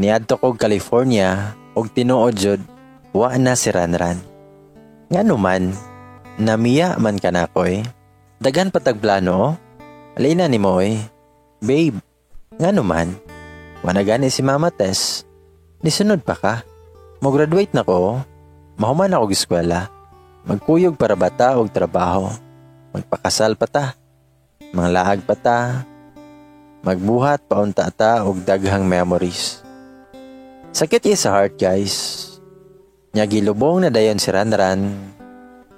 Niadto kog California, og tinuod jud, wa na si Ranran. Nga naman, Namiya man ka na ko eh. Dagan patagplano oh. Alina ni mo eh. Babe, nga naman. Wala gani si Mama Tess. Nisunod pa ka. Mo-graduate na ko. Mahuman ako eskwela. Magkuyog para bata og trabaho. Magpakasal pa ta. Manglaag pa ta. Magbuhat paunta ta og daghang memories. Sakit iya sa heart guys. Nya gilubong na dayon si Ranran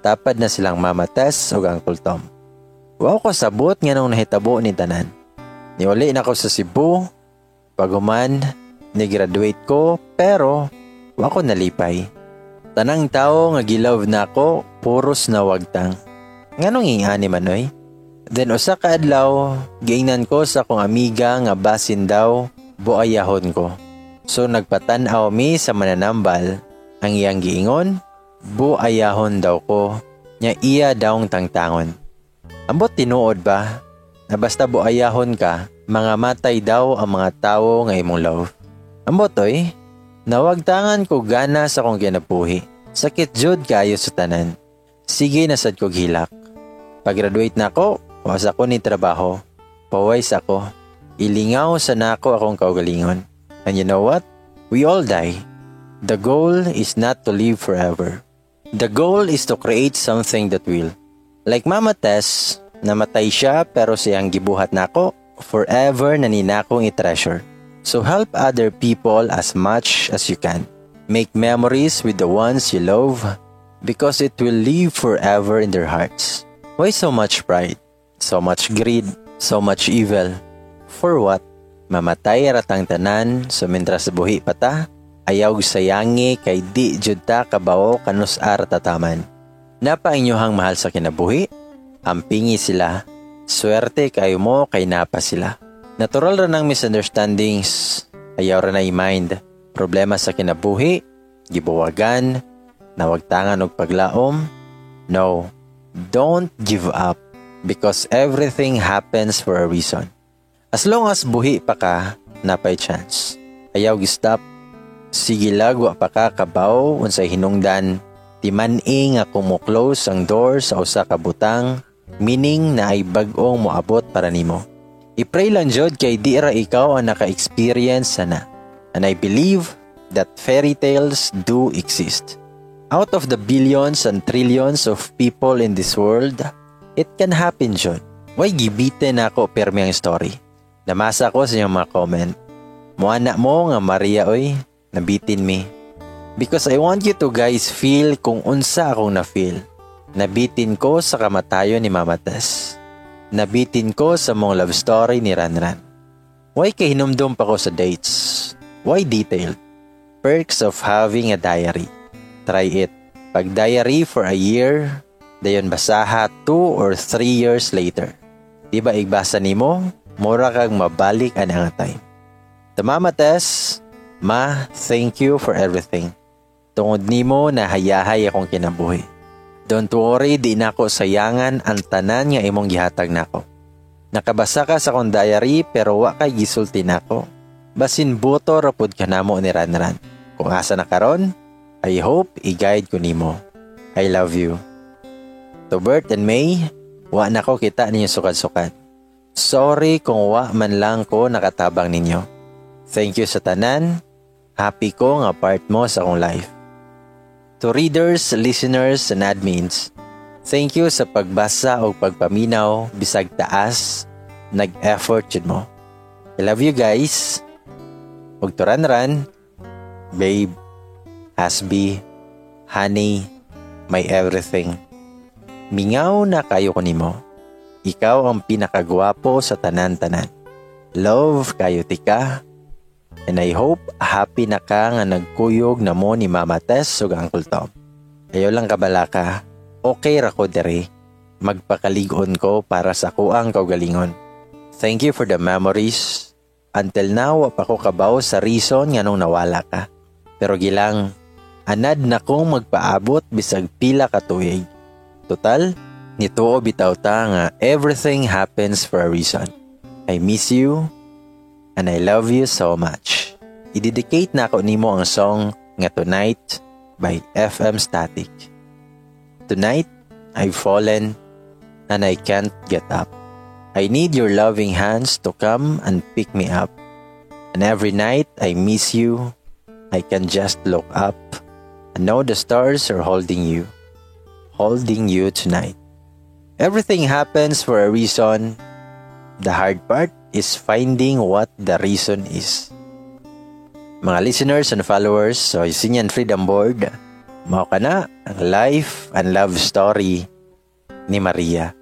Tapad na silang Mama Tess ug Uncle Tom. Wow ko sabot nga nung nahitabo ni tanan. Niuli na ko sa Cebu. Paguman, ni-graduate ko pero wa ko nalipay. Tanang tao nga gilove na ako, puros na wagtang. Nganong ingani manoy? Then usa ka adlaw, giingnan ko sa akong amiga nga basin daw, buayahon ko. So nagpatan-aw mi sa mananambal, ang iyang giingon, buayahon daw ko, nya iya daong tangtangon. Ambot tinuod ba, na basta buayahon ka, mga matay daw ang mga tao nga imong love. Ambot oy, nawagtangan ko gana sa kong kinabuhi. Sakit jud kayo sa tanan. Sige na sad ko hilak. Pag-graduate na ako, was ako ni trabaho. Paways ako. Ilingaw sa nako akong kaugalingon. And you know what? We all die. The goal is not to live forever. The goal is to create something that will. Like Mama Tess, namatay siya pero siyang gibuhat nako, forever na ninakong i-treasure. So help other people as much as you can. Make memories with the ones you love because it will live forever in their hearts. Why so much pride? So much greed? So much evil? For what? Mamatay ratang tanan so mentras buhi pa ta? ayaw sayangi kay di jud ta kabawo kanus ar tataman. Napa inyohang mahal sa kinabuhi? Ampingi sila. Swerte kayo mo kay napa sila. Natural ra ng misunderstandings. Ayaw ra na i-mind. Problema sa kinabuhi, gibuwagan, nawagtangan og paglaom. No, don't give up because everything happens for a reason. As long as buhi pa ka, napay chance. Ayaw gi-stop Sige lagwa pa ka kabaw unsay hinungdan timani nga kumo-close ang door sa usa ka butang meaning na ay bag-ong moabot para nimo. I-pray lang jud kay di ra ikaw ang naka-experience sana. And I believe that fairy tales do exist. Out of the billions and trillions of people in this world, it can happen jud. Why gibite na ako permi ang story? Namasa ko sa inyong mga comment. Muana mo nga Maria oy, nabitin mi. Because I want you to guys feel kung unsa akong na-feel. Nabitin ko sa kamatayon ni Mama Tess. Nabitin ko sa mong love story ni Ranran. Why kay pa ko sa dates? Why detailed? Perks of having a diary. Try it. Pag diary for a year, dayon basaha 2 or 3 years later. Di ba igbasa nimo? Mura kag mabalik ang nga time. Tamama Tess, Ma, thank you for everything. Tungod nimo na hayahay akong kinabuhi. Don't worry, di na ako sayangan ang tanan nga imong gihatag nako. Nakabasa ka sa kong diary pero wa kay gisulti nako. Basin buto rapod ka namo ni Ranran. Kung asa na karon, I hope i-guide ko nimo. I love you. To Bert and May, wa na ko kita ninyo sukat-sukat. Sorry kung wa man lang ko nakatabang ninyo. Thank you sa tanan. Happy ko nga part mo sa akong life. To readers, listeners, and admins, thank you sa pagbasa o pagpaminaw bisag taas, nag-effort yun mo. I love you guys. Huwag to ran-ran, babe, hasbi, honey, my everything. Mingaw na kayo ko nimo. Ikaw ang pinakagwapo sa tanan-tanan. Love kayo tika. And I hope happy na ka nga nagkuyog na mo ni Mama Tess ug Uncle Tom. Ayaw lang kabalaka. Okay ra ko dere. Magpakaligon ko para sa kuang kaugalingon. Thank you for the memories. Until now, pa ko kabaw sa reason nga nung nawala ka. Pero gilang, anad na kong magpaabot bisag pila ka tuig. Total, nituo bitaw ta nga everything happens for a reason. I miss you, and I love you so much. I-dedicate na ako nimo ang song nga Tonight by FM Static. Tonight, I've fallen and I can't get up. I need your loving hands to come and pick me up. And every night I miss you. I can just look up and know the stars are holding you. Holding you tonight. Everything happens for a reason. The hard part is finding what the reason is. Mga listeners and followers so Yusinyan Freedom Board, mao ka na ang life and love story ni Maria.